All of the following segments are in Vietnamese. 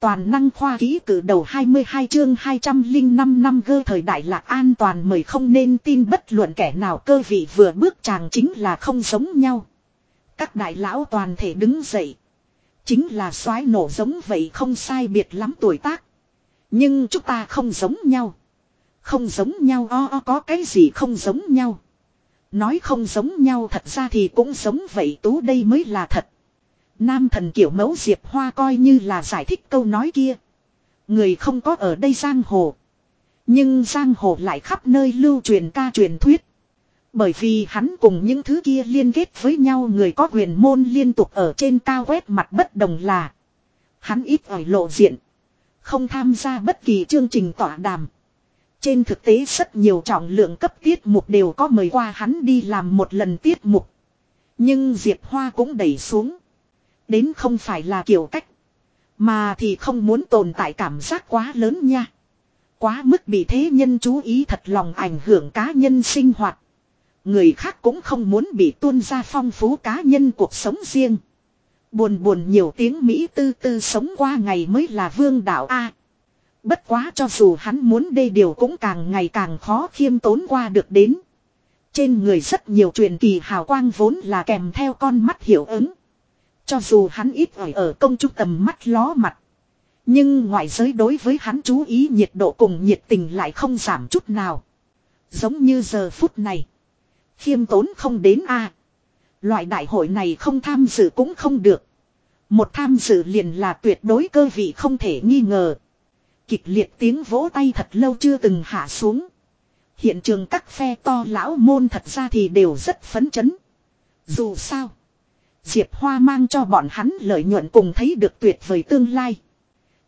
Toàn năng khoa ký cử đầu 22 chương 205 năm gơ thời đại lạc an toàn mời không nên tin bất luận kẻ nào, cơ vị vừa bước chàng chính là không giống nhau. Các đại lão toàn thể đứng dậy. Chính là soái nổ giống vậy không sai biệt lắm tuổi tác. Nhưng chúng ta không giống nhau. Không giống nhau, o o, có cái gì không giống nhau. Nói không giống nhau thật ra thì cũng giống vậy, tú đây mới là thật. Nam thần kiểu mẫu Diệp Hoa coi như là giải thích câu nói kia. Người không có ở đây giang hồ. Nhưng giang hồ lại khắp nơi lưu truyền ca truyền thuyết. Bởi vì hắn cùng những thứ kia liên kết với nhau, người có quyền môn liên tục ở trên cao quét mặt bất đồng là. Hắn ít ỏi lộ diện. Không tham gia bất kỳ chương trình tỏa đàm. Trên thực tế rất nhiều trọng lượng cấp tiết mục đều có mời qua hắn đi làm một lần tiết mục. Nhưng Diệp Hoa cũng đẩy xuống. Đến không phải là kiểu cách. Mà thì không muốn tồn tại cảm giác quá lớn nha. Quá mức bị thế nhân chú ý thật lòng ảnh hưởng cá nhân sinh hoạt. Người khác cũng không muốn bị tuôn ra phong phú cá nhân cuộc sống riêng. Buồn buồn nhiều tiếng Mỹ tư tư sống qua ngày mới là vương đạo A. Bất quá cho dù hắn muốn đây điều cũng càng ngày càng khó khiêm tốn qua được đến. Trên người rất nhiều truyền kỳ hào quang vốn là kèm theo con mắt hiệu ứng. Cho dù hắn ít ỏi ở công chúng tầm mắt ló mặt. Nhưng ngoại giới đối với hắn chú ý nhiệt độ cùng nhiệt tình lại không giảm chút nào. Giống như giờ phút này. Khiêm tốn không đến a Loại đại hội này không tham dự cũng không được. Một tham dự liền là tuyệt đối cơ vị không thể nghi ngờ. Kịch liệt tiếng vỗ tay thật lâu chưa từng hạ xuống. Hiện trường các phe to lão môn thật ra thì đều rất phấn chấn. Dù sao. Diệp Hoa mang cho bọn hắn lợi nhuận cùng thấy được tuyệt vời tương lai.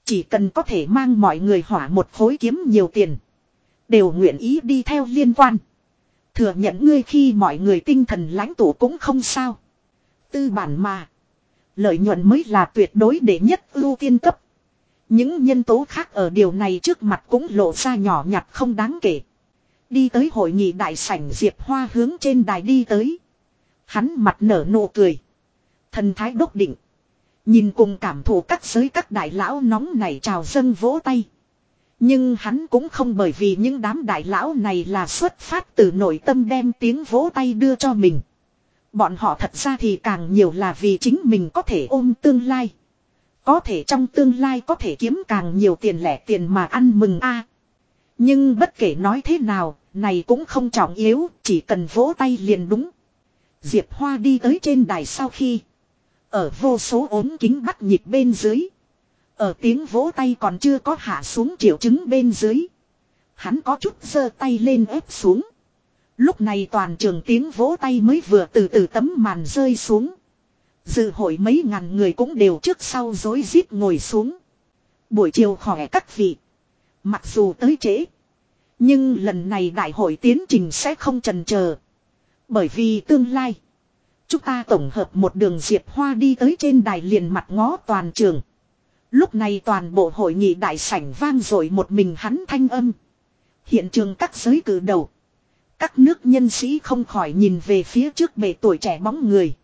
Chỉ cần có thể mang mọi người hỏa một khối kiếm nhiều tiền. Đều nguyện ý đi theo liên quan. Thừa nhận ngươi khi mọi người tinh thần lãnh tụ cũng không sao. Tư bản mà. Lợi nhuận mới là tuyệt đối để nhất ưu tiên cấp. Những nhân tố khác ở điều này trước mặt cũng lộ ra nhỏ nhặt không đáng kể. Đi tới hội nghị đại sảnh Diệp Hoa hướng trên đài đi tới. Hắn mặt nở nụ cười. Thần thái đốc định. Nhìn cùng cảm thụ các giới các đại lão nóng này trào dâng vỗ tay. Nhưng hắn cũng không bởi vì những đám đại lão này là xuất phát từ nội tâm đem tiếng vỗ tay đưa cho mình. Bọn họ thật ra thì càng nhiều là vì chính mình có thể ôm tương lai. Có thể trong tương lai có thể kiếm càng nhiều tiền lẻ tiền mà ăn mừng a. Nhưng bất kể nói thế nào, này cũng không trọng yếu, chỉ cần vỗ tay liền đúng. Diệp Hoa đi tới trên đài sau khi ở vô số ốm kính bắt nhịp bên dưới. Ở tiếng vỗ tay còn chưa có hạ xuống triệu chứng bên dưới. Hắn có chút giơ tay lên ép xuống. Lúc này toàn trường tiếng vỗ tay mới vừa từ từ tấm màn rơi xuống. Dự hội mấy ngàn người cũng đều trước sau dối rít ngồi xuống. Buổi chiều khỏe các vị. Mặc dù tới trễ. Nhưng lần này đại hội tiến trình sẽ không trần chờ Bởi vì tương lai. Chúng ta tổng hợp một đường diệp hoa đi tới trên đài liền mặt ngó toàn trường. Lúc này toàn bộ hội nghị đại sảnh vang rồi một mình hắn thanh âm. Hiện trường các giới cử đầu. Các nước nhân sĩ không khỏi nhìn về phía trước bề tuổi trẻ bóng người.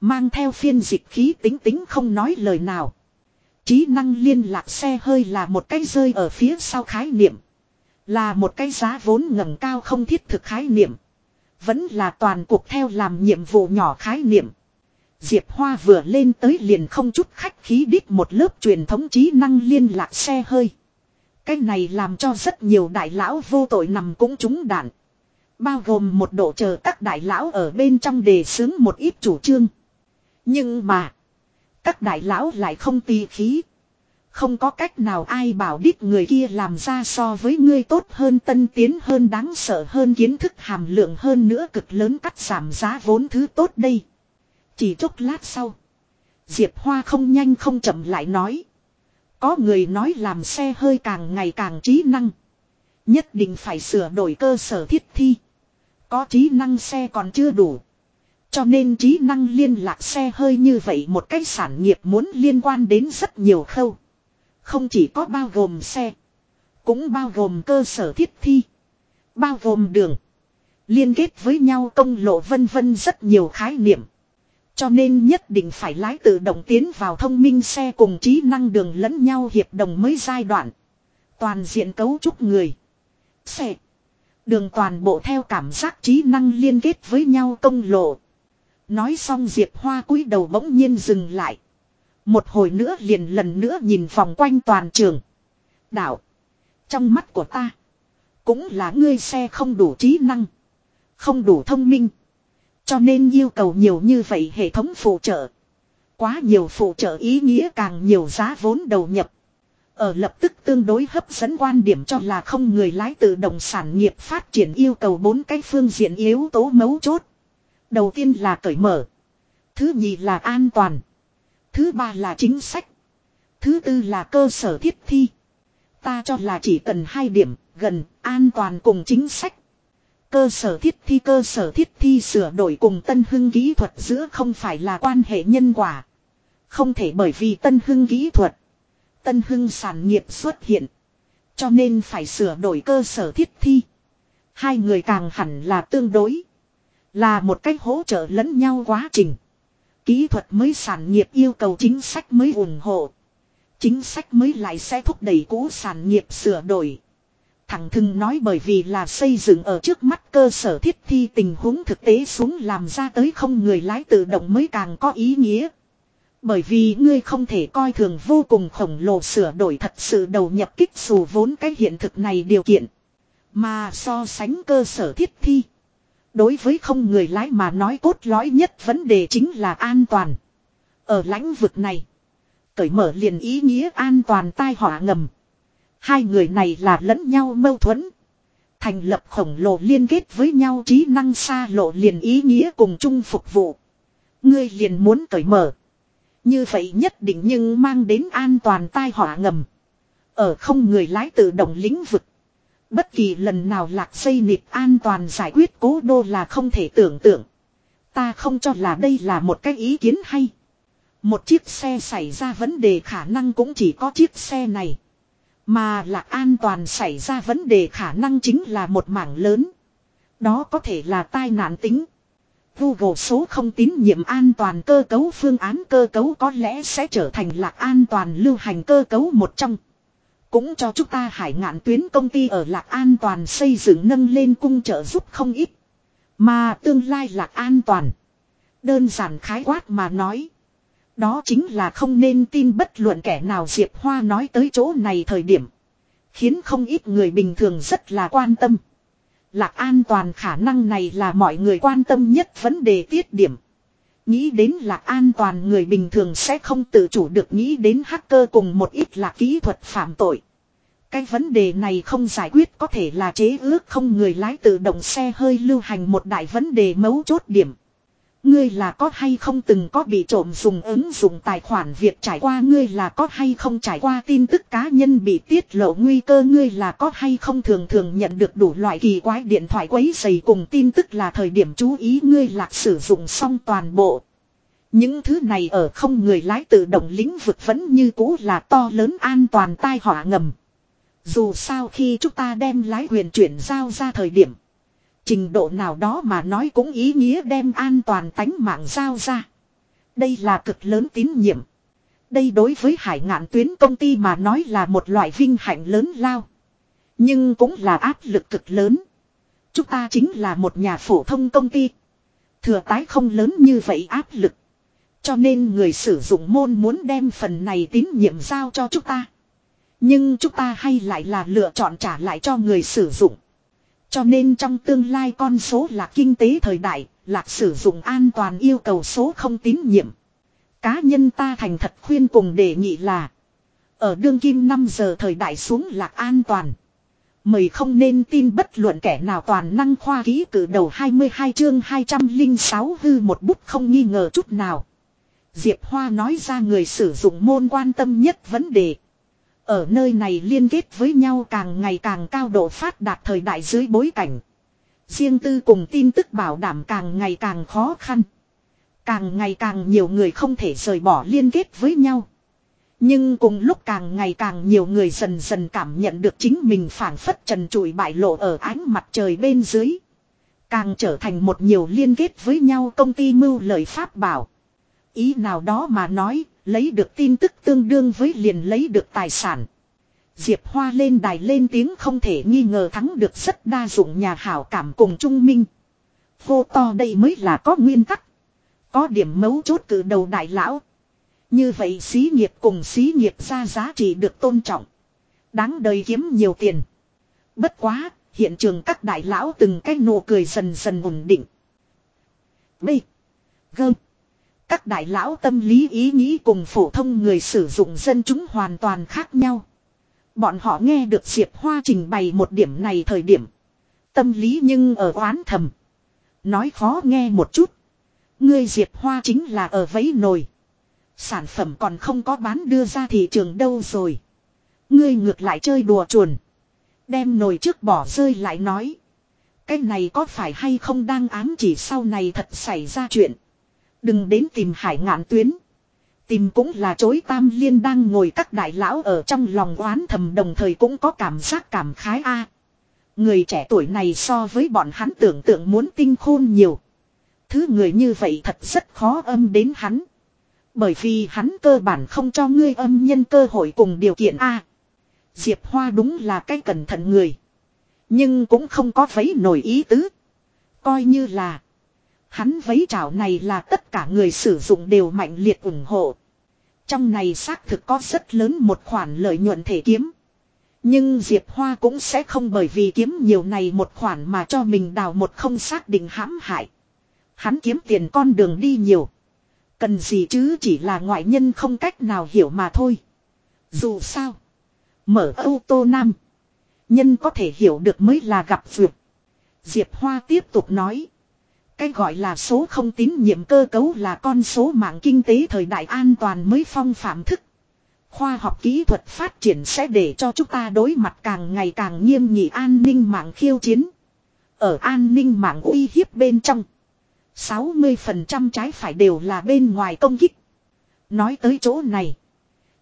Mang theo phiên dịch khí tính tính không nói lời nào. Trí năng liên lạc xe hơi là một cái rơi ở phía sau khái niệm. Là một cái giá vốn ngầm cao không thiết thực khái niệm. Vẫn là toàn cuộc theo làm nhiệm vụ nhỏ khái niệm. Diệp Hoa vừa lên tới liền không chút khách khí đít một lớp truyền thống trí năng liên lạc xe hơi. Cái này làm cho rất nhiều đại lão vô tội nằm cũng trúng đạn. Bao gồm một độ chờ các đại lão ở bên trong đề xướng một ít chủ trương. Nhưng mà. Các đại lão lại không tì khí. Không có cách nào ai bảo đít người kia làm ra so với ngươi tốt hơn tân tiến hơn đáng sợ hơn kiến thức hàm lượng hơn nữa cực lớn cắt giảm giá vốn thứ tốt đây. Chỉ chốc lát sau. Diệp Hoa không nhanh không chậm lại nói. Có người nói làm xe hơi càng ngày càng trí năng. Nhất định phải sửa đổi cơ sở thiết thi. Có trí năng xe còn chưa đủ. Cho nên trí năng liên lạc xe hơi như vậy một cái sản nghiệp muốn liên quan đến rất nhiều khâu. Không chỉ có bao gồm xe. Cũng bao gồm cơ sở thiết thi. Bao gồm đường. Liên kết với nhau công lộ vân vân rất nhiều khái niệm. Cho nên nhất định phải lái tự động tiến vào thông minh xe cùng trí năng đường lẫn nhau hiệp đồng mới giai đoạn. Toàn diện cấu trúc người. Xe. Đường toàn bộ theo cảm giác trí năng liên kết với nhau công lộ. Nói xong Diệp Hoa cúi đầu bỗng nhiên dừng lại. Một hồi nữa liền lần nữa nhìn vòng quanh toàn trường. Đạo. Trong mắt của ta. Cũng là ngươi xe không đủ trí năng. Không đủ thông minh. Cho nên yêu cầu nhiều như vậy hệ thống phụ trợ. Quá nhiều phụ trợ ý nghĩa càng nhiều giá vốn đầu nhập. Ở lập tức tương đối hấp dẫn quan điểm cho là không người lái tự động sản nghiệp phát triển yêu cầu bốn cái phương diện yếu tố mấu chốt. Đầu tiên là cởi mở. Thứ nhì là an toàn. Thứ ba là chính sách. Thứ tư là cơ sở thiết thi. Ta cho là chỉ cần hai điểm, gần, an toàn cùng chính sách. Cơ sở thiết thi cơ sở thiết thi sửa đổi cùng tân hưng kỹ thuật giữa không phải là quan hệ nhân quả. Không thể bởi vì tân hưng kỹ thuật, tân hưng sản nghiệp xuất hiện. Cho nên phải sửa đổi cơ sở thiết thi. Hai người càng hẳn là tương đối. Là một cách hỗ trợ lẫn nhau quá trình. Kỹ thuật mới sản nghiệp yêu cầu chính sách mới ủng hộ. Chính sách mới lại sẽ thúc đẩy cũ sản nghiệp sửa đổi. Thẳng thừng nói bởi vì là xây dựng ở trước mắt cơ sở thiết thi tình huống thực tế xuống làm ra tới không người lái tự động mới càng có ý nghĩa. Bởi vì ngươi không thể coi thường vô cùng khổng lồ sửa đổi thật sự đầu nhập kích dù vốn cái hiện thực này điều kiện. Mà so sánh cơ sở thiết thi. Đối với không người lái mà nói cốt lõi nhất vấn đề chính là an toàn. Ở lãnh vực này. Cởi mở liền ý nghĩa an toàn tai họa ngầm. Hai người này là lẫn nhau mâu thuẫn. Thành lập khổng lồ liên kết với nhau trí năng xa lộ liền ý nghĩa cùng chung phục vụ. Ngươi liền muốn cởi mở. Như vậy nhất định nhưng mang đến an toàn tai họa ngầm. Ở không người lái tự động lĩnh vực. Bất kỳ lần nào lạc xây nịp an toàn giải quyết cố đô là không thể tưởng tượng. Ta không cho là đây là một cái ý kiến hay. Một chiếc xe xảy ra vấn đề khả năng cũng chỉ có chiếc xe này. Mà là an toàn xảy ra vấn đề khả năng chính là một mảng lớn. Đó có thể là tai nạn tính. Google số không tín nhiệm an toàn cơ cấu phương án cơ cấu có lẽ sẽ trở thành lạc an toàn lưu hành cơ cấu một trong. Cũng cho chúng ta hải ngạn tuyến công ty ở lạc an toàn xây dựng nâng lên cung trợ giúp không ít. Mà tương lai lạc an toàn. Đơn giản khái quát mà nói. Đó chính là không nên tin bất luận kẻ nào Diệp Hoa nói tới chỗ này thời điểm. Khiến không ít người bình thường rất là quan tâm. Lạc an toàn khả năng này là mọi người quan tâm nhất vấn đề tiết điểm. Nghĩ đến lạc an toàn người bình thường sẽ không tự chủ được, nghĩ đến hacker cùng một ít là kỹ thuật phạm tội. Cái vấn đề này không giải quyết có thể là chế ước không người lái tự động xe hơi lưu hành một đại vấn đề mấu chốt điểm. Ngươi là có hay không từng có bị trộm dùng ứng dụng tài khoản việc trải qua, ngươi là có hay không trải qua tin tức cá nhân bị tiết lộ, nguy cơ ngươi là có hay không thường thường nhận được đủ loại kỳ quái điện thoại quấy dày cùng tin tức là thời điểm chú ý, ngươi lạc sử dụng xong toàn bộ. Những thứ này ở không người lái tự động lĩnh vực vẫn như cũ là to lớn an toàn tai họa ngầm. Dù sao khi chúng ta đem lái quyền chuyển giao ra thời điểm. Trình độ nào đó mà nói cũng ý nghĩa đem an toàn tánh mạng giao ra. Đây là cực lớn tín nhiệm. Đây đối với hải ngạn tuyến công ty mà nói là một loại vinh hạnh lớn lao. Nhưng cũng là áp lực cực lớn. Chúng ta chính là một nhà phổ thông công ty. Thừa tái không lớn như vậy áp lực. Cho nên người sử dụng môn muốn đem phần này tín nhiệm giao cho chúng ta. Nhưng chúng ta hay lại là lựa chọn trả lại cho người sử dụng. Cho nên trong tương lai con số là kinh tế thời đại, là sử dụng an toàn yêu cầu số không tín nhiệm. Cá nhân ta thành thật khuyên cùng đề nghị là Ở đương kim 5 giờ thời đại xuống lạc an toàn. Mời không nên tin bất luận kẻ nào toàn năng khoa ký cử đầu 22 chương 206 hư một bút không nghi ngờ chút nào. Diệp Hoa nói ra người sử dụng môn quan tâm nhất vấn đề. Ở nơi này liên kết với nhau càng ngày càng cao độ phát đạt thời đại dưới bối cảnh. Riêng tư cùng tin tức bảo đảm càng ngày càng khó khăn. Càng ngày càng nhiều người không thể rời bỏ liên kết với nhau. Nhưng cùng lúc càng ngày càng nhiều người dần dần cảm nhận được chính mình phản phất trần trụi bại lộ ở ánh mặt trời bên dưới. Càng trở thành một nhiều liên kết với nhau công ty mưu lợi pháp bảo. Ý nào đó mà nói, lấy được tin tức tương đương với liền lấy được tài sản. Diệp Hoa lên đài lên tiếng không thể nghi ngờ thắng được rất đa dụng nhà hảo cảm cùng trung minh. Vô to đây mới là có nguyên tắc. Có điểm mấu chốt từ đầu đại lão. Như vậy xí nghiệp cùng xí nghiệp ra giá trị được tôn trọng. Đáng đời kiếm nhiều tiền. Bất quá, hiện trường các đại lão từng cái nụ cười dần dần ổn định. B. Gơm. Các đại lão tâm lý ý nghĩ cùng phổ thông người sử dụng dân chúng hoàn toàn khác nhau. Bọn họ nghe được Diệp Hoa trình bày một điểm này thời điểm. Tâm lý nhưng ở oán thầm. Nói khó nghe một chút. Ngươi Diệp Hoa chính là ở vấy nồi. Sản phẩm còn không có bán đưa ra thị trường đâu rồi. Ngươi ngược lại chơi đùa chuồn. Đem nồi trước bỏ rơi lại nói. Cái này có phải hay không đang ám chỉ sau này thật xảy ra chuyện. Đừng đến tìm hải ngạn tuyến. Tìm cũng là chối tam liên đang ngồi các đại lão ở trong lòng oán thầm đồng thời cũng có cảm giác cảm khái a Người trẻ tuổi này so với bọn hắn tưởng tượng muốn tinh khôn nhiều. Thứ người như vậy thật rất khó âm đến hắn. Bởi vì hắn cơ bản không cho ngươi âm nhân cơ hội cùng điều kiện A. Diệp Hoa đúng là cái cẩn thận người. Nhưng cũng không có vấy nổi ý tứ. Coi như là. Hắn vấy trảo này là tất cả người sử dụng đều mạnh liệt ủng hộ. Trong này xác thực có rất lớn một khoản lợi nhuận thể kiếm. Nhưng Diệp Hoa cũng sẽ không bởi vì kiếm nhiều này một khoản mà cho mình đào một không xác định hãm hại. Hắn kiếm tiền con đường đi nhiều. Cần gì chứ chỉ là ngoại nhân không cách nào hiểu mà thôi. Dù sao. Mở ô tô nam. Nhân có thể hiểu được mới là gặp vượt. Diệp Hoa tiếp tục nói. Cái gọi là số không tín nhiệm cơ cấu là con số mạng kinh tế thời đại an toàn mới phong phạm thức. Khoa học kỹ thuật phát triển sẽ để cho chúng ta đối mặt càng ngày càng nghiêm nghị an ninh mạng khiêu chiến. Ở an ninh mạng uy hiếp bên trong. 60% trái phải đều là bên ngoài công kích. Nói tới chỗ này.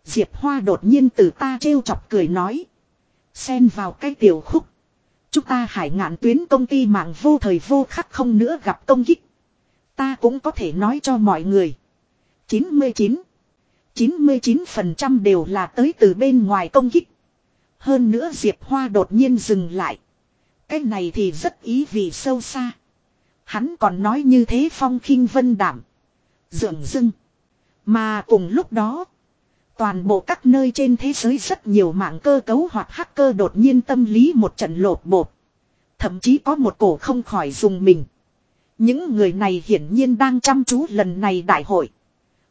Diệp Hoa đột nhiên từ ta trêu chọc cười nói. Xen vào cái tiểu khúc. Chúng ta hải ngạn tuyến công ty mạng vô thời vô khắc không nữa gặp công kích. Ta cũng có thể nói cho mọi người. 99. 99% đều là tới từ bên ngoài công kích. Hơn nữa Diệp Hoa đột nhiên dừng lại. Cái này thì rất ý vị sâu xa. Hắn còn nói như thế phong khinh vân đảm. Dường dưng. Mà cùng lúc đó. Toàn bộ các nơi trên thế giới rất nhiều mạng cơ cấu hoặc hacker đột nhiên tâm lý một trận lột bột. Thậm chí có một cổ không khỏi dùng mình. Những người này hiển nhiên đang chăm chú lần này đại hội.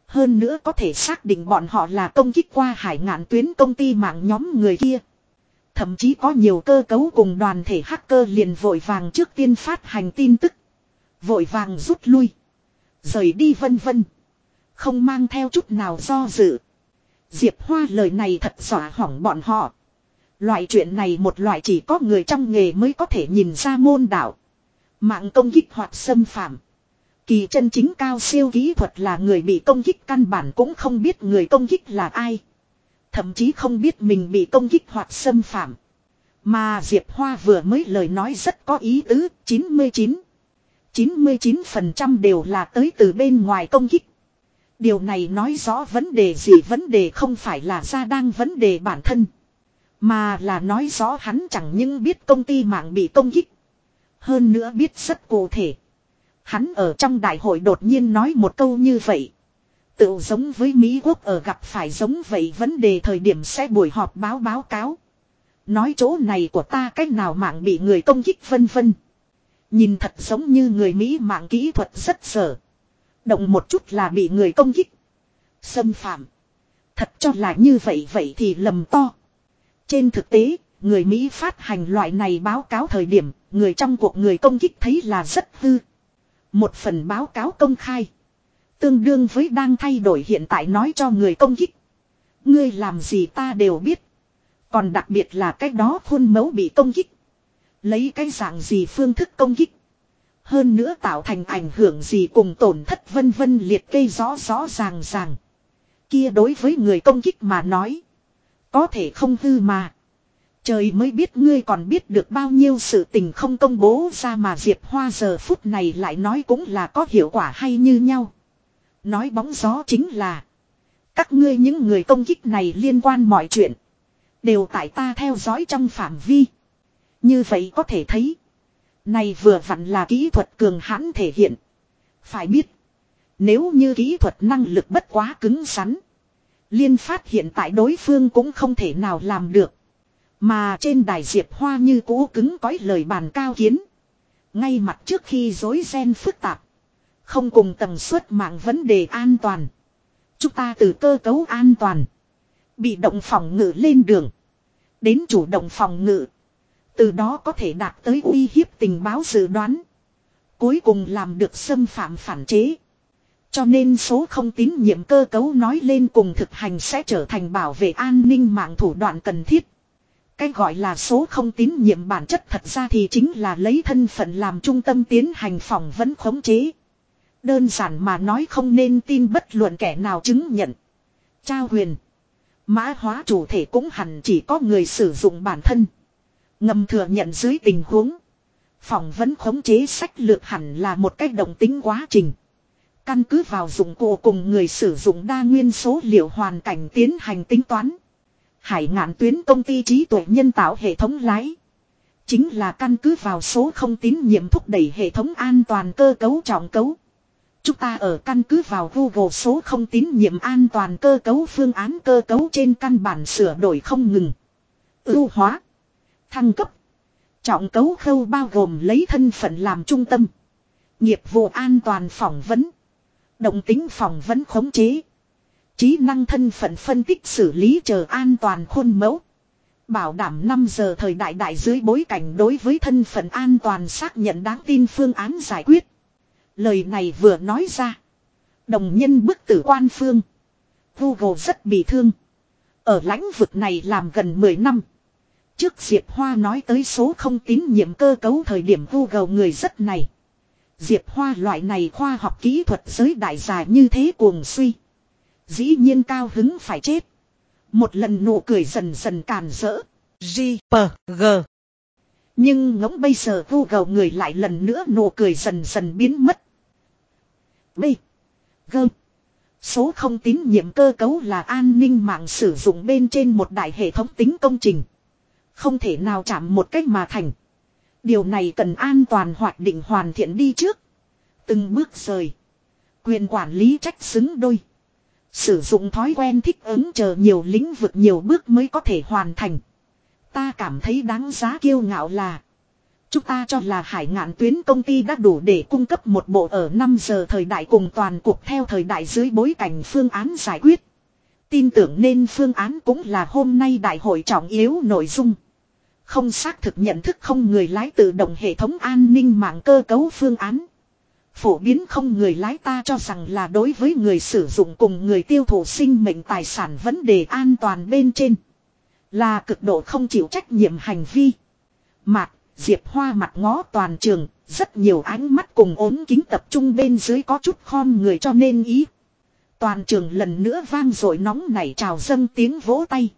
Hơn nữa có thể xác định bọn họ là công kích qua hải ngạn tuyến công ty mạng nhóm người kia. Thậm chí có nhiều cơ cấu cùng đoàn thể hacker liền vội vàng trước tiên phát hành tin tức. Vội vàng rút lui. Rời đi vân vân. Không mang theo chút nào do dự. Diệp Hoa lời này thật xỏa hỏng bọn họ. Loại chuyện này một loại chỉ có người trong nghề mới có thể nhìn ra môn đạo. Mạng công kích hoặc xâm phạm. Kỳ chân chính cao siêu kỹ thuật là người bị công kích căn bản cũng không biết người công kích là ai. Thậm chí không biết mình bị công kích hoặc xâm phạm. Mà Diệp Hoa vừa mới lời nói rất có ý tứ, 99. 99% đều là tới từ bên ngoài công kích. Điều này nói rõ vấn đề gì vấn đề không phải là ra đang, vấn đề bản thân. Mà là nói rõ hắn chẳng những biết công ty mạng bị công kích. Hơn nữa biết rất cụ thể. Hắn ở trong đại hội đột nhiên nói một câu như vậy. Tự giống với Mỹ Quốc ở gặp phải giống vậy, vấn đề thời điểm sẽ buổi họp báo báo cáo. Nói chỗ này của ta, cách nào mạng bị người công kích, vân vân. Nhìn thật giống như người Mỹ mạng kỹ thuật rất sở. Động một chút là bị người công kích. Xâm phạm. Thật cho là như vậy vậy thì lầm to. Trên thực tế, người Mỹ phát hành loại này báo cáo thời điểm, người trong cuộc người công kích thấy là rất hư. Một phần báo cáo công khai. Tương đương với đang thay đổi hiện tại nói cho người công kích. Ngươi làm gì ta đều biết. Còn đặc biệt là cái đó khuôn mẫu bị công kích. Lấy cái dạng gì phương thức công kích. Hơn nữa tạo thành ảnh hưởng gì cùng tổn thất vân vân liệt kê rõ rõ ràng ràng. Kia đối với người công kích mà nói. Có thể không hư mà. Trời mới biết ngươi còn biết được bao nhiêu sự tình không công bố ra mà Diệp Hoa giờ phút này lại nói cũng là có hiệu quả hay như nhau. Nói bóng gió chính là. Các ngươi những người công kích này liên quan mọi chuyện. Đều tại ta theo dõi trong phạm vi. Như vậy có thể thấy. Này vừa vặn là kỹ thuật cường hãn thể hiện. Phải biết. Nếu như kỹ thuật năng lực bất quá cứng rắn. Liên phát hiện tại đối phương cũng không thể nào làm được. Mà trên đài diệp hoa như cũ cứng cõi lời bàn cao kiến. Ngay mặt trước khi dối ren phức tạp. Không cùng tầng suất mạng vấn đề an toàn. Chúng ta từ cơ cấu an toàn. Bị động phòng ngự lên đường. Đến chủ động phòng ngự. Từ đó có thể đạt tới uy hiếp tình báo dự đoán. Cuối cùng làm được xâm phạm phản chế. Cho nên số không tín nhiệm cơ cấu nói lên cùng thực hành sẽ trở thành bảo vệ an ninh mạng thủ đoạn cần thiết. Cái gọi là số không tín nhiệm bản chất thật ra thì chính là lấy thân phận làm trung tâm tiến hành phòng vấn khống chế. Đơn giản mà nói không nên tin bất luận kẻ nào chứng nhận. Trao huyền. Mã hóa chủ thể cũng hẳn chỉ có người sử dụng bản thân. Ngầm thừa nhận dưới tình huống. Phỏng vấn khống chế sách lược hẳn là một cách động tính quá trình. Căn cứ vào dụng cụ cùng người sử dụng đa nguyên số liệu hoàn cảnh tiến hành tính toán. Hải ngạn tuyến công ty trí tuệ nhân tạo hệ thống lái. Chính là căn cứ vào số không tín nhiệm thúc đẩy hệ thống an toàn cơ cấu trọng cấu. Chúng ta ở căn cứ vào Google số không tín nhiệm an toàn cơ cấu phương án cơ cấu trên căn bản sửa đổi không ngừng. Ưu hóa. Thăng cấp. Trọng cấu khâu bao gồm lấy thân phận làm trung tâm. Nghiệp vụ an toàn phỏng vấn. Động tính phỏng vấn khống chế. Trí năng thân phận phân tích xử lý chờ an toàn khuôn mẫu. Bảo đảm 5 giờ thời đại đại dưới bối cảnh đối với thân phận an toàn xác nhận đáng tin phương án giải quyết. Lời này vừa nói ra. Đồng nhân bức tử quan phương. Google rất bị thương. Ở lãnh vực này làm gần 10 năm. Trước Diệp Hoa nói tới số không tín nhiệm cơ cấu thời điểm Google người rất này. Diệp Hoa loại này khoa học kỹ thuật giới đại dài như thế cuồng suy. Dĩ nhiên cao hứng phải chết. Một lần nụ cười dần dần càn rỡ. G, P, G. Nhưng ngỗng bây giờ Google người lại lần nữa nụ cười dần dần biến mất. B. G. Số không tín nhiệm cơ cấu là an ninh mạng sử dụng bên trên một đại hệ thống tính công trình. Không thể nào chạm một cách mà thành. Điều này cần an toàn hoạt định hoàn thiện đi trước. Từng bước rời. Quyền quản lý trách xứng đôi. Sử dụng thói quen thích ứng chờ nhiều lĩnh vực nhiều bước mới có thể hoàn thành. Ta cảm thấy đáng giá kiêu ngạo là. Chúng ta cho là hải ngạn tuyến công ty đã đủ để cung cấp một bộ ở 5 giờ thời đại cùng toàn cục theo thời đại dưới bối cảnh phương án giải quyết. Tin tưởng nên phương án cũng là hôm nay đại hội trọng yếu nội dung. Không xác thực nhận thức không người lái tự động hệ thống an ninh mạng cơ cấu phương án. Phổ biến không người lái ta cho rằng là đối với người sử dụng cùng người tiêu thụ sinh mệnh tài sản vấn đề an toàn bên trên. Là cực độ không chịu trách nhiệm hành vi. Mạc, Diệp Hoa mặt ngó toàn trường, rất nhiều ánh mắt cùng ốm kính tập trung bên dưới có chút khom người cho nên ý. Toàn trường lần nữa vang rồi nóng nảy trào dâng tiếng vỗ tay.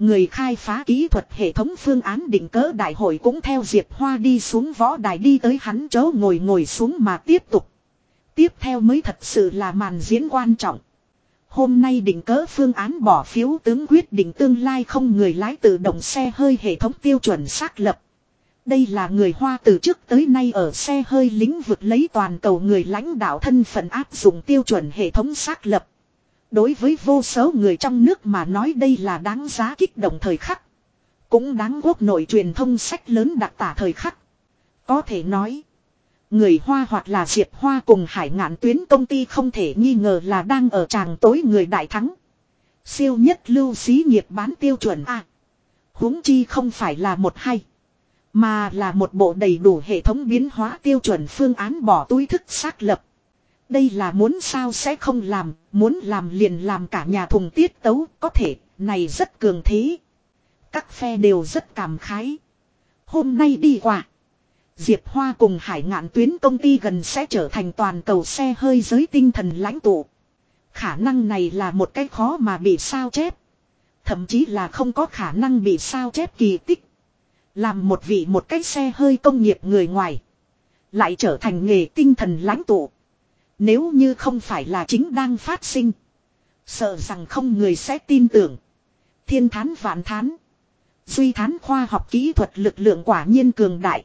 Người khai phá kỹ thuật hệ thống phương án định cỡ đại hội cũng theo Diệp Hoa đi xuống võ đài đi tới hắn chỗ ngồi ngồi xuống mà tiếp tục. Tiếp theo mới thật sự là màn diễn quan trọng. Hôm nay định cỡ phương án bỏ phiếu tướng quyết định tương lai không người lái tự động xe hơi hệ thống tiêu chuẩn xác lập. Đây là người Hoa từ trước tới nay ở xe hơi lĩnh vực lấy toàn cầu người lãnh đạo thân phận áp dụng tiêu chuẩn hệ thống xác lập. Đối với vô số người trong nước mà nói đây là đáng giá kích động thời khắc. Cũng đáng quốc nội truyền thông sách lớn đặc tả thời khắc. Có thể nói. Người Hoa hoặc là Diệp Hoa cùng hải ngạn tuyến công ty không thể nghi ngờ là đang ở tràng tối người đại thắng. Siêu nhất lưu xí nghiệp bán tiêu chuẩn A. huống chi không phải là một hay. Mà là một bộ đầy đủ hệ thống biến hóa tiêu chuẩn phương án bỏ túi thức xác lập. Đây là muốn sao sẽ không làm, muốn làm liền làm cả nhà thùng tiết tấu, có thể, này rất cường thế. Các phe đều rất cảm khái. Hôm nay đi qua. Diệp Hoa cùng hải ngạn tuyến công ty gần sẽ trở thành toàn cầu xe hơi giới tinh thần lãnh tụ. Khả năng này là một cái khó mà bị sao chép. Thậm chí là không có khả năng bị sao chép kỳ tích. Làm một vị một cái xe hơi công nghiệp người ngoài. Lại trở thành nghề tinh thần lãnh tụ. Nếu như không phải là chính đang phát sinh. Sợ rằng không người sẽ tin tưởng. Thiên thán vạn thán. Duy thán khoa học kỹ thuật lực lượng quả nhiên cường đại.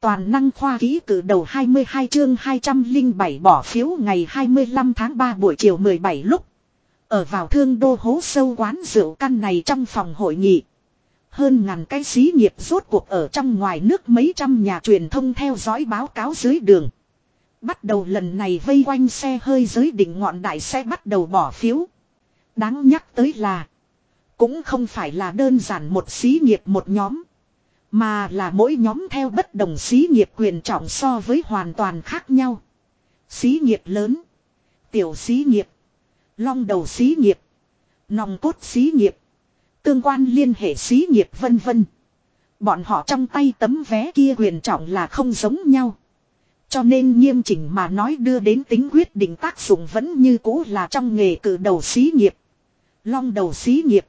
Toàn năng khoa ký cử đầu 22 chương 207 bỏ phiếu ngày 25 tháng 3 buổi chiều 17 lúc. Ở vào thương đô hố sâu quán rượu căn này trong phòng hội nghị. Hơn ngàn cái xí nghiệp rốt cuộc ở trong ngoài nước mấy trăm nhà truyền thông theo dõi báo cáo dưới đường. Bắt đầu lần này vây quanh xe hơi giới đỉnh ngọn đại xe bắt đầu bỏ phiếu. Đáng nhắc tới là. Cũng không phải là đơn giản một xí nghiệp một nhóm. Mà là mỗi nhóm theo bất đồng xí nghiệp quyền trọng so với hoàn toàn khác nhau. Xí nghiệp lớn. Tiểu xí nghiệp. Long đầu xí nghiệp. Nòng cốt xí nghiệp. Tương quan liên hệ xí nghiệp vân vân. Bọn họ trong tay tấm vé kia quyền trọng là không giống nhau. Cho nên nghiêm chỉnh mà nói đưa đến tính quyết định tác dụng vẫn như cũ là trong nghề cử đầu xí nghiệp. Long đầu xí nghiệp.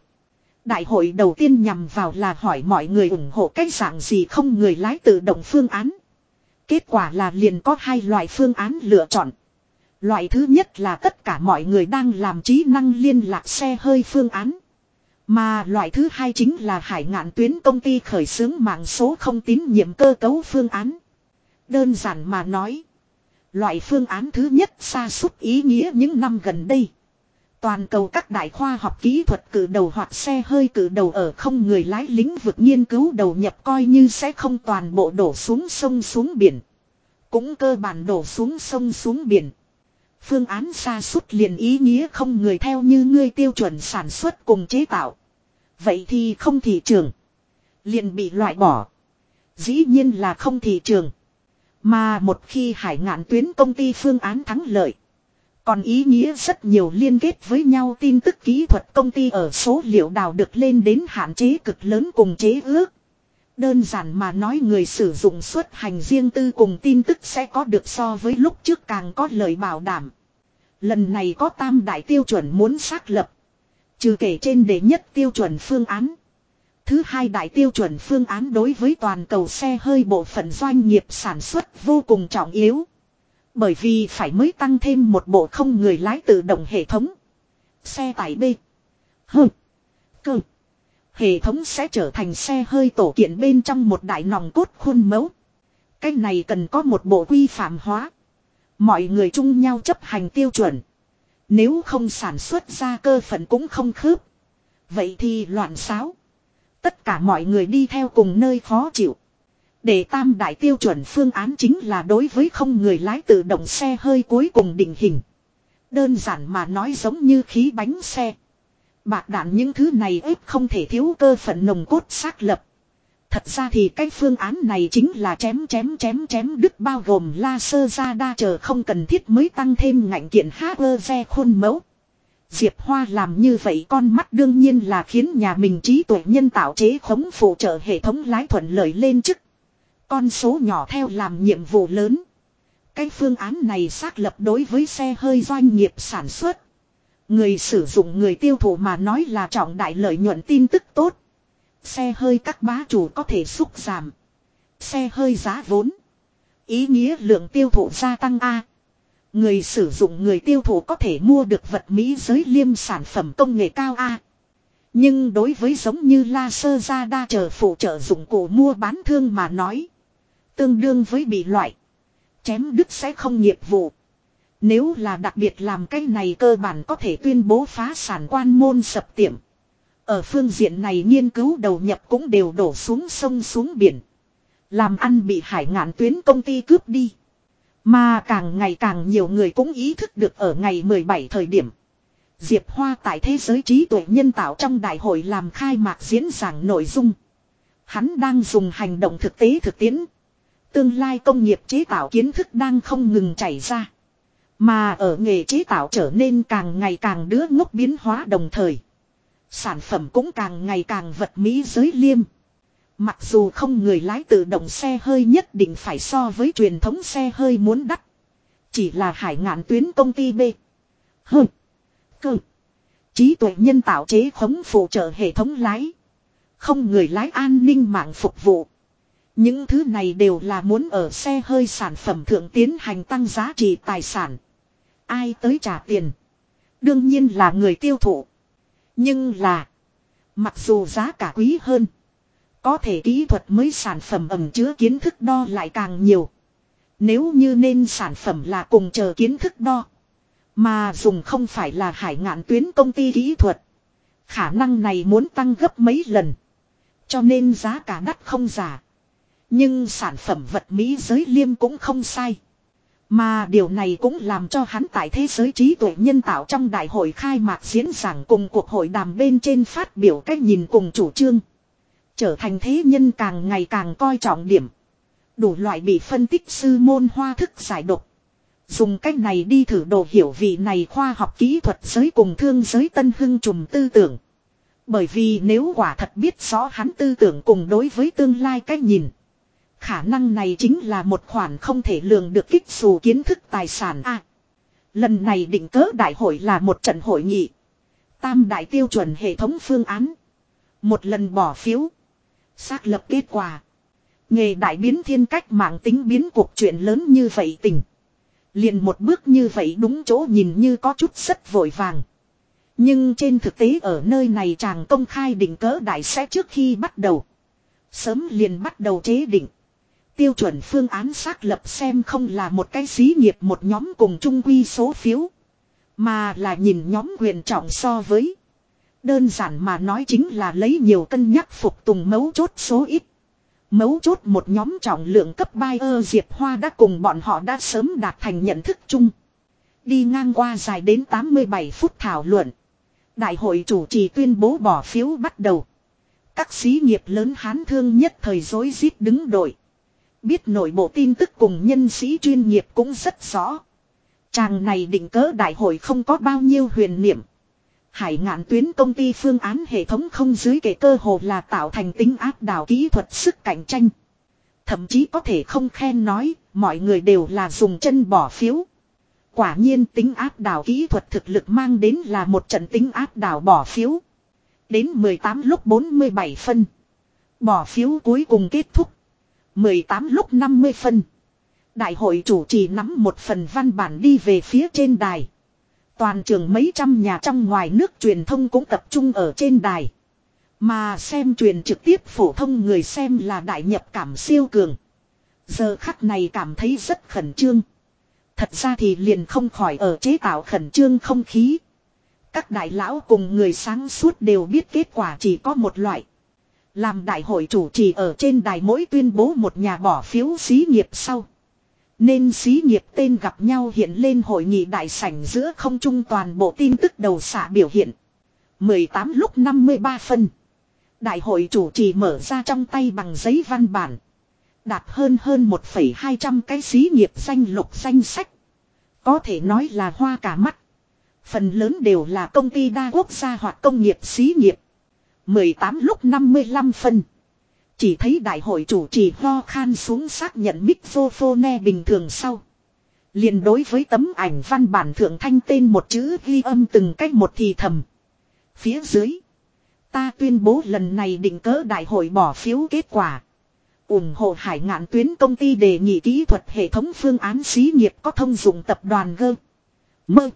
Đại hội đầu tiên nhằm vào là hỏi mọi người ủng hộ cái dạng gì không người lái tự động phương án. Kết quả là liền có hai loại phương án lựa chọn. Loại thứ nhất là tất cả mọi người đang làm trí năng liên lạc xe hơi phương án. Mà loại thứ hai chính là hải ngạn tuyến công ty khởi xướng mạng số không tín nhiệm cơ cấu phương án. Đơn giản mà nói. Loại phương án thứ nhất xa xúc ý nghĩa những năm gần đây. Toàn cầu các đại khoa học kỹ thuật cử đầu hoặc xe hơi cử đầu ở không người lái lĩnh vực nghiên cứu đầu nhập coi như sẽ không toàn bộ đổ xuống sông xuống biển. Cũng cơ bản đổ xuống sông xuống biển. Phương án xa suốt liền ý nghĩa không người theo như ngươi tiêu chuẩn sản xuất cùng chế tạo. Vậy thì không thị trường. Liền bị loại bỏ. Dĩ nhiên là không thị trường. Mà một khi hải ngạn tuyến công ty phương án thắng lợi. Còn ý nghĩa rất nhiều liên kết với nhau tin tức kỹ thuật công ty ở số liệu đào được lên đến hạn chế cực lớn cùng chế ước. Đơn giản mà nói người sử dụng xuất hành riêng tư cùng tin tức sẽ có được so với lúc trước càng có lời bảo đảm. Lần này có tam đại tiêu chuẩn muốn xác lập. Trừ kể trên đề nhất tiêu chuẩn phương án. Thứ hai đại tiêu chuẩn phương án đối với toàn cầu xe hơi bộ phận doanh nghiệp sản xuất vô cùng trọng yếu. Bởi vì phải mới tăng thêm một bộ không người lái tự động hệ thống. Xe tải B. H. Cơ. Hệ thống sẽ trở thành xe hơi tổ kiện bên trong một đại nòng cốt khuôn mẫu. Cái này cần có một bộ quy phạm hóa. Mọi người chung nhau chấp hành tiêu chuẩn. Nếu không sản xuất ra cơ phận cũng không khớp. Vậy thì loạn xáo. Tất cả mọi người đi theo cùng nơi khó chịu. Để tam đại tiêu chuẩn phương án chính là đối với không người lái tự động xe hơi cuối cùng định hình. Đơn giản mà nói giống như khí bánh xe. Bạc đạn những thứ này ếp không thể thiếu cơ phận nồng cốt xác lập. Thật ra thì cái phương án này chính là chém chém chém chém đứt bao gồm la sơ ra đa chờ không cần thiết mới tăng thêm ngạnh kiện HE khuôn mẫu. Diệp Hoa làm như vậy con mắt đương nhiên là khiến nhà mình trí tuệ nhân tạo chế khống phụ trợ hệ thống lái thuận lợi lên chức. Con số nhỏ theo làm nhiệm vụ lớn. Cái phương án này xác lập đối với xe hơi doanh nghiệp sản xuất. Người sử dụng người tiêu thụ mà nói là trọng đại lợi nhuận tin tức tốt. Xe hơi các bá chủ có thể xúc giảm. Xe hơi giá vốn. Ý nghĩa lượng tiêu thụ gia tăng A. Người sử dụng người tiêu thụ có thể mua được vật Mỹ giới liêm sản phẩm công nghệ cao A. Nhưng đối với giống như la sơ Gia đa chờ phụ trợ dụng cụ mua bán thương mà nói. Tương đương với bị loại. Chém đứt sẽ không nghiệp vụ. Nếu là đặc biệt làm cái này cơ bản có thể tuyên bố phá sản quan môn sập tiệm. Ở phương diện này nghiên cứu đầu nhập cũng đều đổ xuống sông xuống biển. Làm ăn bị hải ngạn tuyến công ty cướp đi. Mà càng ngày càng nhiều người cũng ý thức được ở ngày 17 thời điểm. Diệp Hoa tại thế giới trí tuệ nhân tạo trong đại hội làm khai mạc diễn giảng nội dung. Hắn đang dùng hành động thực tế thực tiễn. Tương lai công nghiệp chế tạo kiến thức đang không ngừng chảy ra. Mà ở nghề chế tạo trở nên càng ngày càng đứa ngốc biến hóa đồng thời. Sản phẩm cũng càng ngày càng vật mỹ giới liêm. Mặc dù không người lái tự động xe hơi nhất định phải so với truyền thống xe hơi muốn đắt. Chỉ là hải ngạn tuyến công ty B. hơn Cơ. Trí tuệ nhân tạo chế khống phụ trợ hệ thống lái. Không người lái an ninh mạng phục vụ. Những thứ này đều là muốn ở xe hơi sản phẩm thượng tiến hành tăng giá trị tài sản. Ai tới trả tiền. Đương nhiên là người tiêu thụ. Nhưng là. Mặc dù giá cả quý hơn. Có thể kỹ thuật mới sản phẩm ẩm chứa kiến thức đo lại càng nhiều. Nếu như nên sản phẩm là cùng chờ kiến thức đo. Mà dùng không phải là hải ngạn tuyến công ty kỹ thuật. Khả năng này muốn tăng gấp mấy lần. Cho nên giá cả đắt không giả. Nhưng sản phẩm vật Mỹ giới liêm cũng không sai. Mà điều này cũng làm cho hắn tại thế giới trí tuệ nhân tạo trong đại hội khai mạc diễn giảng cùng cuộc hội đàm bên trên phát biểu cách nhìn cùng chủ trương. Trở thành thế nhân càng ngày càng coi trọng điểm. Đủ loại bị phân tích sư môn hoa thức giải độc. Dùng cách này đi thử đồ hiểu vị này khoa học kỹ thuật giới cùng thương giới tân hưng trùm tư tưởng. Bởi vì nếu quả thật biết rõ hắn tư tưởng cùng đối với tương lai cách nhìn. Khả năng này chính là một khoản không thể lường được kích dù kiến thức tài sản a. lần này định cớ đại hội là một trận hội nghị. Tam đại tiêu chuẩn hệ thống phương án. Một lần bỏ phiếu. Xác lập kết quả. Nghề đại biến thiên cách mạng tính biến cuộc chuyện lớn như vậy tình. Liền một bước như vậy đúng chỗ nhìn như có chút rất vội vàng. Nhưng trên thực tế ở nơi này chàng công khai định cỡ đại sẽ trước khi bắt đầu. Sớm liền bắt đầu chế định. Tiêu chuẩn phương án xác lập xem không là một cái xí nghiệp một nhóm cùng chung quy số phiếu. Mà là nhìn nhóm quyền trọng so với. Đơn giản mà nói chính là lấy nhiều cân nhắc phục tùng mấu chốt số ít. Mấu chốt một nhóm trọng lượng cấp Bayer Diệp Hoa đã cùng bọn họ đã sớm đạt thành nhận thức chung. Đi ngang qua dài đến 87 phút thảo luận. Đại hội chủ trì tuyên bố bỏ phiếu bắt đầu. Các xí nghiệp lớn hán thương nhất thời dối rít đứng đội. Biết nội bộ tin tức cùng nhân sĩ chuyên nghiệp cũng rất rõ. Chàng này định cỡ đại hội không có bao nhiêu huyền niệm. Hải ngạn tuyến công ty phương án hệ thống không dưới kể cơ hồ là tạo thành tính áp đảo kỹ thuật sức cạnh tranh. Thậm chí có thể không khen nói, mọi người đều là dùng chân bỏ phiếu. Quả nhiên tính áp đảo kỹ thuật thực lực mang đến là một trận tính áp đảo bỏ phiếu. Đến 18 lúc 47 phân. Bỏ phiếu cuối cùng kết thúc. 18 lúc 50 phân. Đại hội chủ trì nắm một phần văn bản đi về phía trên đài. Toàn trường mấy trăm nhà trong ngoài nước truyền thông cũng tập trung ở trên đài. Mà xem truyền trực tiếp phổ thông người xem là đại nhập cảm siêu cường. Giờ khắc này cảm thấy rất khẩn trương. Thật ra thì liền không khỏi ở chế tạo khẩn trương không khí. Các đại lão cùng người sáng suốt đều biết kết quả chỉ có một loại. Làm đại hội chủ trì ở trên đài mỗi tuyên bố một nhà bỏ phiếu xí nghiệp sau. Nên xí nghiệp tên gặp nhau hiện lên hội nghị đại sảnh giữa không trung toàn bộ tin tức đầu xả biểu hiện. 18 lúc 53 phân. Đại hội chủ trì mở ra trong tay bằng giấy văn bản. Đạt hơn hơn 1,200 cái xí nghiệp danh lục danh sách. Có thể nói là hoa cả mắt. Phần lớn đều là công ty đa quốc gia hoặc công nghiệp xí nghiệp. 18 lúc 55 phân. Chỉ thấy đại hội chủ trì ho khan xuống xác nhận microphone bình thường sau. liền đối với tấm ảnh văn bản thượng thanh tên một chữ ghi âm từng cách một thì thầm. Phía dưới. Ta tuyên bố lần này định cỡ đại hội bỏ phiếu kết quả. ủng hộ hải ngạn tuyến công ty đề nghị kỹ thuật hệ thống phương án xí nghiệp có thông dụng tập đoàn gơ. Mơ.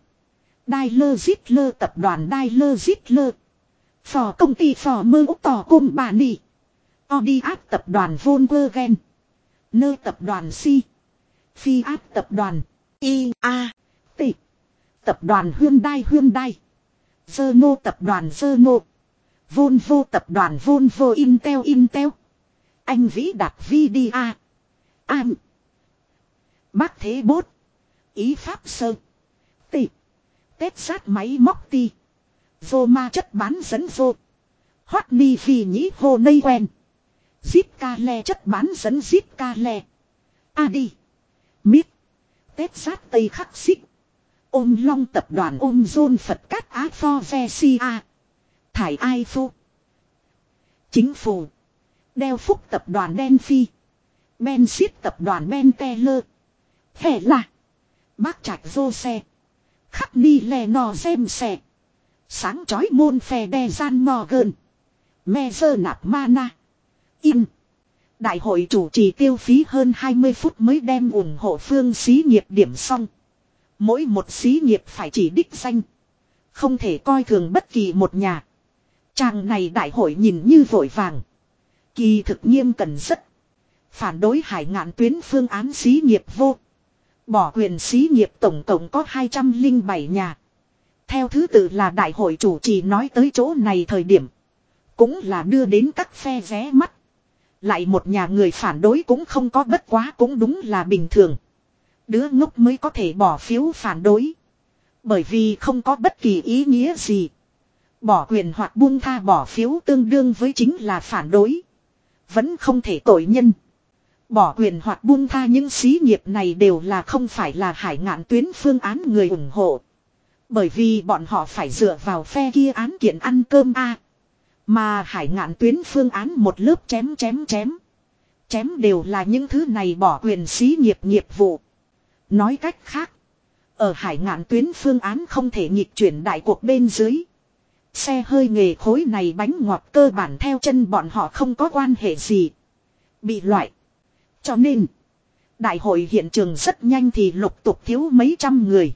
Đai lơ giết lơ tập đoàn đai lơ giết lơ. Phò công ty phò mơ úc tỏ cung bà nị. Audi áp tập đoàn Volkswagen. Nơ tập đoàn Si. Phi áp tập đoàn I A T. Tập đoàn Hyundai Hyundai. Renault tập đoàn Renault. Volvo tập đoàn Volvo Intel Intel. Anh Vĩ Đạt VDA. Am. Bác Thế Bốt. Ý Pháp Sơ. T. Tết sát máy móc ti. Vô ma chất bán dẫn vô. Hoát ni vì nhĩ hồ nây quen. Zip ca le chất bán dẫn zip ca le. A đi. Mít. Tết sát Tây khắc xích. Ôm long tập đoàn ôm dôn Phật cát á pho ve si a. Thải ai phu. Chính phủ. Đeo phúc tập đoàn đen phi. Ben siết tập đoàn Ben Teller. Hẻ là. Bác trạch dô xe. Khắc ni lè nò xem xe. Sáng chói môn phè đe gian mò gơn. Me dơ nạp mana. In. Đại hội chủ trì tiêu phí hơn 20 phút mới đem ủng hộ phương xí nghiệp điểm xong. Mỗi một xí nghiệp phải chỉ đích danh. Không thể coi thường bất kỳ một nhà. Chàng này đại hội nhìn như vội vàng. Kỳ thực nghiêm cần rất. Phản đối hải ngạn tuyến phương án xí nghiệp vô. Bỏ quyền xí nghiệp tổng cộng có 207 nhà. Theo thứ tự là đại hội chủ trì nói tới chỗ này thời điểm. Cũng là đưa đến các phe ré mắt. Lại một nhà người phản đối cũng không có bất quá cũng đúng là bình thường. Đứa ngốc mới có thể bỏ phiếu phản đối. Bởi vì không có bất kỳ ý nghĩa gì. Bỏ quyền hoặc buông tha bỏ phiếu tương đương với chính là phản đối. Vẫn không thể tội nhân. Bỏ quyền hoặc buông tha những xí nghiệp này đều là không phải là hải ngạn tuyến phương án người ủng hộ. Bởi vì bọn họ phải dựa vào phe kia án kiện ăn cơm a mà hải ngạn tuyến phương án một lớp chém chém chém. Chém đều là những thứ này bỏ quyền xí nghiệp nghiệp vụ. Nói cách khác. Ở hải ngạn tuyến phương án không thể nhịp chuyển đại cuộc bên dưới. Xe hơi nghề khối này bánh ngọt cơ bản theo chân bọn họ không có quan hệ gì. Bị loại. Cho nên. Đại hội hiện trường rất nhanh thì lục tục thiếu mấy trăm người.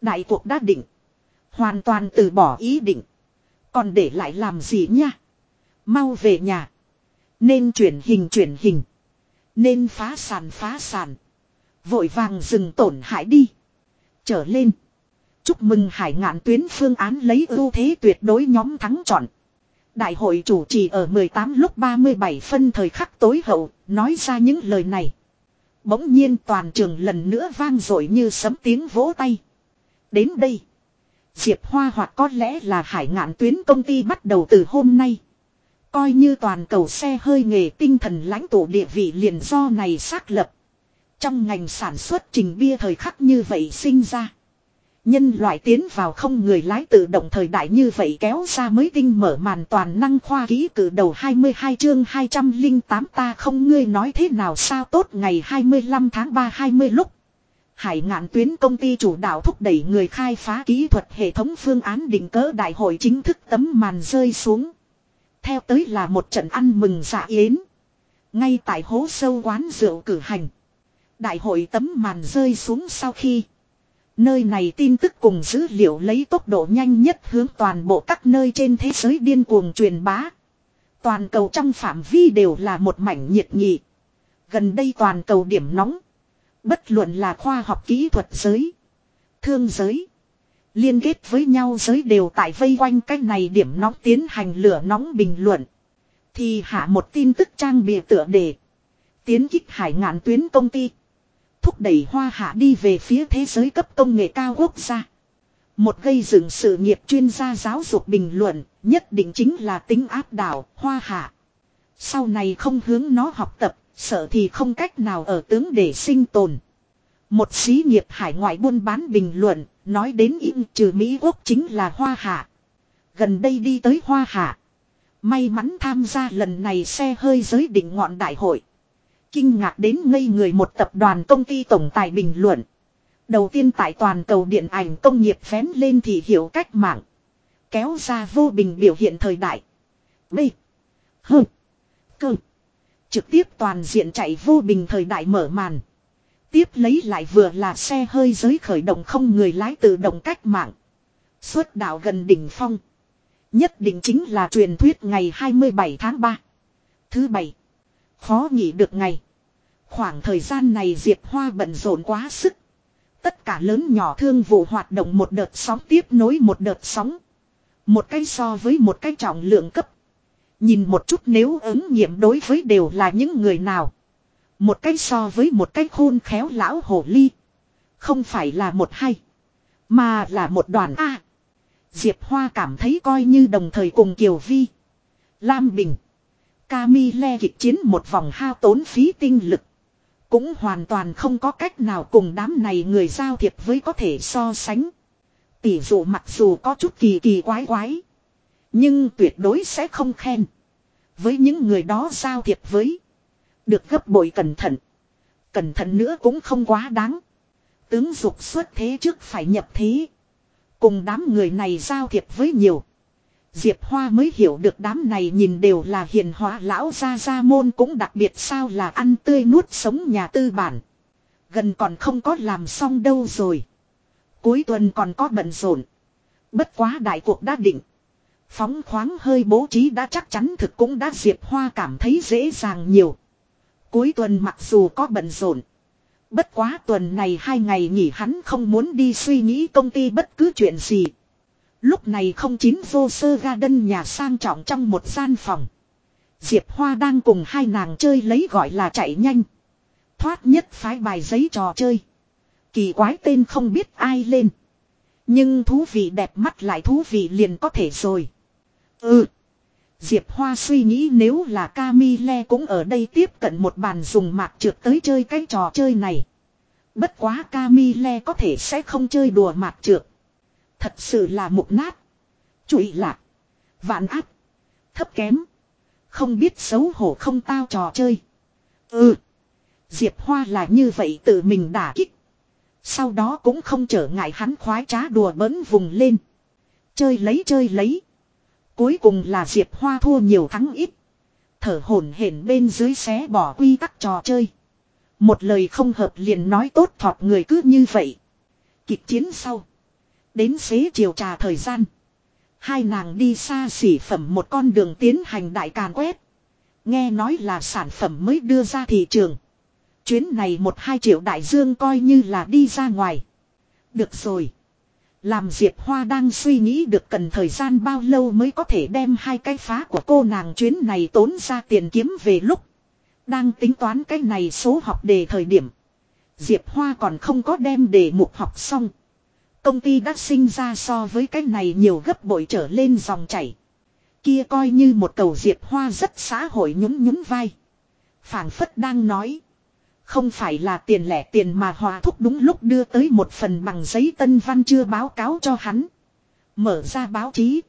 Đại cuộc đã định. Hoàn toàn từ bỏ ý định. Còn để lại làm gì nha. Mau về nhà. Nên chuyển hình chuyển hình. Nên phá sản phá sản. Vội vàng dừng tổn hại đi. Trở lên. Chúc mừng hải ngạn tuyến phương án lấy ưu thế tuyệt đối nhóm thắng chọn. Đại hội chủ trì ở 18 lúc 37 phân thời khắc tối hậu, nói ra những lời này. Bỗng nhiên toàn trường lần nữa vang dội như sấm tiếng vỗ tay. Đến đây. Diệp Hoa hoặc có lẽ là hải ngạn tuyến công ty bắt đầu từ hôm nay. Coi như toàn cầu xe hơi nghề tinh thần lãnh tụ địa vị liền do này xác lập. Trong ngành sản xuất trình bia thời khắc như vậy sinh ra. Nhân loại tiến vào không người lái tự động thời đại như vậy kéo ra mới tinh mở màn toàn năng khoa ký cử đầu 22 chương 208 ta không ngươi nói thế nào sao tốt ngày 25 tháng 3 20 lúc. Hải ngạn tuyến công ty chủ đạo thúc đẩy người khai phá kỹ thuật hệ thống phương án định cỡ đại hội chính thức tấm màn rơi xuống. Theo tới là một trận ăn mừng dạ yến. Ngay tại hố sâu quán rượu cử hành. Đại hội tấm màn rơi xuống sau khi. Nơi này tin tức cùng dữ liệu lấy tốc độ nhanh nhất hướng toàn bộ các nơi trên thế giới điên cuồng truyền bá. Toàn cầu trong phạm vi đều là một mảnh nhiệt nhị. Gần đây toàn cầu điểm nóng. Bất luận là khoa học kỹ thuật giới. Thương giới. Liên kết với nhau giới đều tại vây quanh cái này điểm nóng tiến hành lửa nóng bình luận. Thì hạ một tin tức trang bìa tựa đề. Tiến kích hải ngạn tuyến công ty. Thúc đẩy hoa hạ đi về phía thế giới cấp công nghệ cao quốc gia. Một gây dựng sự nghiệp chuyên gia giáo dục bình luận, nhất định chính là tính áp đảo, hoa hạ. Sau này không hướng nó học tập, sợ thì không cách nào ở tướng để sinh tồn. Một xí nghiệp hải ngoại buôn bán bình luận, nói đến in trừ Mỹ Quốc chính là hoa hạ. Gần đây đi tới hoa hạ. May mắn tham gia lần này xe hơi giới định ngọn đại hội. Kinh ngạc đến ngây người một tập đoàn công ty tổng tài bình luận. Đầu tiên tại toàn cầu điện ảnh công nghiệp phén lên thì hiểu cách mạng. Kéo ra vô bình biểu hiện thời đại. B. H. Cơ. Trực tiếp toàn diện chạy vô bình thời đại mở màn. Tiếp lấy lại vừa là xe hơi giới khởi động không người lái tự động cách mạng. Xuất đạo gần đỉnh phong. Nhất định chính là truyền thuyết ngày 27 tháng 3. Thứ bảy. Khó nghỉ được ngày. Khoảng thời gian này Diệp Hoa bận rộn quá sức. Tất cả lớn nhỏ thương vụ hoạt động một đợt sóng tiếp nối một đợt sóng. Một cái so với một cái trọng lượng cấp. Nhìn một chút nếu ứng nghiệm đối với đều là những người nào. Một cái so với một cái khôn khéo lão hồ ly. Không phải là một hay. Mà là một đoàn A. Diệp Hoa cảm thấy coi như đồng thời cùng Kiều Vi. Lam Bình. Camille kịch chiến một vòng hao tốn phí tinh lực. Cũng hoàn toàn không có cách nào cùng đám này người giao thiệp với có thể so sánh. Tỷ dụ mặc dù có chút kỳ kỳ quái quái. Nhưng tuyệt đối sẽ không khen. Với những người đó giao thiệp với. Được gấp bội cẩn thận. Cẩn thận nữa cũng không quá đáng. Tướng dục xuất thế trước phải nhập thế. Cùng đám người này giao thiệp với nhiều. Diệp Hoa mới hiểu được đám này nhìn đều là hiền hóa lão gia gia môn cũng đặc biệt sao là ăn tươi nuốt sống nhà tư bản. Gần còn không có làm xong đâu rồi. Cuối tuần còn có bận rộn. Bất quá đại cuộc đã định. Phóng khoáng hơi bố trí đã chắc chắn thực cũng đã Diệp Hoa cảm thấy dễ dàng nhiều. Cuối tuần mặc dù có bận rộn. Bất quá tuần này hai ngày nghỉ hắn không muốn đi suy nghĩ công ty bất cứ chuyện gì. Lúc này không chín vô sơ ga đân nhà sang trọng trong một gian phòng. Diệp Hoa đang cùng hai nàng chơi lấy gọi là chạy nhanh. Thoát nhất phái bài giấy trò chơi. Kỳ quái tên không biết ai lên. Nhưng thú vị đẹp mắt lại thú vị liền có thể rồi. Ừ. Diệp Hoa suy nghĩ nếu là Camille cũng ở đây tiếp cận một bàn dùng mạc trượt tới chơi cái trò chơi này. Bất quá Camille có thể sẽ không chơi đùa mạc trượt. Thật sự là mục nát. Chụy lạc. Vạn áp. Thấp kém. Không biết xấu hổ không tao trò chơi. Ừ. Diệp Hoa là như vậy tự mình đả kích. Sau đó cũng không trở ngại hắn khoái trá đùa bỡn vùng lên. Chơi lấy chơi lấy. Cuối cùng là Diệp Hoa thua nhiều thắng ít. Thở hổn hển bên dưới xé bỏ quy tắc trò chơi. Một lời không hợp liền nói tốt thọt người cứ như vậy. Kịch chiến sau. Đến xế chiều trà thời gian. Hai nàng đi xa xỉ phẩm một con đường tiến hành đại càn quét. Nghe nói là sản phẩm mới đưa ra thị trường. Chuyến này một hai triệu đại dương coi như là đi ra ngoài. Được rồi. Làm Diệp Hoa đang suy nghĩ được cần thời gian bao lâu mới có thể đem hai cái phá của cô nàng chuyến này tốn ra tiền kiếm về lúc. Đang tính toán cái này số học đề thời điểm. Diệp Hoa còn không có đem đề mục học xong. Công ty đã sinh ra so với cái này nhiều gấp bội trở lên dòng chảy. Kia coi như một cầu Diệp Hoa rất xã hội nhún nhún vai. phảng phất đang nói. Không phải là tiền lẻ tiền mà hòa thúc đúng lúc đưa tới một phần bằng giấy tân văn chưa báo cáo cho hắn. Mở ra báo chí.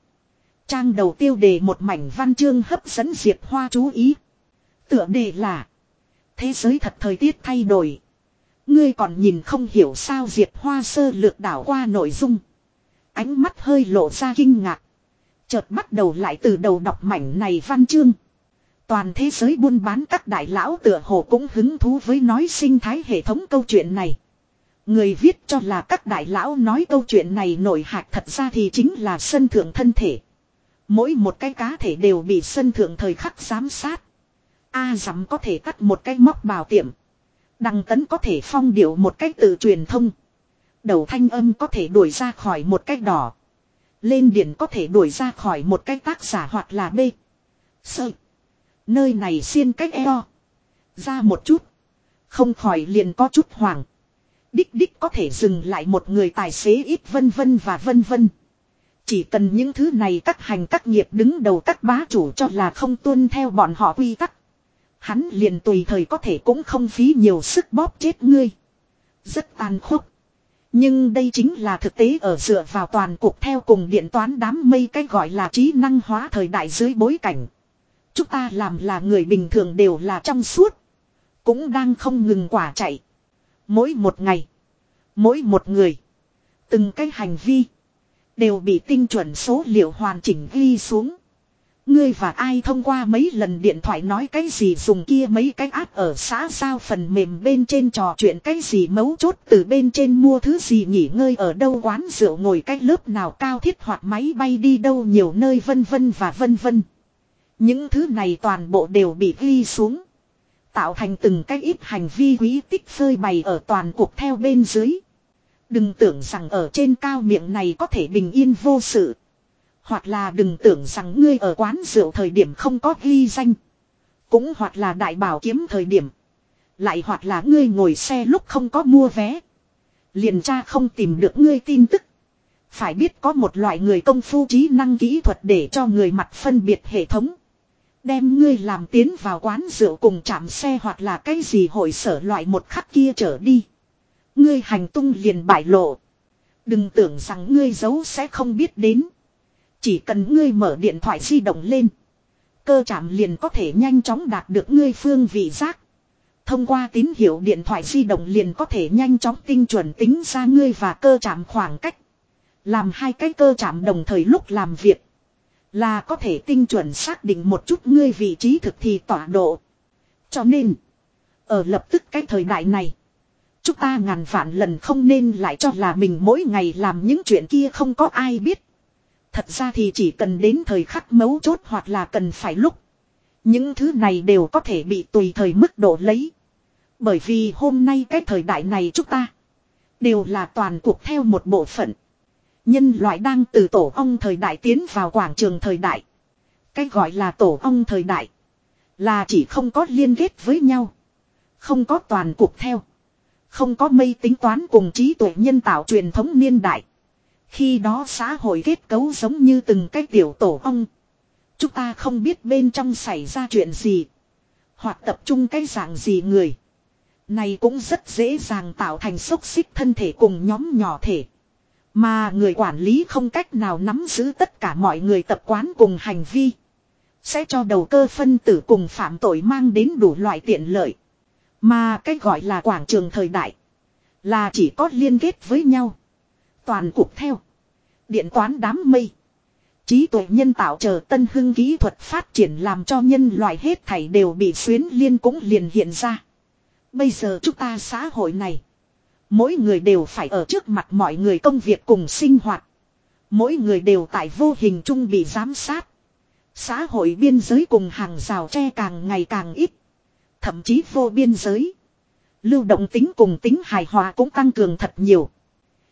Trang đầu tiêu đề một mảnh văn chương hấp dẫn Diệp Hoa chú ý. Tựa đề là. Thế giới thật thời tiết thay đổi. Ngươi còn nhìn không hiểu sao Diệp Hoa sơ lược đảo qua nội dung. Ánh mắt hơi lộ ra kinh ngạc. Chợt bắt đầu lại từ đầu đọc mảnh này văn chương. Toàn thế giới buôn bán các đại lão tựa hồ cũng hứng thú với nói sinh thái hệ thống câu chuyện này. Người viết cho là các đại lão nói câu chuyện này nổi hạc thật ra thì chính là sân thượng thân thể. Mỗi một cái cá thể đều bị sân thượng thời khắc giám sát. A à, dám có thể cắt một cái móc bào tiệm. Đăng tấn có thể phong điệu một cách tự truyền thông. Đầu thanh âm có thể đuổi ra khỏi một cách đỏ. Lên điển có thể đuổi ra khỏi một cách tác giả hoặc là B. sợi Nơi này xiên cách eo. Ra một chút. Không khỏi liền có chút hoảng. Đích đích có thể dừng lại một người tài xế ít vân vân và vân vân. Chỉ cần những thứ này các hành các nghiệp đứng đầu các bá chủ cho là không tuân theo bọn họ quy tắc. Hắn liền tùy thời có thể cũng không phí nhiều sức bóp chết ngươi. Rất tàn khốc. Nhưng đây chính là thực tế ở dựa vào toàn cục theo cùng điện toán đám mây cái gọi là trí năng hóa thời đại dưới bối cảnh. Chúng ta làm là người bình thường đều là trong suốt. Cũng đang không ngừng quả chạy. Mỗi một ngày. Mỗi một người. Từng cái hành vi. Đều bị tinh chuẩn số liệu hoàn chỉnh ghi xuống. Ngươi và ai thông qua mấy lần điện thoại nói cái gì dùng kia mấy cái áp ở xã sao phần mềm bên trên trò chuyện cái gì mấu chốt từ bên trên mua thứ gì nghỉ ngơi ở đâu quán rượu ngồi cách lớp nào cao thiết hoặc máy bay đi đâu nhiều nơi vân vân và vân vân. Những thứ này toàn bộ đều bị ghi xuống. Tạo thành từng cái ít hành vi quý tích phơi bày ở toàn cuộc theo bên dưới. Đừng tưởng rằng ở trên cao miệng này có thể bình yên vô sự. Hoặc là đừng tưởng rằng ngươi ở quán rượu thời điểm không có ghi danh. Cũng hoặc là đại bảo kiếm thời điểm. Lại hoặc là ngươi ngồi xe lúc không có mua vé. Liền tra không tìm được ngươi tin tức. Phải biết có một loại người công phu trí năng kỹ thuật để cho người mặt phân biệt hệ thống. Đem ngươi làm tiến vào quán rượu cùng chạm xe hoặc là cái gì hội sở loại một khắc kia trở đi. Ngươi hành tung liền bại lộ. Đừng tưởng rằng ngươi giấu sẽ không biết đến. Chỉ cần ngươi mở điện thoại di động lên. Cơ chạm liền có thể nhanh chóng đạt được ngươi phương vị giác. Thông qua tín hiệu điện thoại di động liền có thể nhanh chóng tinh chuẩn tính ra ngươi và cơ chạm khoảng cách. Làm hai cái cơ chạm đồng thời lúc làm việc. Là có thể tinh chuẩn xác định một chút ngươi vị trí thực thì tọa độ. Cho nên. Ở lập tức cái thời đại này. chúng ta ngàn vạn lần không nên lại cho là mình mỗi ngày làm những chuyện kia không có ai biết. Thật ra thì chỉ cần đến thời khắc mấu chốt hoặc là cần phải lúc. Những thứ này đều có thể bị tùy thời mức độ lấy. Bởi vì hôm nay cái thời đại này chúng ta, đều là toàn cuộc theo một bộ phận. Nhân loại đang từ tổ ong thời đại tiến vào quảng trường thời đại. Cái gọi là tổ ong thời đại là chỉ không có liên kết với nhau. Không có toàn cuộc theo. Không có mây tính toán cùng trí tuệ nhân tạo truyền thống niên đại. Khi đó xã hội kết cấu giống như từng cái tiểu tổ ong. Chúng ta không biết bên trong xảy ra chuyện gì. Hoặc tập trung cái dạng gì người. Này cũng rất dễ dàng tạo thành xúc xích thân thể cùng nhóm nhỏ thể. Mà người quản lý không cách nào nắm giữ tất cả mọi người tập quán cùng hành vi. Sẽ cho đầu cơ phân tử cùng phạm tội mang đến đủ loại tiện lợi. Mà cái gọi là quảng trường thời đại. Là chỉ có liên kết với nhau. Toàn cục theo. Điện toán đám mây. Trí tuệ nhân tạo chờ tân hưng kỹ thuật phát triển làm cho nhân loại hết thảy đều bị xuyến liên cũng liền hiện ra. Bây giờ chúng ta xã hội này. Mỗi người đều phải ở trước mặt mọi người công việc cùng sinh hoạt. Mỗi người đều tại vô hình chung bị giám sát. Xã hội biên giới cùng hàng rào tre càng ngày càng ít. Thậm chí vô biên giới. Lưu động tính cùng tính hài hòa cũng tăng cường thật nhiều.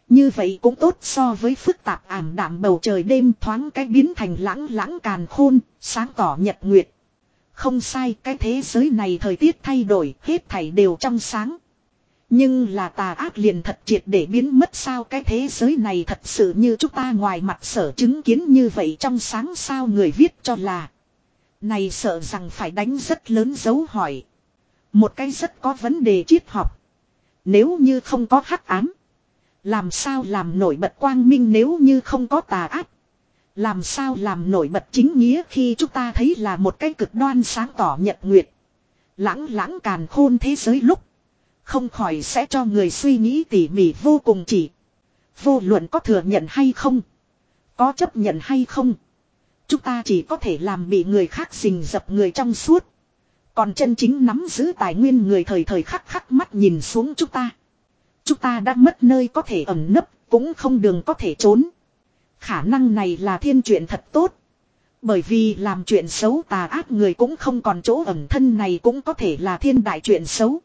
Như vậy cũng tốt so với phức tạp ảm đạm bầu trời đêm thoáng cái biến thành lãng lãng càn khôn, sáng tỏ nhật nguyệt. Không sai, cái thế giới này thời tiết thay đổi, hết thảy đều trong sáng. Nhưng là tà ác liền thật triệt để biến mất sao cái thế giới này thật sự như chúng ta ngoài mặt sở chứng kiến như vậy trong sáng sao người viết cho là. Này sợ rằng phải đánh rất lớn dấu hỏi. Một cái rất có vấn đề triết học. Nếu như không có hắc ám. Làm sao làm nổi bật quang minh nếu như không có tà ác. Làm sao làm nổi bật chính nghĩa khi chúng ta thấy là một cái cực đoan sáng tỏ nhật nguyệt. Lãng lãng càn khôn thế giới lúc. Không khỏi sẽ cho người suy nghĩ tỉ mỉ vô cùng chỉ. Vô luận có thừa nhận hay không. Có chấp nhận hay không. Chúng ta chỉ có thể làm bị người khác xình dập người trong suốt. Còn chân chính nắm giữ tài nguyên người thời thời khắc khắc mắt nhìn xuống chúng ta. Chúng ta đã mất nơi có thể ẩn nấp, cũng không đường có thể trốn. Khả năng này là thiên chuyện thật tốt. Bởi vì làm chuyện xấu tà ác người cũng không còn chỗ ẩn thân này cũng có thể là thiên đại chuyện xấu.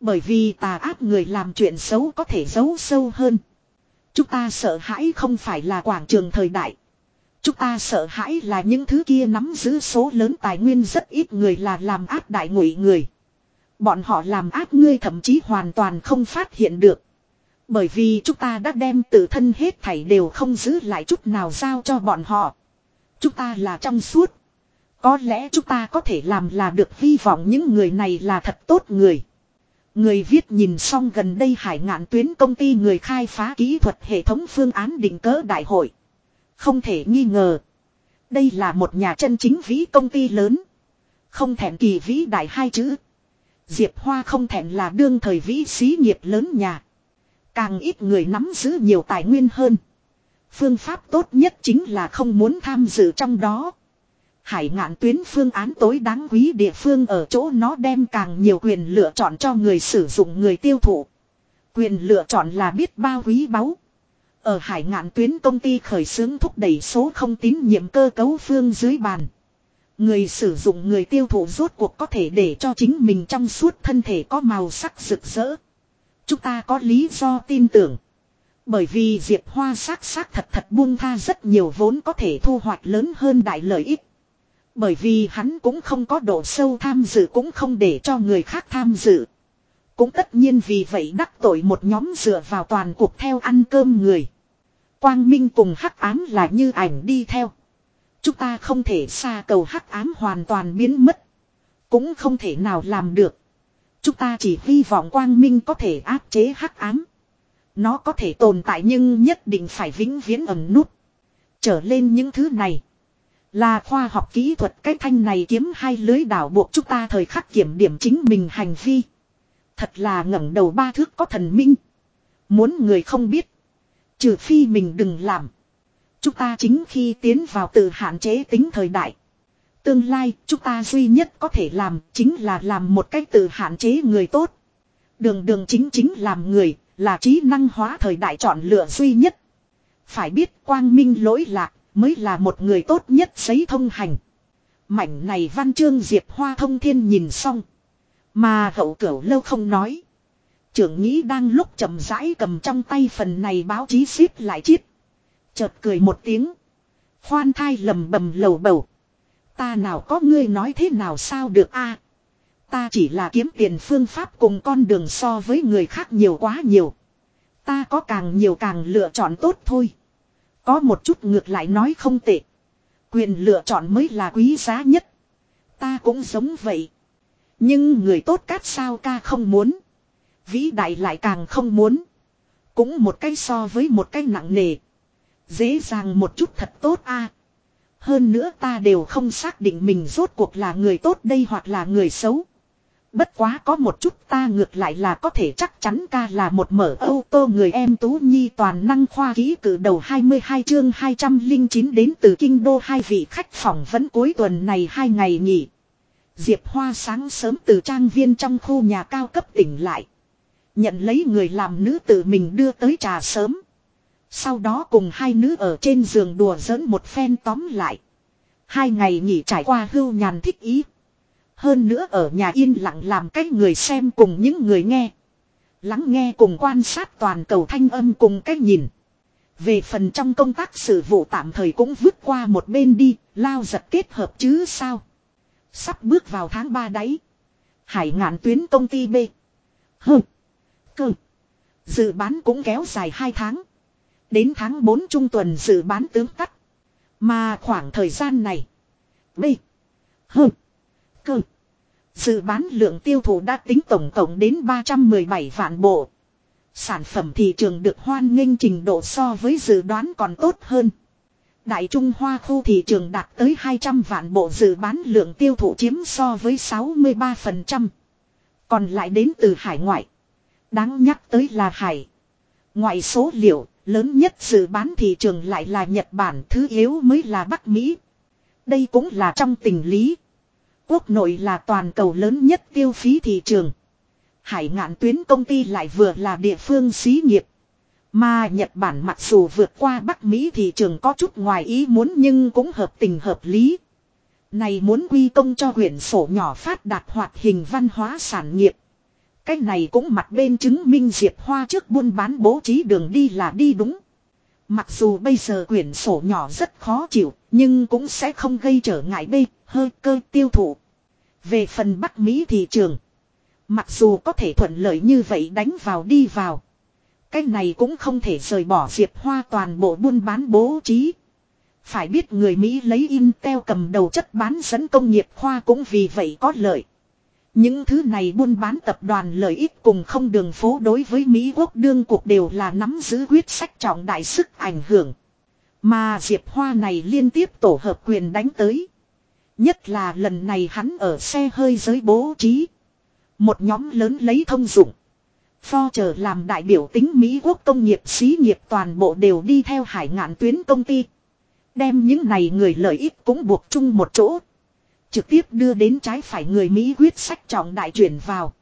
Bởi vì tà ác người làm chuyện xấu có thể giấu sâu hơn. Chúng ta sợ hãi không phải là quảng trường thời đại. Chúng ta sợ hãi là những thứ kia nắm giữ số lớn tài nguyên rất ít người là làm ác đại ngụy người. Bọn họ làm ác ngươi thậm chí hoàn toàn không phát hiện được. Bởi vì chúng ta đã đem tự thân hết thảy đều không giữ lại chút nào giao cho bọn họ. Chúng ta là trong suốt. Có lẽ chúng ta có thể làm là được hy vọng những người này là thật tốt người. Người viết nhìn xong gần đây hải ngạn tuyến công ty người khai phá kỹ thuật hệ thống phương án định cỡ đại hội. Không thể nghi ngờ. Đây là một nhà chân chính vĩ công ty lớn. Không thèm kỳ vĩ đại hai chữ. Diệp Hoa không thèm là đương thời vĩ xí nghiệp lớn nhà. Càng ít người nắm giữ nhiều tài nguyên hơn. Phương pháp tốt nhất chính là không muốn tham dự trong đó. Hải ngạn tuyến phương án tối đáng quý địa phương ở chỗ nó đem càng nhiều quyền lựa chọn cho người sử dụng người tiêu thụ. Quyền lựa chọn là biết bao quý báu. Ở hải ngạn tuyến công ty khởi xướng thúc đẩy số không tín nhiệm cơ cấu phương dưới bàn. Người sử dụng người tiêu thụ rốt cuộc có thể để cho chính mình trong suốt thân thể có màu sắc rực rỡ. Chúng ta có lý do tin tưởng. Bởi vì Diệp Hoa sắc sắc thật thật buông tha rất nhiều vốn có thể thu hoạch lớn hơn đại lợi ích. Bởi vì hắn cũng không có độ sâu tham dự cũng không để cho người khác tham dự. Cũng tất nhiên vì vậy đắc tội một nhóm dựa vào toàn cuộc theo ăn cơm người. Quang Minh cùng hắc ám là như ảnh đi theo. Chúng ta không thể xa cầu hắc ám hoàn toàn biến mất. Cũng không thể nào làm được. Chúng ta chỉ hy vọng quang minh có thể áp chế hắc ám. Nó có thể tồn tại nhưng nhất định phải vĩnh viễn ẩn nút. Trở lên những thứ này. Là khoa học kỹ thuật cái thanh này kiếm hai lưới đảo buộc chúng ta thời khắc kiểm điểm chính mình hành vi. Thật là ngẩng đầu ba thước có thần minh. Muốn người không biết. Trừ phi mình đừng làm. Chúng ta chính khi tiến vào tự hạn chế tính thời đại. Tương lai chúng ta duy nhất có thể làm chính là làm một cách tự hạn chế người tốt. Đường đường chính chính làm người, là trí năng hóa thời đại chọn lựa duy nhất. Phải biết quang minh lỗi lạc, mới là một người tốt nhất giấy thông hành. Mảnh này văn chương Diệp Hoa thông thiên nhìn xong. Mà hậu cửu lâu không nói. Trưởng nghĩ đang lúc chậm rãi cầm trong tay phần này báo chí xếp lại chiết. Chợt cười một tiếng. Khoan thai lầm bầm lầu bầu. Ta nào có ngươi nói thế nào sao được a Ta chỉ là kiếm tiền phương pháp cùng con đường so với người khác nhiều quá nhiều. Ta có càng nhiều càng lựa chọn tốt thôi. Có một chút ngược lại nói không tệ. Quyền lựa chọn mới là quý giá nhất. Ta cũng giống vậy. Nhưng người tốt cát sao ca không muốn. Vĩ đại lại càng không muốn. Cũng một cái so với một cái nặng nề. Dễ dàng một chút thật tốt a. Hơn nữa ta đều không xác định mình rốt cuộc là người tốt đây hoặc là người xấu. Bất quá có một chút ta ngược lại là có thể chắc chắn ca là một mở ô tô người em Tú Nhi toàn năng khoa ký cử đầu 22 chương 209 đến từ kinh đô hai vị khách phỏng vấn cuối tuần này hai ngày nghỉ. Diệp Hoa sáng sớm từ trang viên trong khu nhà cao cấp tỉnh lại. Nhận lấy người làm nữ tự mình đưa tới trà sớm. Sau đó cùng hai nữ ở trên giường đùa giỡn một phen tóm lại. Hai ngày nghỉ trải qua hưu nhàn thích ý. Hơn nữa ở nhà yên lặng làm cách người xem cùng những người nghe. Lắng nghe cùng quan sát toàn cầu thanh âm cùng cách nhìn. Về phần trong công tác sự vụ tạm thời cũng vứt qua một bên đi, lao giật kết hợp chứ sao. Sắp bước vào tháng 3 đấy. Hải ngạn tuyến công ty B. hừ Cơ. Dự bán cũng kéo dài 2 tháng. Đến tháng 4 trung tuần dự bán tướng tắt. Mà khoảng thời gian này. B. hừ Cơ. Dự bán lượng tiêu thụ đã tính tổng cộng đến 317 vạn bộ. Sản phẩm thị trường được hoan nghênh trình độ so với dự đoán còn tốt hơn. Đại Trung Hoa khu thị trường đạt tới 200 vạn bộ dự bán lượng tiêu thụ chiếm so với 63%. Còn lại đến từ hải ngoại. Đáng nhắc tới là hải. Ngoại số liệu, lớn nhất dự bán thị trường lại là Nhật Bản, thứ yếu mới là Bắc Mỹ. Đây cũng là trong tình lý. Quốc nội là toàn cầu lớn nhất tiêu phí thị trường. Hải ngạn tuyến công ty lại vừa là địa phương xí nghiệp. Mà Nhật Bản mặc dù vượt qua Bắc Mỹ thị trường có chút ngoài ý muốn nhưng cũng hợp tình hợp lý. Này muốn quy công cho quyển sổ nhỏ phát đạt hoạt hình văn hóa sản nghiệp. Cái này cũng mặt bên chứng minh Diệp Hoa trước buôn bán bố trí đường đi là đi đúng. Mặc dù bây giờ quyển sổ nhỏ rất khó chịu, nhưng cũng sẽ không gây trở ngại bê, hơi cơ tiêu thụ. Về phần Bắc Mỹ thị trường, mặc dù có thể thuận lợi như vậy đánh vào đi vào. Cái này cũng không thể rời bỏ Diệp Hoa toàn bộ buôn bán bố trí. Phải biết người Mỹ lấy Intel cầm đầu chất bán dẫn công nghiệp khoa cũng vì vậy có lợi. Những thứ này buôn bán tập đoàn lợi ích cùng không đường phố đối với Mỹ quốc đương cuộc đều là nắm giữ quyết sách trọng đại sức ảnh hưởng. Mà Diệp Hoa này liên tiếp tổ hợp quyền đánh tới. Nhất là lần này hắn ở xe hơi giới bố trí. Một nhóm lớn lấy thông dụng. Pho chờ làm đại biểu tính Mỹ quốc công nghiệp xí nghiệp toàn bộ đều đi theo hải ngạn tuyến công ty. Đem những này người lợi ích cũng buộc chung một chỗ. Trực tiếp đưa đến trái phải người Mỹ quyết sách trọng đại chuyển vào.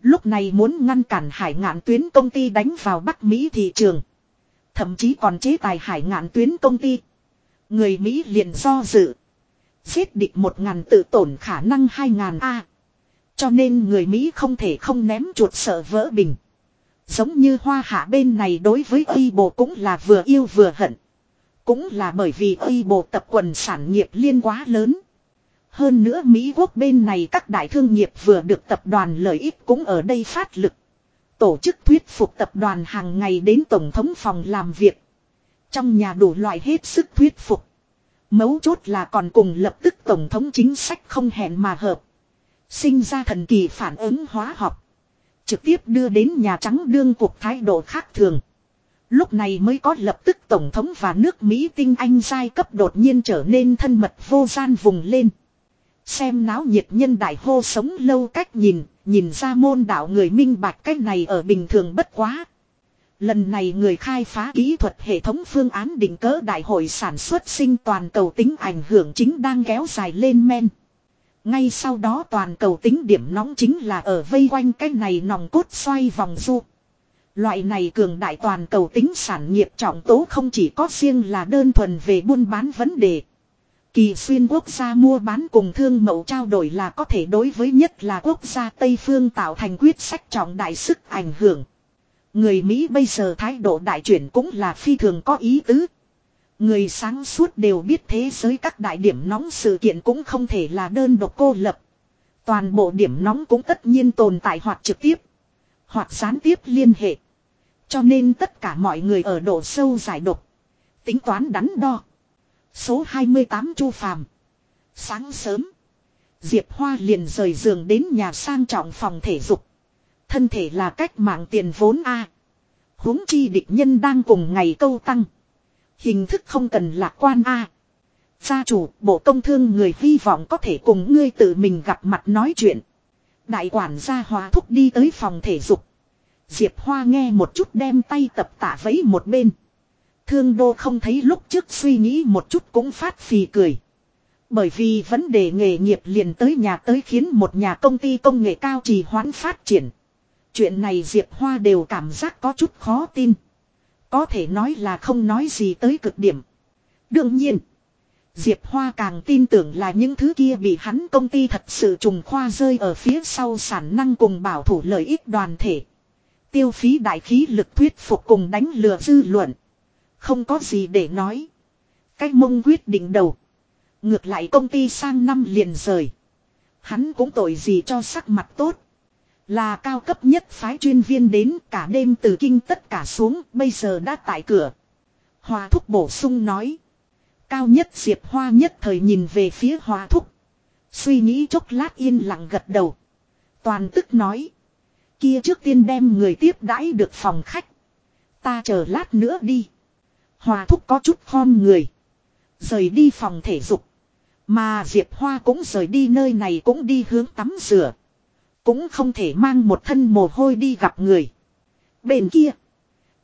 Lúc này muốn ngăn cản hải ngạn tuyến công ty đánh vào Bắc Mỹ thị trường. Thậm chí còn chế tài hải ngạn tuyến công ty. Người Mỹ liền do dự. Giết địch một ngàn tự tổn khả năng hai ngàn A. Cho nên người Mỹ không thể không ném chuột sợ vỡ bình. Giống như hoa hạ bên này đối với Ây Bộ cũng là vừa yêu vừa hận. Cũng là bởi vì Ây Bộ tập quần sản nghiệp liên quá lớn. Hơn nữa Mỹ quốc bên này các đại thương nghiệp vừa được tập đoàn lợi ích cũng ở đây phát lực. Tổ chức thuyết phục tập đoàn hàng ngày đến Tổng thống phòng làm việc. Trong nhà đủ loại hết sức thuyết phục. Mấu chốt là còn cùng lập tức Tổng thống chính sách không hẹn mà hợp. Sinh ra thần kỳ phản ứng hóa học. Trực tiếp đưa đến Nhà Trắng đương cuộc thái độ khác thường. Lúc này mới có lập tức Tổng thống và nước Mỹ tinh anh giai cấp đột nhiên trở nên thân mật vô gian vùng lên. Xem náo nhiệt nhân đại hô sống lâu cách nhìn, nhìn ra môn đạo người minh bạch cách này ở bình thường bất quá. Lần này người khai phá kỹ thuật hệ thống phương án định cỡ đại hội sản xuất sinh toàn cầu tính ảnh hưởng chính đang kéo dài lên men. Ngay sau đó toàn cầu tính điểm nóng chính là ở vây quanh cái này nòng cốt xoay vòng du. Loại này cường đại toàn cầu tính sản nghiệp trọng tố không chỉ có riêng là đơn thuần về buôn bán vấn đề. Kỳ xuyên quốc gia mua bán cùng thương mẫu trao đổi là có thể đối với nhất là quốc gia Tây Phương tạo thành quyết sách trọng đại sức ảnh hưởng. Người Mỹ bây giờ thái độ đại chuyển cũng là phi thường có ý tứ. Người sáng suốt đều biết thế giới các đại điểm nóng sự kiện cũng không thể là đơn độc cô lập. Toàn bộ điểm nóng cũng tất nhiên tồn tại hoặc trực tiếp, hoặc gián tiếp liên hệ. Cho nên tất cả mọi người ở độ sâu giải độc. Tính toán đắn đo. Số 28 Chu Phàm. Sáng sớm. Diệp Hoa liền rời giường đến nhà sang trọng phòng thể dục. Thân thể là cách mạng tiền vốn A. huống chi địch nhân đang cùng ngày câu tăng. Hình thức không cần lạc quan A. Gia chủ, bộ công thương người hy vọng có thể cùng ngươi tự mình gặp mặt nói chuyện. Đại quản gia hòa thúc đi tới phòng thể dục. Diệp Hoa nghe một chút đem tay tập tả vấy một bên. Thương đô không thấy lúc trước suy nghĩ một chút cũng phát phì cười. Bởi vì vấn đề nghề nghiệp liền tới nhà tới khiến một nhà công ty công nghệ cao trì hoãn phát triển. Chuyện này Diệp Hoa đều cảm giác có chút khó tin. Có thể nói là không nói gì tới cực điểm. Đương nhiên. Diệp Hoa càng tin tưởng là những thứ kia bị hắn công ty thật sự trùng khoa rơi ở phía sau sản năng cùng bảo thủ lợi ích đoàn thể. Tiêu phí đại khí lực thuyết phục cùng đánh lừa dư luận. Không có gì để nói. Cách mông quyết định đầu. Ngược lại công ty sang năm liền rời. Hắn cũng tội gì cho sắc mặt tốt. Là cao cấp nhất phái chuyên viên đến cả đêm từ kinh tất cả xuống, bây giờ đã tại cửa. Hòa thúc bổ sung nói. Cao nhất diệp hoa nhất thời nhìn về phía hòa thúc. Suy nghĩ chốc lát yên lặng gật đầu. Toàn tức nói. Kia trước tiên đem người tiếp đãi được phòng khách. Ta chờ lát nữa đi. Hòa thúc có chút khom người. Rời đi phòng thể dục. Mà Diệp Hoa cũng rời đi nơi này cũng đi hướng tắm rửa. Cũng không thể mang một thân mồ hôi đi gặp người. Bên kia.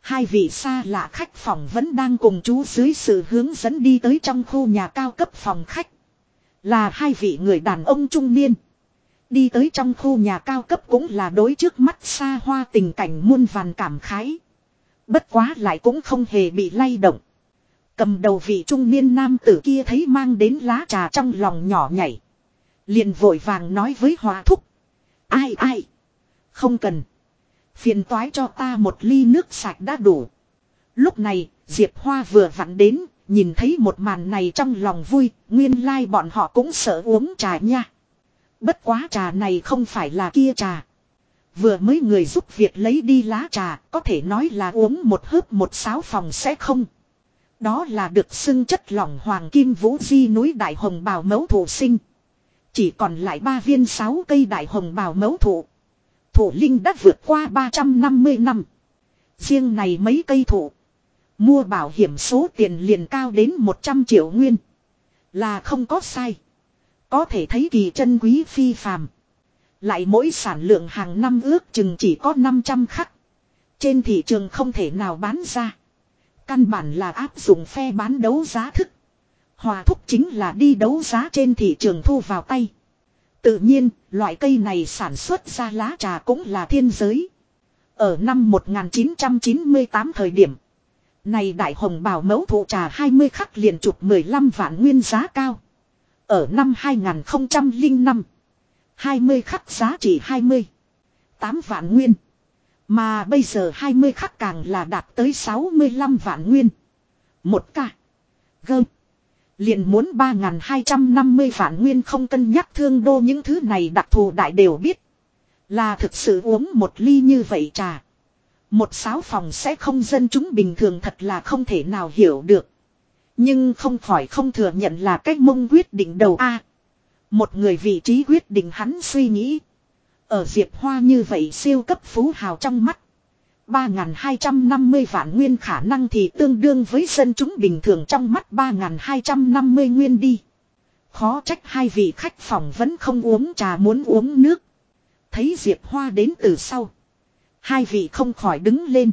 Hai vị xa lạ khách phòng vẫn đang cùng chú dưới sự hướng dẫn đi tới trong khu nhà cao cấp phòng khách. Là hai vị người đàn ông trung niên. Đi tới trong khu nhà cao cấp cũng là đối trước mắt xa hoa tình cảnh muôn vàn cảm khái. Bất quá lại cũng không hề bị lay động. Cầm đầu vị trung niên nam tử kia thấy mang đến lá trà trong lòng nhỏ nhảy. Liền vội vàng nói với hòa thúc. Ai ai. Không cần. Phiền toái cho ta một ly nước sạch đã đủ. Lúc này, Diệp Hoa vừa vặn đến, nhìn thấy một màn này trong lòng vui, nguyên lai like bọn họ cũng sợ uống trà nha. Bất quá trà này không phải là kia trà. Vừa mới người giúp việc lấy đi lá trà, có thể nói là uống một hớp một sáo phòng sẽ không. Đó là được xưng chất lỏng hoàng kim vũ di núi đại hồng bào mẫu thủ sinh. Chỉ còn lại ba viên sáu cây đại hồng bào mẫu thụ. Thụ linh đã vượt qua 350 năm. Riêng này mấy cây thụ. Mua bảo hiểm số tiền liền cao đến 100 triệu nguyên. Là không có sai. Có thể thấy kỳ chân quý phi phàm. Lại mỗi sản lượng hàng năm ước chừng chỉ có 500 khắc. Trên thị trường không thể nào bán ra. Căn bản là áp dụng phe bán đấu giá thức. Hòa thúc chính là đi đấu giá trên thị trường thu vào tay. Tự nhiên, loại cây này sản xuất ra lá trà cũng là thiên giới. Ở năm 1998 thời điểm, này đại hồng bảo mẫu thụ trà 20 khắc liền chụp 15 vạn nguyên giá cao. Ở năm 2005, 20 khắc giá trị 20. 8 vạn nguyên. Mà bây giờ 20 khắc càng là đạt tới 65 vạn nguyên. Một ca. Gơm. Liền muốn 3.250 phản nguyên không cân nhắc thương đô những thứ này đặc thù đại đều biết. Là thực sự uống một ly như vậy trà. Một sáu phòng sẽ không dân chúng bình thường thật là không thể nào hiểu được. Nhưng không khỏi không thừa nhận là cách mông quyết định đầu A. Một người vị trí quyết định hắn suy nghĩ. Ở Diệp Hoa như vậy siêu cấp phú hào trong mắt. 3.250 vạn nguyên khả năng thì tương đương với dân chúng bình thường trong mắt 3.250 nguyên đi. Khó trách hai vị khách phòng vẫn không uống trà muốn uống nước. Thấy Diệp Hoa đến từ sau. Hai vị không khỏi đứng lên.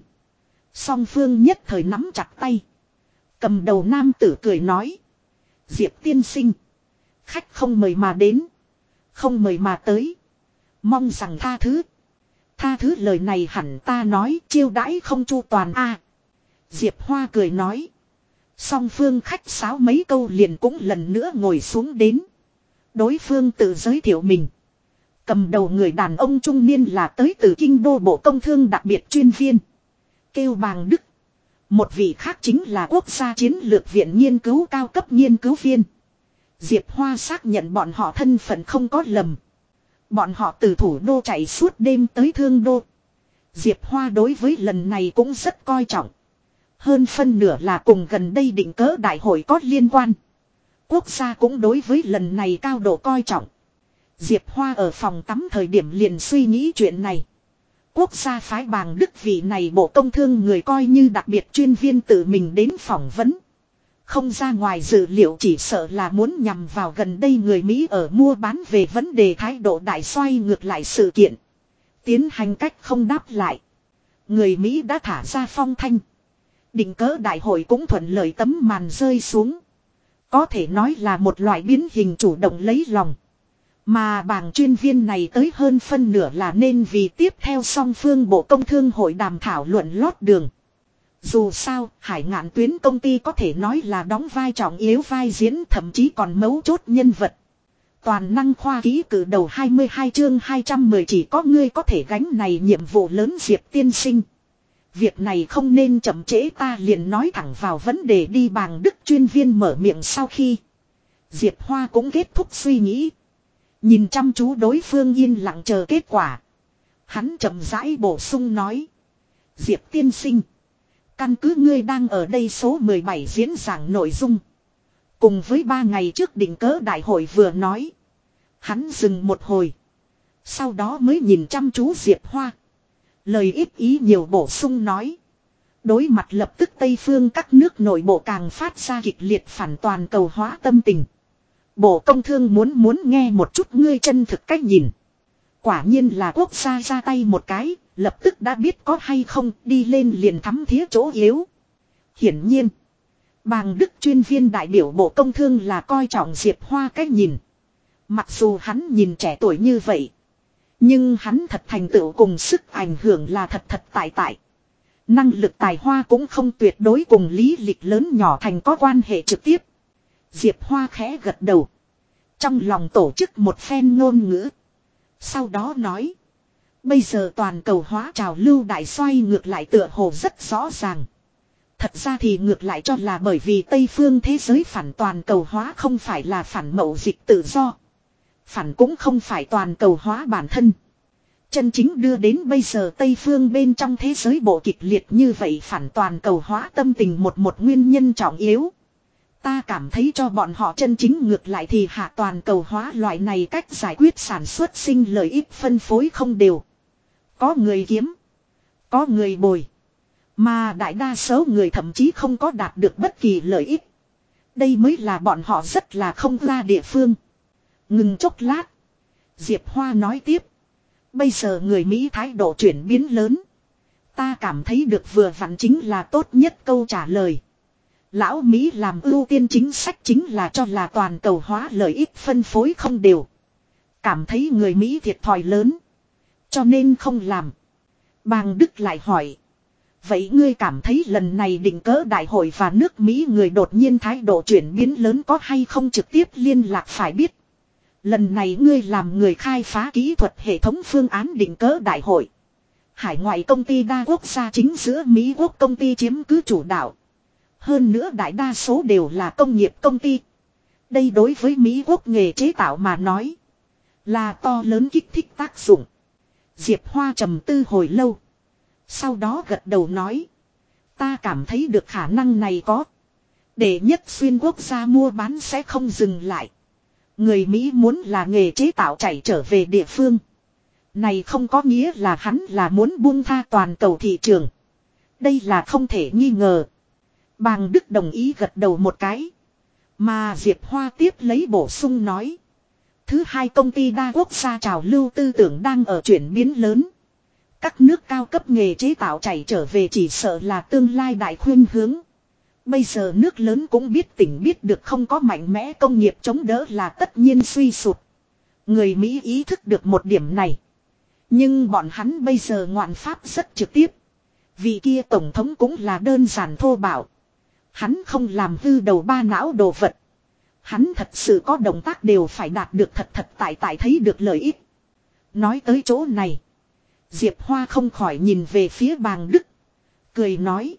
Song phương nhất thời nắm chặt tay. Cầm đầu nam tử cười nói. Diệp tiên sinh. Khách không mời mà đến. Không mời mà tới. Mong rằng tha thứ. Tha thứ lời này hẳn ta nói, chiêu đãi không chu toàn a. Diệp Hoa cười nói. Song phương khách sáo mấy câu liền cũng lần nữa ngồi xuống đến. Đối phương tự giới thiệu mình. Cầm đầu người đàn ông trung niên là tới từ kinh đô bộ công thương đặc biệt chuyên viên. Kêu bàng Đức. Một vị khác chính là quốc gia chiến lược viện nghiên cứu cao cấp nghiên cứu viên. Diệp Hoa xác nhận bọn họ thân phận không có lầm. Bọn họ từ thủ đô chạy suốt đêm tới thương đô. Diệp Hoa đối với lần này cũng rất coi trọng. Hơn phân nửa là cùng gần đây định cỡ đại hội có liên quan. Quốc gia cũng đối với lần này cao độ coi trọng. Diệp Hoa ở phòng tắm thời điểm liền suy nghĩ chuyện này. Quốc gia phái bàng đức vị này bộ công thương người coi như đặc biệt chuyên viên tự mình đến phỏng vấn. Không ra ngoài dự liệu chỉ sợ là muốn nhằm vào gần đây người Mỹ ở mua bán về vấn đề thái độ đại xoay ngược lại sự kiện. Tiến hành cách không đáp lại. Người Mỹ đã thả ra phong thanh. Định cỡ đại hội cũng thuận lợi tấm màn rơi xuống. Có thể nói là một loại biến hình chủ động lấy lòng. Mà bảng chuyên viên này tới hơn phân nửa là nên vì tiếp theo song phương bộ công thương hội đàm thảo luận lót đường. Dù sao, hải ngạn tuyến công ty có thể nói là đóng vai trọng yếu vai diễn thậm chí còn mấu chốt nhân vật. Toàn năng khoa ký cử đầu 22 chương 210 chỉ có ngươi có thể gánh này nhiệm vụ lớn Diệp tiên sinh. Việc này không nên chậm trễ ta liền nói thẳng vào vấn đề đi bàng đức chuyên viên mở miệng sau khi. Diệp Hoa cũng kết thúc suy nghĩ. Nhìn chăm chú đối phương yên lặng chờ kết quả. Hắn chậm rãi bổ sung nói. Diệp tiên sinh. Căn cứ ngươi đang ở đây số 17 diễn giảng nội dung. Cùng với ba ngày trước đỉnh cỡ đại hội vừa nói. Hắn dừng một hồi. Sau đó mới nhìn chăm chú Diệp Hoa. Lời ít ý nhiều bổ sung nói. Đối mặt lập tức Tây phương các nước nội bộ càng phát ra kịch liệt phản toàn cầu hóa tâm tình. Bộ công thương muốn muốn nghe một chút ngươi chân thực cách nhìn. Quả nhiên là quốc gia ra tay một cái, lập tức đã biết có hay không đi lên liền thắm thía chỗ yếu. Hiển nhiên, bàng đức chuyên viên đại biểu bộ công thương là coi trọng Diệp Hoa cách nhìn. Mặc dù hắn nhìn trẻ tuổi như vậy, nhưng hắn thật thành tựu cùng sức ảnh hưởng là thật thật tại tại. Năng lực tài hoa cũng không tuyệt đối cùng lý lịch lớn nhỏ thành có quan hệ trực tiếp. Diệp Hoa khẽ gật đầu. Trong lòng tổ chức một phen ngôn ngữ. Sau đó nói. Bây giờ toàn cầu hóa trào lưu đại xoay ngược lại tựa hồ rất rõ ràng. Thật ra thì ngược lại cho là bởi vì Tây phương thế giới phản toàn cầu hóa không phải là phản mậu dịch tự do. Phản cũng không phải toàn cầu hóa bản thân. Chân chính đưa đến bây giờ Tây phương bên trong thế giới bộ kịch liệt như vậy phản toàn cầu hóa tâm tình một một nguyên nhân trọng yếu. Ta cảm thấy cho bọn họ chân chính ngược lại thì hạ toàn cầu hóa loại này cách giải quyết sản xuất sinh lợi ích phân phối không đều. Có người kiếm. Có người bồi. Mà đại đa số người thậm chí không có đạt được bất kỳ lợi ích. Đây mới là bọn họ rất là không ra địa phương. Ngừng chốc lát. Diệp Hoa nói tiếp. Bây giờ người Mỹ thái độ chuyển biến lớn. Ta cảm thấy được vừa vặn chính là tốt nhất câu trả lời. Lão Mỹ làm ưu tiên chính sách chính là cho là toàn cầu hóa lợi ích phân phối không đều. Cảm thấy người Mỹ thiệt thòi lớn. Cho nên không làm. Bàng Đức lại hỏi. Vậy ngươi cảm thấy lần này định cỡ đại hội và nước Mỹ người đột nhiên thái độ chuyển biến lớn có hay không trực tiếp liên lạc phải biết. Lần này ngươi làm người khai phá kỹ thuật hệ thống phương án định cỡ đại hội. Hải ngoại công ty đa quốc gia chính giữa Mỹ quốc công ty chiếm cứ chủ đạo. Hơn nữa đại đa số đều là công nghiệp công ty. Đây đối với Mỹ quốc nghề chế tạo mà nói. Là to lớn kích thích tác dụng. Diệp Hoa trầm tư hồi lâu. Sau đó gật đầu nói. Ta cảm thấy được khả năng này có. Để nhất xuyên quốc gia mua bán sẽ không dừng lại. Người Mỹ muốn là nghề chế tạo chạy trở về địa phương. Này không có nghĩa là hắn là muốn buông tha toàn cầu thị trường. Đây là không thể nghi ngờ. Bàng Đức đồng ý gật đầu một cái. Mà Diệp Hoa tiếp lấy bổ sung nói. Thứ hai công ty đa quốc gia trào lưu tư tưởng đang ở chuyển biến lớn. Các nước cao cấp nghề chế tạo chảy trở về chỉ sợ là tương lai đại khuyên hướng. Bây giờ nước lớn cũng biết tỉnh biết được không có mạnh mẽ công nghiệp chống đỡ là tất nhiên suy sụt. Người Mỹ ý thức được một điểm này. Nhưng bọn hắn bây giờ ngoạn pháp rất trực tiếp. Vì kia tổng thống cũng là đơn giản thô bạo. Hắn không làm hư đầu ba não đồ vật. Hắn thật sự có động tác đều phải đạt được thật thật tại tại thấy được lợi ích. Nói tới chỗ này. Diệp Hoa không khỏi nhìn về phía bàng Đức. Cười nói.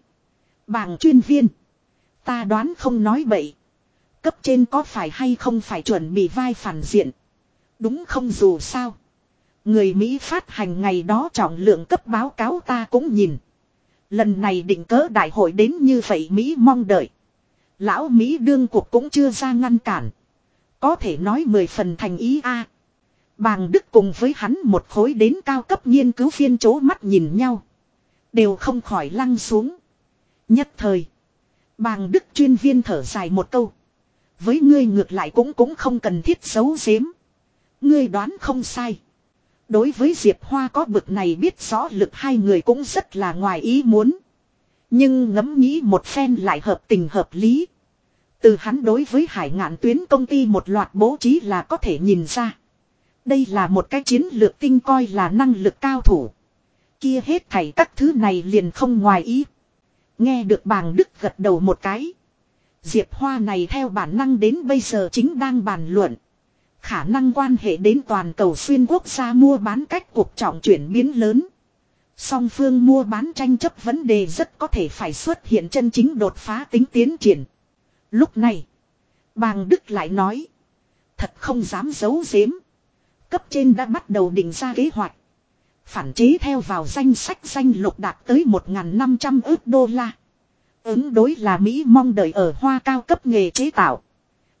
Bàng chuyên viên. Ta đoán không nói bậy. Cấp trên có phải hay không phải chuẩn bị vai phản diện. Đúng không dù sao. Người Mỹ phát hành ngày đó trọng lượng cấp báo cáo ta cũng nhìn. Lần này định cỡ đại hội đến như vậy Mỹ mong đợi. Lão Mỹ đương cuộc cũng chưa ra ngăn cản. Có thể nói mười phần thành ý a. Bàng Đức cùng với hắn một khối đến cao cấp nghiên cứu viên chố mắt nhìn nhau. Đều không khỏi lăng xuống. Nhất thời. Bàng Đức chuyên viên thở dài một câu. Với ngươi ngược lại cũng cũng không cần thiết giấu giếm. Ngươi đoán không sai. Đối với Diệp Hoa có bực này biết rõ lực hai người cũng rất là ngoài ý muốn. Nhưng ngẫm nghĩ một phen lại hợp tình hợp lý. Từ hắn đối với hải ngạn tuyến công ty một loạt bố trí là có thể nhìn ra. Đây là một cái chiến lược tinh coi là năng lực cao thủ. Kia hết thảy các thứ này liền không ngoài ý. Nghe được bàng đức gật đầu một cái. Diệp Hoa này theo bản năng đến bây giờ chính đang bàn luận. Khả năng quan hệ đến toàn cầu xuyên quốc gia mua bán cách cuộc trọng chuyển biến lớn. Song phương mua bán tranh chấp vấn đề rất có thể phải xuất hiện chân chính đột phá tính tiến triển. Lúc này, bàng Đức lại nói. Thật không dám giấu giếm. Cấp trên đã bắt đầu định ra kế hoạch. Phản chế theo vào danh sách danh lục đạt tới 1.500 ước đô la. Ứng đối là Mỹ mong đợi ở hoa cao cấp nghề chế tạo.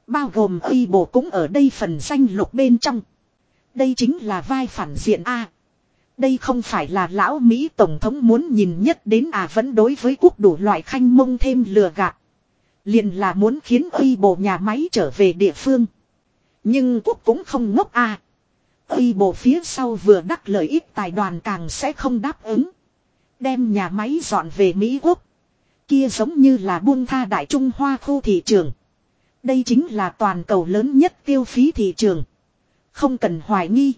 Bao gồm y bộ cũng ở đây phần danh lục bên trong. Đây chính là vai phản diện A. Đây không phải là lão Mỹ Tổng thống muốn nhìn nhất đến à vẫn đối với quốc đủ loại khanh mông thêm lừa gạt. Liền là muốn khiến uy bộ nhà máy trở về địa phương. Nhưng quốc cũng không ngốc à. a Uy bộ phía sau vừa đắc lợi ích tài đoàn càng sẽ không đáp ứng. Đem nhà máy dọn về Mỹ Quốc. Kia giống như là buông tha đại Trung Hoa khu thị trường. Đây chính là toàn cầu lớn nhất tiêu phí thị trường. Không cần hoài nghi.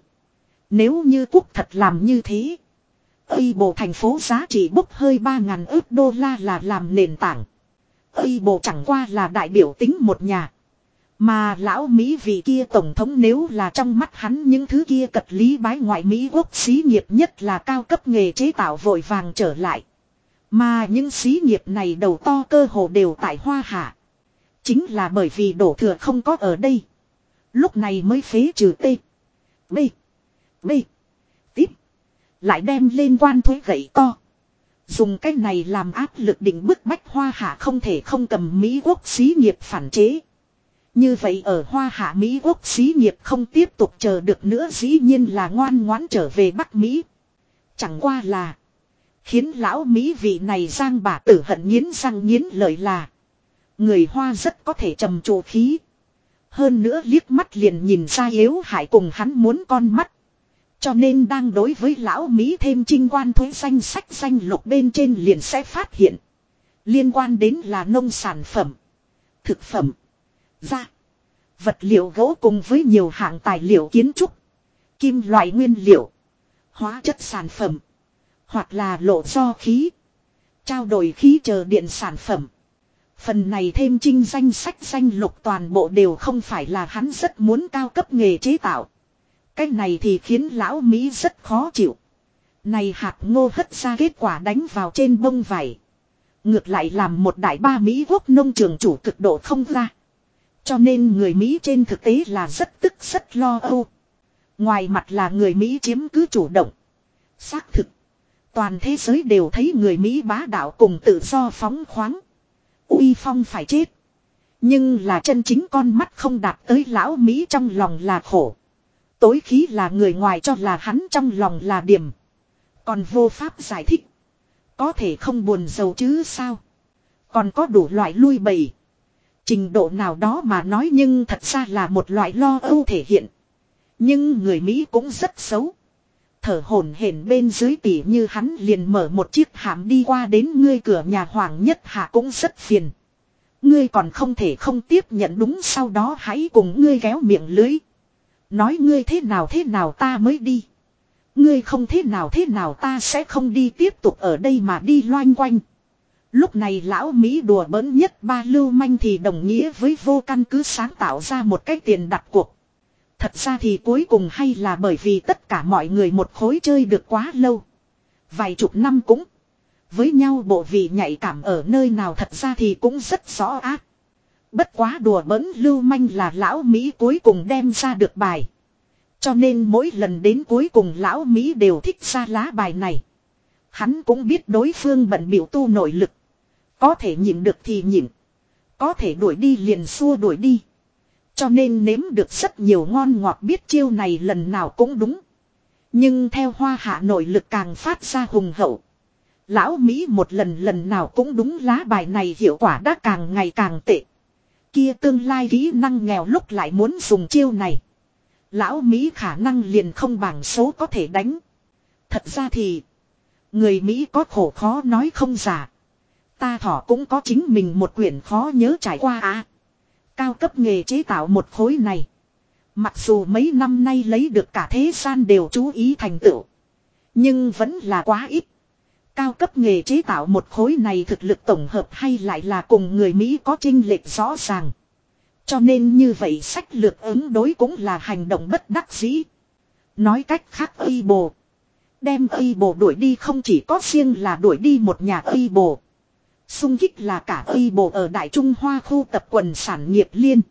Nếu như quốc thật làm như thế. Ây bộ thành phố giá trị bốc hơi 3.000 ước đô la là làm nền tảng. Ây bộ chẳng qua là đại biểu tính một nhà. Mà lão Mỹ vị kia tổng thống nếu là trong mắt hắn những thứ kia cật lý bái ngoại Mỹ quốc xí nghiệp nhất là cao cấp nghề chế tạo vội vàng trở lại. Mà những xí nghiệp này đầu to cơ hồ đều tại hoa hạ. Chính là bởi vì đổ thừa không có ở đây. Lúc này mới phế trừ T. B. B. Tiếp. Lại đem lên quan thuế gậy to. Dùng cách này làm áp lực định bức bách hoa hạ không thể không cầm Mỹ quốc xí nghiệp phản chế. Như vậy ở hoa hạ Mỹ quốc xí nghiệp không tiếp tục chờ được nữa dĩ nhiên là ngoan ngoãn trở về Bắc Mỹ. Chẳng qua là. Khiến lão Mỹ vị này giang bà tử hận nghiến răng nghiến lợi là. Người Hoa rất có thể trầm trồ khí. Hơn nữa liếc mắt liền nhìn ra yếu hại cùng hắn muốn con mắt. Cho nên đang đối với lão Mỹ thêm trinh quan thuế danh sách danh lục bên trên liền sẽ phát hiện. Liên quan đến là nông sản phẩm, thực phẩm, da, vật liệu gỗ cùng với nhiều hạng tài liệu kiến trúc, kim loại nguyên liệu, hóa chất sản phẩm, hoặc là lộ do khí, trao đổi khí chờ điện sản phẩm. Phần này thêm trinh danh sách danh lục toàn bộ đều không phải là hắn rất muốn cao cấp nghề chế tạo. Cái này thì khiến lão Mỹ rất khó chịu. Này hạt ngô hất ra kết quả đánh vào trên bông vải. Ngược lại làm một đại ba Mỹ quốc nông trường chủ cực độ không ra. Cho nên người Mỹ trên thực tế là rất tức, rất lo âu. Ngoài mặt là người Mỹ chiếm cứ chủ động. Xác thực. Toàn thế giới đều thấy người Mỹ bá đạo cùng tự do phóng khoáng. uy phong phải chết. Nhưng là chân chính con mắt không đạt tới lão Mỹ trong lòng là khổ. Tối khí là người ngoài cho là hắn trong lòng là điểm. Còn vô pháp giải thích. Có thể không buồn giàu chứ sao. Còn có đủ loại lui bầy. Trình độ nào đó mà nói nhưng thật ra là một loại lo âu thể hiện. Nhưng người Mỹ cũng rất xấu. Thở hổn hển bên dưới tỉ như hắn liền mở một chiếc hãm đi qua đến ngươi cửa nhà hoàng nhất hạ cũng rất phiền. Ngươi còn không thể không tiếp nhận đúng sau đó hãy cùng ngươi kéo miệng lưới. Nói ngươi thế nào thế nào ta mới đi. Ngươi không thế nào thế nào ta sẽ không đi tiếp tục ở đây mà đi loanh quanh. Lúc này lão Mỹ đùa bỡn nhất ba lưu manh thì đồng nghĩa với vô căn cứ sáng tạo ra một cái tiền đặt cuộc. Thật ra thì cuối cùng hay là bởi vì tất cả mọi người một khối chơi được quá lâu. Vài chục năm cũng với nhau bộ vị nhạy cảm ở nơi nào thật ra thì cũng rất rõ ác. Bất quá đùa bỡn lưu manh là lão Mỹ cuối cùng đem ra được bài. Cho nên mỗi lần đến cuối cùng lão Mỹ đều thích ra lá bài này. Hắn cũng biết đối phương bận biểu tu nội lực. Có thể nhịn được thì nhịn. Có thể đuổi đi liền xua đuổi đi. Cho nên nếm được rất nhiều ngon ngọt biết chiêu này lần nào cũng đúng. Nhưng theo hoa hạ nội lực càng phát ra hùng hậu. Lão Mỹ một lần lần nào cũng đúng lá bài này hiệu quả đã càng ngày càng tệ. Kia tương lai kỹ năng nghèo lúc lại muốn dùng chiêu này. Lão Mỹ khả năng liền không bằng số có thể đánh. Thật ra thì. Người Mỹ có khổ khó nói không giả. Ta thỏ cũng có chính mình một quyển khó nhớ trải qua à. Cao cấp nghề chế tạo một khối này. Mặc dù mấy năm nay lấy được cả thế gian đều chú ý thành tựu. Nhưng vẫn là quá ít. Cao cấp nghề chế tạo một khối này thực lực tổng hợp hay lại là cùng người Mỹ có trinh lệch rõ ràng. Cho nên như vậy sách lược ứng đối cũng là hành động bất đắc dĩ. Nói cách khác y bồ. Đem y bồ đuổi đi không chỉ có riêng là đuổi đi một nhà y bồ. Xung kích là cả y bồ ở Đại Trung Hoa khu tập quần sản nghiệp liên.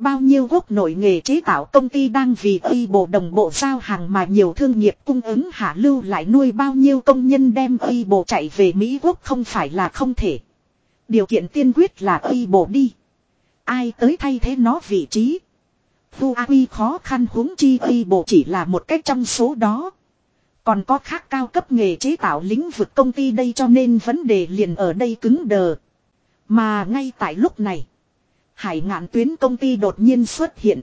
Bao nhiêu quốc nội nghề chế tạo công ty đang vì y bộ đồng bộ giao hàng mà nhiều thương nghiệp cung ứng hạ lưu lại nuôi bao nhiêu công nhân đem y bộ chạy về Mỹ quốc không phải là không thể. Điều kiện tiên quyết là y bộ đi. Ai tới thay thế nó vị trí. Thu Huawei khó khăn huống chi y bộ chỉ là một cách trong số đó. Còn có khác cao cấp nghề chế tạo lĩnh vực công ty đây cho nên vấn đề liền ở đây cứng đờ. Mà ngay tại lúc này. Hải ngạn tuyến công ty đột nhiên xuất hiện.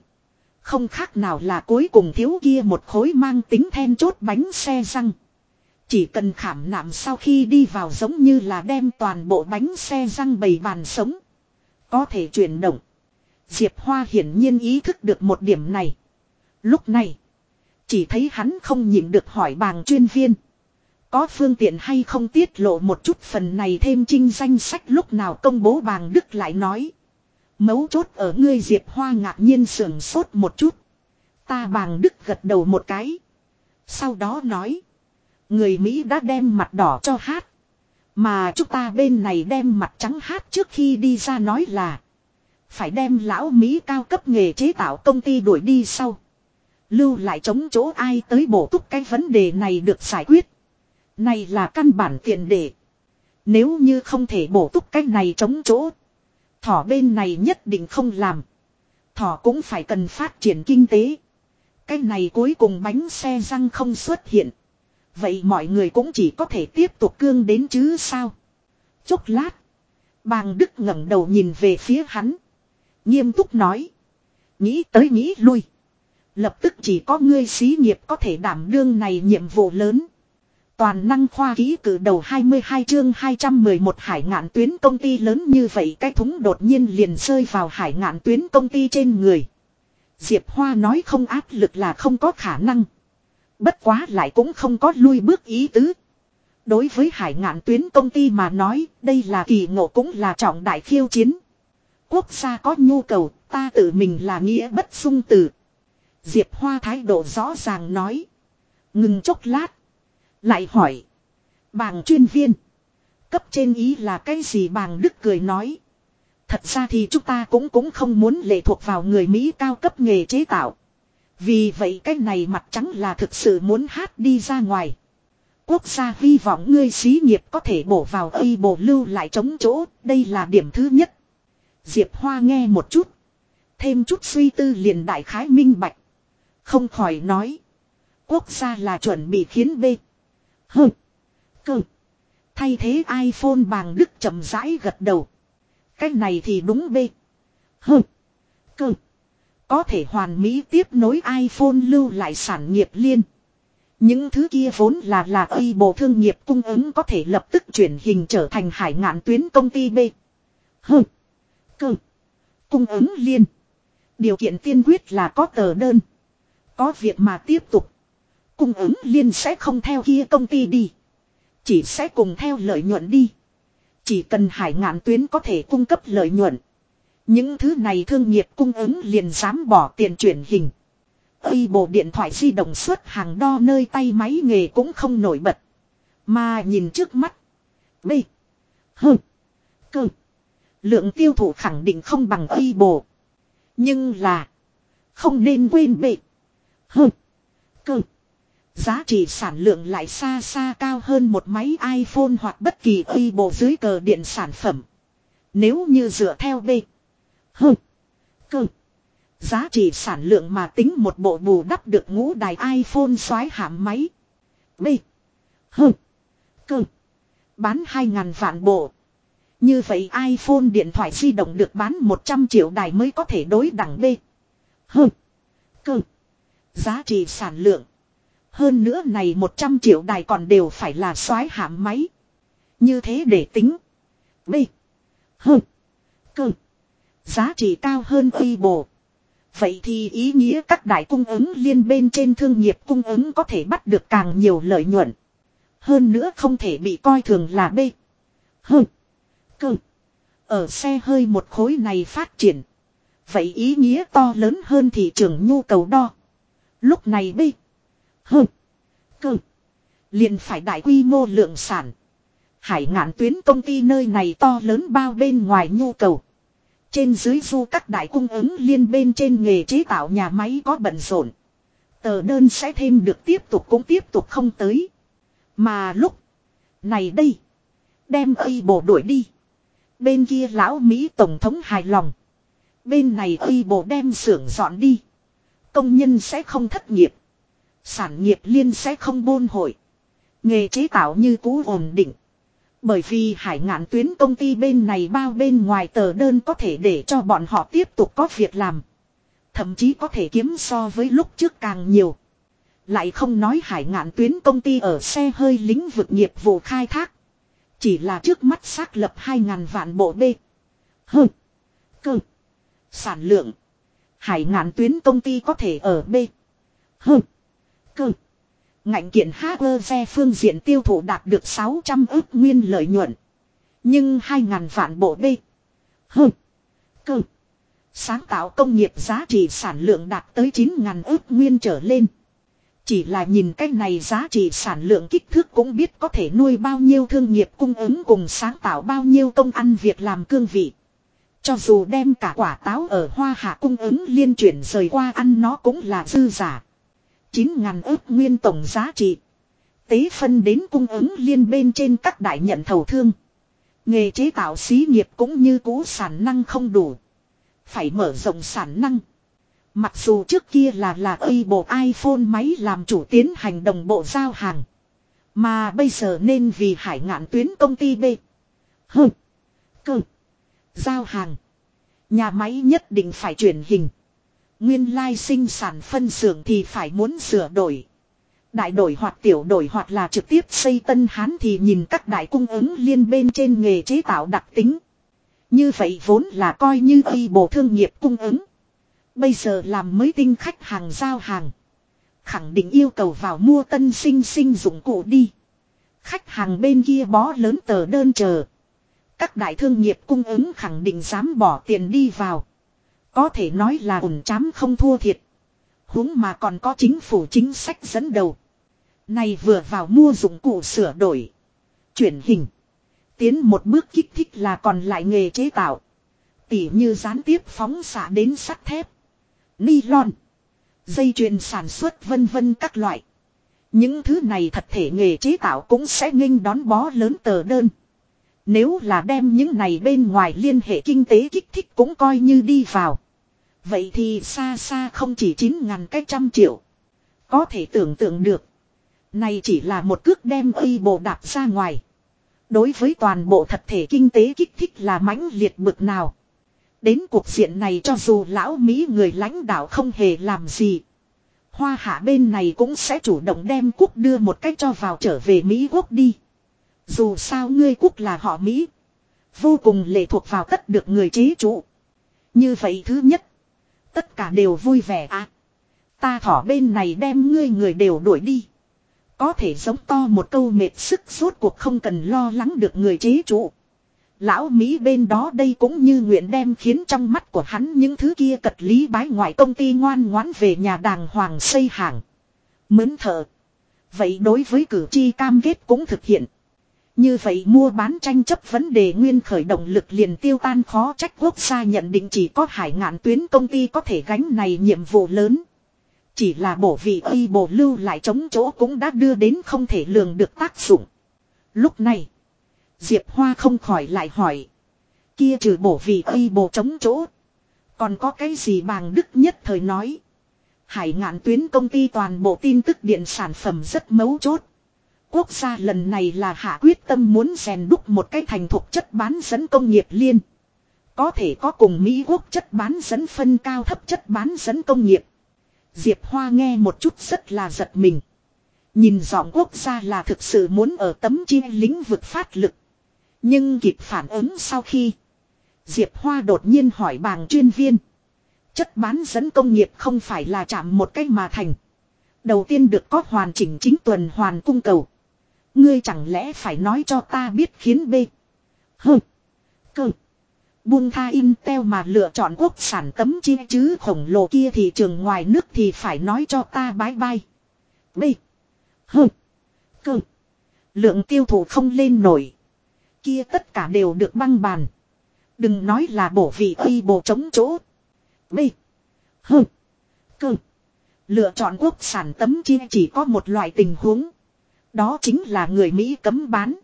Không khác nào là cuối cùng thiếu kia một khối mang tính then chốt bánh xe răng. Chỉ cần khảm nạm sau khi đi vào giống như là đem toàn bộ bánh xe răng bầy bàn sống. Có thể chuyển động. Diệp Hoa hiển nhiên ý thức được một điểm này. Lúc này. Chỉ thấy hắn không nhịn được hỏi bàng chuyên viên. Có phương tiện hay không tiết lộ một chút phần này thêm trinh danh sách lúc nào công bố bàng Đức lại nói. Mấu chốt ở ngươi Diệp Hoa ngạc nhiên sườn sốt một chút. Ta bàng Đức gật đầu một cái. Sau đó nói. Người Mỹ đã đem mặt đỏ cho hát. Mà chúng ta bên này đem mặt trắng hát trước khi đi ra nói là. Phải đem lão Mỹ cao cấp nghề chế tạo công ty đuổi đi sau. Lưu lại chống chỗ ai tới bổ túc cái vấn đề này được giải quyết. Này là căn bản tiền đề. Nếu như không thể bổ túc cái này chống chỗ. Thỏ bên này nhất định không làm. Thỏ cũng phải cần phát triển kinh tế. Cái này cuối cùng bánh xe răng không xuất hiện. Vậy mọi người cũng chỉ có thể tiếp tục cương đến chứ sao. Chốc lát. Bàng Đức ngẩng đầu nhìn về phía hắn. Nghiêm túc nói. Nghĩ tới nghĩ lui. Lập tức chỉ có ngươi xí nghiệp có thể đảm đương này nhiệm vụ lớn. Toàn năng khoa ký cử đầu 22 chương 211 hải ngạn tuyến công ty lớn như vậy, cái thúng đột nhiên liền rơi vào hải ngạn tuyến công ty trên người. Diệp Hoa nói không áp lực là không có khả năng. Bất quá lại cũng không có lui bước ý tứ. Đối với hải ngạn tuyến công ty mà nói, đây là kỳ ngộ cũng là trọng đại khiêu chiến. Quốc gia có nhu cầu, ta tự mình là nghĩa bất sung từ. Diệp Hoa thái độ rõ ràng nói. Ngừng chốc lát. Lại hỏi. Bàng chuyên viên. Cấp trên ý là cái gì bàng Đức cười nói. Thật ra thì chúng ta cũng cũng không muốn lệ thuộc vào người Mỹ cao cấp nghề chế tạo. Vì vậy cái này mặt trắng là thực sự muốn hát đi ra ngoài. Quốc gia hy vọng ngươi xí nghiệp có thể bổ vào y bổ lưu lại chống chỗ, đây là điểm thứ nhất. Diệp Hoa nghe một chút. Thêm chút suy tư liền đại khái minh bạch. Không khỏi nói. Quốc gia là chuẩn bị khiến B. Hừ. Cơ. Thay thế iPhone bàng đức chậm rãi gật đầu. Cái này thì đúng B. Hừ. Cơ. Có thể hoàn mỹ tiếp nối iPhone lưu lại sản nghiệp liên. Những thứ kia vốn là là y bộ thương nghiệp cung ứng có thể lập tức chuyển hình trở thành hải ngạn tuyến công ty B. Hừ. Cơ. Cung ứng liên. Điều kiện tiên quyết là có tờ đơn. Có việc mà tiếp tục. Cung ứng liên sẽ không theo kia công ty đi. Chỉ sẽ cùng theo lợi nhuận đi. Chỉ cần hải ngạn tuyến có thể cung cấp lợi nhuận. Những thứ này thương nghiệp cung ứng liền dám bỏ tiền chuyển hình. Ây bộ điện thoại di động xuất hàng đo nơi tay máy nghề cũng không nổi bật. Mà nhìn trước mắt. B. H. Cơ. Lượng tiêu thụ khẳng định không bằng Ây bộ. Nhưng là. Không nên quên B. H. Cơ. Giá trị sản lượng lại xa xa cao hơn một máy iPhone hoặc bất kỳ Ây bộ dưới cờ điện sản phẩm. Nếu như dựa theo B. H. Cơ. Giá trị sản lượng mà tính một bộ bù đắp được ngũ đài iPhone xoái hãm máy. B. H. Cơ. Bán 2.000 vạn bộ. Như vậy iPhone điện thoại di động được bán 100 triệu đài mới có thể đối đẳng B. H. Cơ. Giá trị sản lượng. Hơn nữa này 100 triệu đài còn đều phải là xoái hãm máy. Như thế để tính. B. H. Cơ. Giá trị cao hơn uy bổ. Vậy thì ý nghĩa các đại cung ứng liên bên trên thương nghiệp cung ứng có thể bắt được càng nhiều lợi nhuận. Hơn nữa không thể bị coi thường là B. H. Cơ. Ở xe hơi một khối này phát triển. Vậy ý nghĩa to lớn hơn thị trường nhu cầu đo. Lúc này B. H. Cơ. Liền phải đại quy mô lượng sản. Hải ngạn tuyến công ty nơi này to lớn bao bên ngoài nhu cầu. Trên dưới du các đại cung ứng liên bên trên nghề chế tạo nhà máy có bận rộn. Tờ đơn sẽ thêm được tiếp tục cũng tiếp tục không tới. Mà lúc này đây. Đem ây bộ đuổi đi. Bên kia lão Mỹ Tổng thống hài lòng. Bên này ây bộ đem xưởng dọn đi. Công nhân sẽ không thất nghiệp. Sản nghiệp liên sẽ không buôn hội. Nghề chế tạo như cũ ổn định. Bởi vì hải ngạn tuyến công ty bên này bao bên ngoài tờ đơn có thể để cho bọn họ tiếp tục có việc làm. Thậm chí có thể kiếm so với lúc trước càng nhiều. Lại không nói hải ngạn tuyến công ty ở xe hơi lĩnh vực nghiệp vụ khai thác. Chỉ là trước mắt xác lập 2.000 vạn bộ B. H. Cơ. Sản lượng. Hải ngạn tuyến công ty có thể ở B. H. Cơ. Ngạnh kiện xe phương diện tiêu thụ đạt được 600 ước nguyên lợi nhuận. Nhưng 2.000 vạn bộ B. H. Cơ. Sáng tạo công nghiệp giá trị sản lượng đạt tới 9.000 ước nguyên trở lên. Chỉ là nhìn cách này giá trị sản lượng kích thước cũng biết có thể nuôi bao nhiêu thương nghiệp cung ứng cùng sáng tạo bao nhiêu công ăn việc làm cương vị. Cho dù đem cả quả táo ở hoa hạ cung ứng liên chuyển rời qua ăn nó cũng là dư giả. 9.000 ước nguyên tổng giá trị. Tế phân đến cung ứng liên bên trên các đại nhận thầu thương. Nghề chế tạo xí nghiệp cũng như cũ sản năng không đủ. Phải mở rộng sản năng. Mặc dù trước kia là là ây bộ iPhone máy làm chủ tiến hành đồng bộ giao hàng. Mà bây giờ nên vì hải ngạn tuyến công ty B. H. Cơ. Giao hàng. Nhà máy nhất định phải chuyển hình. Nguyên lai sinh sản phân xưởng thì phải muốn sửa đổi. Đại đổi hoặc tiểu đổi hoặc là trực tiếp xây tân hán thì nhìn các đại cung ứng liên bên trên nghề chế tạo đặc tính. Như vậy vốn là coi như y bộ thương nghiệp cung ứng. Bây giờ làm mới tinh khách hàng giao hàng. Khẳng định yêu cầu vào mua tân sinh sinh dụng cụ đi. Khách hàng bên kia bó lớn tờ đơn chờ. Các đại thương nghiệp cung ứng khẳng định dám bỏ tiền đi vào. Có thể nói là ổn chám không thua thiệt. huống mà còn có chính phủ chính sách dẫn đầu. Này vừa vào mua dụng cụ sửa đổi. Chuyển hình. Tiến một bước kích thích là còn lại nghề chế tạo. Tỉ như gián tiếp phóng xạ đến sắt thép. Nylon. Dây chuyền sản xuất vân vân các loại. Những thứ này thật thể nghề chế tạo cũng sẽ nghênh đón bó lớn tờ đơn. Nếu là đem những này bên ngoài liên hệ kinh tế kích thích cũng coi như đi vào. Vậy thì xa xa không chỉ 9 ngàn cái trăm triệu. Có thể tưởng tượng được. Này chỉ là một cước đem y bộ đạp ra ngoài. Đối với toàn bộ thật thể kinh tế kích thích là mãnh liệt bực nào. Đến cuộc diện này cho dù lão Mỹ người lãnh đạo không hề làm gì. Hoa hạ bên này cũng sẽ chủ động đem quốc đưa một cách cho vào trở về Mỹ quốc đi. Dù sao ngươi quốc là họ Mỹ. Vô cùng lệ thuộc vào tất được người chế trụ. Như vậy thứ nhất. Tất cả đều vui vẻ à. Ta thỏ bên này đem ngươi người đều đuổi đi. Có thể giống to một câu mệt sức suốt cuộc không cần lo lắng được người chế trụ. Lão Mỹ bên đó đây cũng như nguyện đem khiến trong mắt của hắn những thứ kia cật lý bái ngoại công ty ngoan ngoãn về nhà đàng hoàng xây hàng. Mướn thợ. Vậy đối với cử tri cam kết cũng thực hiện. Như vậy mua bán tranh chấp vấn đề nguyên khởi động lực liền tiêu tan khó trách quốc gia nhận định chỉ có hải ngạn tuyến công ty có thể gánh này nhiệm vụ lớn. Chỉ là bổ vị y bổ lưu lại chống chỗ cũng đã đưa đến không thể lường được tác dụng. Lúc này, Diệp Hoa không khỏi lại hỏi. Kia trừ bổ vị y bổ chống chỗ. Còn có cái gì bàng đức nhất thời nói. Hải ngạn tuyến công ty toàn bộ tin tức điện sản phẩm rất mấu chốt. Quốc gia lần này là hạ quyết tâm muốn rèn đúc một cái thành thuộc chất bán dẫn công nghiệp liên. Có thể có cùng Mỹ quốc chất bán dẫn phân cao thấp chất bán dẫn công nghiệp. Diệp Hoa nghe một chút rất là giật mình. Nhìn giọng quốc gia là thực sự muốn ở tấm chi lĩnh vực phát lực. Nhưng kịp phản ứng sau khi. Diệp Hoa đột nhiên hỏi bàng chuyên viên. Chất bán dẫn công nghiệp không phải là chạm một cách mà thành. Đầu tiên được có hoàn chỉnh chính tuần hoàn cung cầu. Ngươi chẳng lẽ phải nói cho ta biết khiến B. Hơ. Cơ. Buông tha Intel mà lựa chọn quốc sản tấm chi chứ khổng lồ kia thị trường ngoài nước thì phải nói cho ta bái bai. B. Hơ. Cơ. Lượng tiêu thụ không lên nổi. Kia tất cả đều được băng bàn. Đừng nói là bổ vị uy bộ chống chỗ. B. Hơ. Cơ. Lựa chọn quốc sản tấm chi chỉ có một loại tình huống. Đó chính là người Mỹ cấm bán.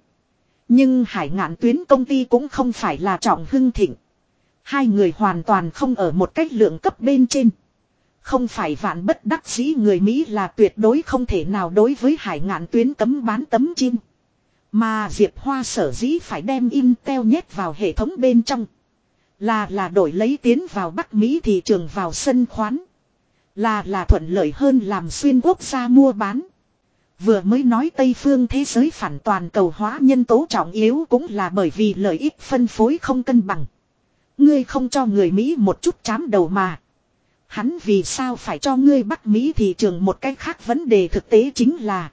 Nhưng hải ngạn tuyến công ty cũng không phải là trọng hưng thịnh. Hai người hoàn toàn không ở một cách lượng cấp bên trên. Không phải vạn bất đắc dĩ người Mỹ là tuyệt đối không thể nào đối với hải ngạn tuyến cấm bán tấm chim. Mà Diệp Hoa sở dĩ phải đem Intel nhét vào hệ thống bên trong. Là là đổi lấy tiến vào Bắc Mỹ thị trường vào sân khoán. Là là thuận lợi hơn làm xuyên quốc gia mua bán. Vừa mới nói Tây phương thế giới phản toàn cầu hóa nhân tố trọng yếu cũng là bởi vì lợi ích phân phối không cân bằng. Ngươi không cho người Mỹ một chút chám đầu mà. Hắn vì sao phải cho ngươi Bắc Mỹ thị trường một cách khác vấn đề thực tế chính là.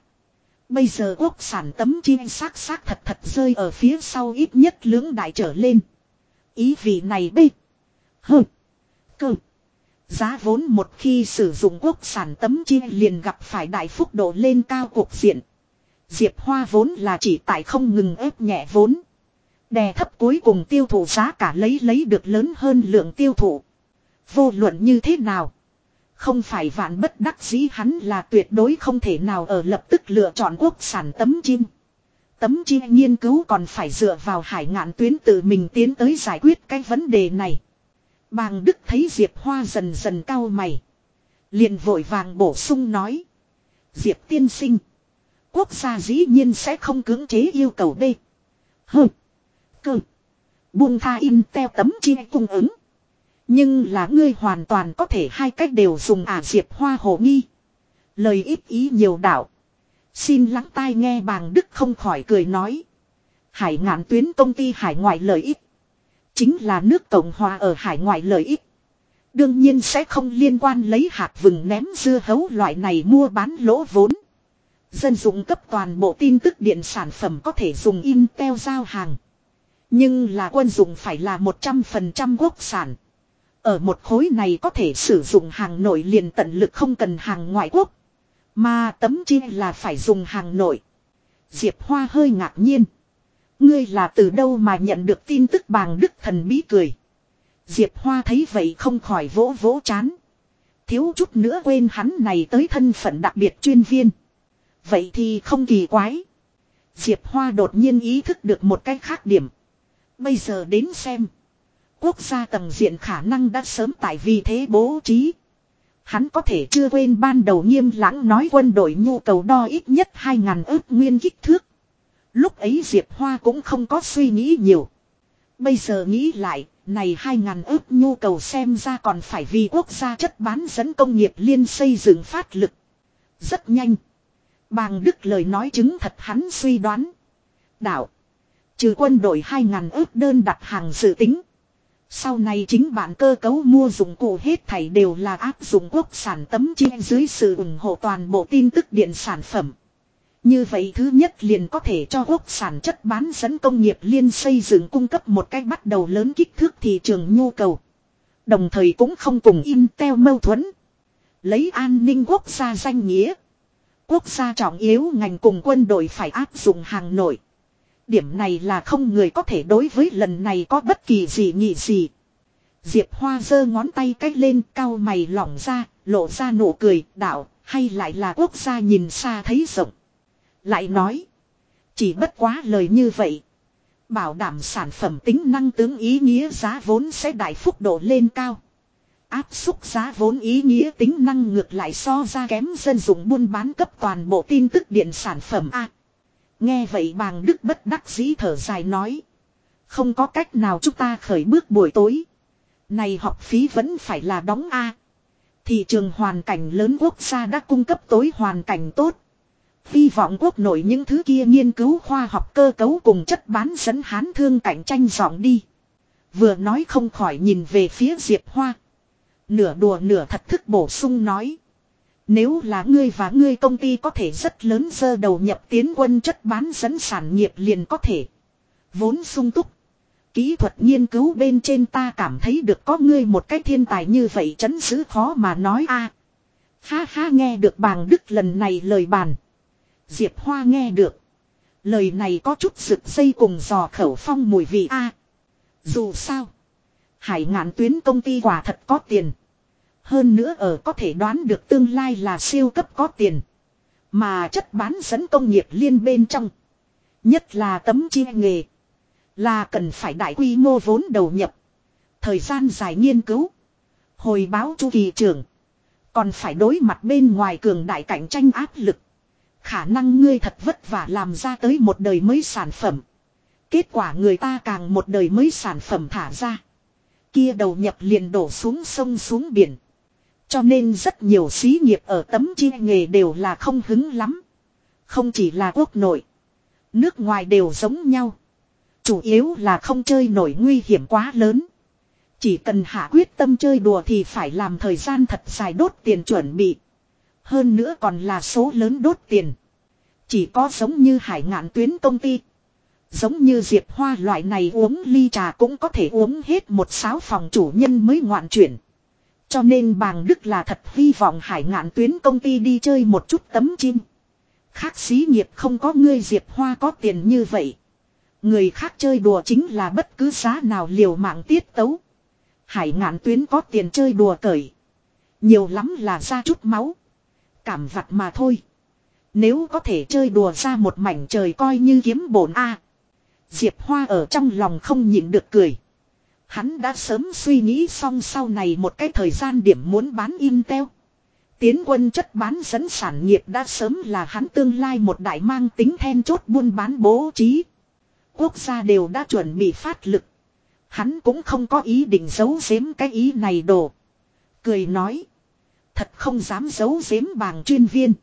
Bây giờ quốc sản tấm chim xác xác thật thật rơi ở phía sau ít nhất lưỡng đại trở lên. Ý vị này bê. hừ Cơ. Giá vốn một khi sử dụng quốc sản tấm chi liền gặp phải đại phúc độ lên cao cuộc diện. Diệp Hoa vốn là chỉ tại không ngừng ép nhẹ vốn. Đè thấp cuối cùng tiêu thụ giá cả lấy lấy được lớn hơn lượng tiêu thụ. Vô luận như thế nào? Không phải vạn bất đắc dĩ hắn là tuyệt đối không thể nào ở lập tức lựa chọn quốc sản tấm chim. Tấm chim nghiên cứu còn phải dựa vào hải ngạn tuyến tự mình tiến tới giải quyết cái vấn đề này. Bàng Đức thấy Diệp Hoa dần dần cao mày. Liền vội vàng bổ sung nói. Diệp tiên sinh. Quốc gia dĩ nhiên sẽ không cưỡng chế yêu cầu B. Hừ, Cơ. Buông tha in teo tấm chi cung ứng. Nhưng là ngươi hoàn toàn có thể hai cách đều dùng ả diệp hoa hồ nghi. Lời ít ý nhiều đạo. Xin lắng tai nghe bàng đức không khỏi cười nói. Hải ngạn tuyến công ty hải ngoại lợi ích. Chính là nước Cộng Hòa ở hải ngoại lợi ích. Đương nhiên sẽ không liên quan lấy hạt vừng ném dưa hấu loại này mua bán lỗ vốn. Dân dụng cấp toàn bộ tin tức điện sản phẩm có thể dùng Intel giao hàng. Nhưng là quân dụng phải là 100% quốc sản. Ở một khối này có thể sử dụng hàng nội liền tận lực không cần hàng ngoại quốc. Mà tấm chi là phải dùng hàng nội. Diệp Hoa hơi ngạc nhiên. Ngươi là từ đâu mà nhận được tin tức bàng đức thần bí cười. Diệp Hoa thấy vậy không khỏi vỗ vỗ chán. Thiếu chút nữa quên hắn này tới thân phận đặc biệt chuyên viên. Vậy thì không kỳ quái. Diệp Hoa đột nhiên ý thức được một cái khác điểm. Bây giờ đến xem. Quốc gia tầng diện khả năng đã sớm tại vì thế bố trí. Hắn có thể chưa quên ban đầu nghiêm lãng nói quân đội nhu cầu đo ít nhất 2.000 ước nguyên kích thước. Lúc ấy Diệp Hoa cũng không có suy nghĩ nhiều. Bây giờ nghĩ lại, này 2.000 ước nhu cầu xem ra còn phải vì quốc gia chất bán dẫn công nghiệp liên xây dựng phát lực. Rất nhanh. Bàng Đức lời nói chứng thật hắn suy đoán. Đạo. Trừ quân đội 2.000 ước đơn đặt hàng dự tính. Sau này chính bản cơ cấu mua dụng cụ hết thảy đều là áp dụng quốc sản tấm chia dưới sự ủng hộ toàn bộ tin tức điện sản phẩm. Như vậy thứ nhất liền có thể cho quốc sản chất bán dẫn công nghiệp liên xây dựng cung cấp một cách bắt đầu lớn kích thước thị trường nhu cầu. Đồng thời cũng không cùng Intel mâu thuẫn. Lấy an ninh quốc gia danh nghĩa. Quốc gia trọng yếu ngành cùng quân đội phải áp dụng hàng nội. Điểm này là không người có thể đối với lần này có bất kỳ gì nhị gì. Diệp Hoa giơ ngón tay cách lên cao mày lỏng ra, lộ ra nụ cười, đạo, hay lại là quốc gia nhìn xa thấy rộng. Lại nói, chỉ bất quá lời như vậy. Bảo đảm sản phẩm tính năng tướng ý nghĩa giá vốn sẽ đại phúc độ lên cao. Áp xúc giá vốn ý nghĩa tính năng ngược lại so ra kém dân dụng buôn bán cấp toàn bộ tin tức điện sản phẩm A. nghe vậy bàng đức bất đắc dĩ thở dài nói. Không có cách nào chúng ta khởi bước buổi tối. Này học phí vẫn phải là đóng A. Thị trường hoàn cảnh lớn quốc gia đã cung cấp tối hoàn cảnh tốt. Hy vọng quốc nội những thứ kia nghiên cứu khoa học cơ cấu cùng chất bán dẫn hán thương cạnh tranh dọn đi. Vừa nói không khỏi nhìn về phía Diệp Hoa. Nửa đùa nửa thật thức bổ sung nói. Nếu là ngươi và ngươi công ty có thể rất lớn dơ đầu nhập tiến quân chất bán dẫn sản nghiệp liền có thể. Vốn sung túc. Kỹ thuật nghiên cứu bên trên ta cảm thấy được có ngươi một cái thiên tài như vậy chấn giữ khó mà nói a. Ha ha nghe được bàng đức lần này lời bàn. Diệp Hoa nghe được. Lời này có chút rực dây cùng giò khẩu phong mùi vị a. dù sao. Hải ngạn tuyến công ty quả thật có tiền. Hơn nữa ở có thể đoán được tương lai là siêu cấp có tiền. Mà chất bán dẫn công nghiệp liên bên trong. Nhất là tấm chia nghề. Là cần phải đại quy mô vốn đầu nhập. Thời gian dài nghiên cứu. Hồi báo chu kỳ trưởng. Còn phải đối mặt bên ngoài cường đại cạnh tranh áp lực. Khả năng ngươi thật vất vả làm ra tới một đời mới sản phẩm. Kết quả người ta càng một đời mới sản phẩm thả ra. Kia đầu nhập liền đổ xuống sông xuống biển. Cho nên rất nhiều xí nghiệp ở tấm chi nghề đều là không hứng lắm. Không chỉ là quốc nội. Nước ngoài đều giống nhau. Chủ yếu là không chơi nổi nguy hiểm quá lớn. Chỉ cần hạ quyết tâm chơi đùa thì phải làm thời gian thật dài đốt tiền chuẩn bị. Hơn nữa còn là số lớn đốt tiền. Chỉ có giống như hải ngạn tuyến công ty. Giống như Diệp Hoa loại này uống ly trà cũng có thể uống hết một sáu phòng chủ nhân mới ngoạn chuyển. Cho nên bàng Đức là thật hy vọng hải ngạn tuyến công ty đi chơi một chút tấm chim. Khác xí nghiệp không có ngươi Diệp Hoa có tiền như vậy. Người khác chơi đùa chính là bất cứ giá nào liều mạng tiết tấu. Hải ngạn tuyến có tiền chơi đùa cởi. Nhiều lắm là ra chút máu. Cảm vặt mà thôi. Nếu có thể chơi đùa ra một mảnh trời coi như kiếm bổn A. Diệp Hoa ở trong lòng không nhịn được cười. Hắn đã sớm suy nghĩ xong sau này một cái thời gian điểm muốn bán Intel. Tiến quân chất bán dẫn sản nghiệp đã sớm là hắn tương lai một đại mang tính then chốt buôn bán bố trí. Quốc gia đều đã chuẩn bị phát lực. Hắn cũng không có ý định giấu giếm cái ý này đồ. Cười nói. Thật không dám giấu giếm bàng chuyên viên.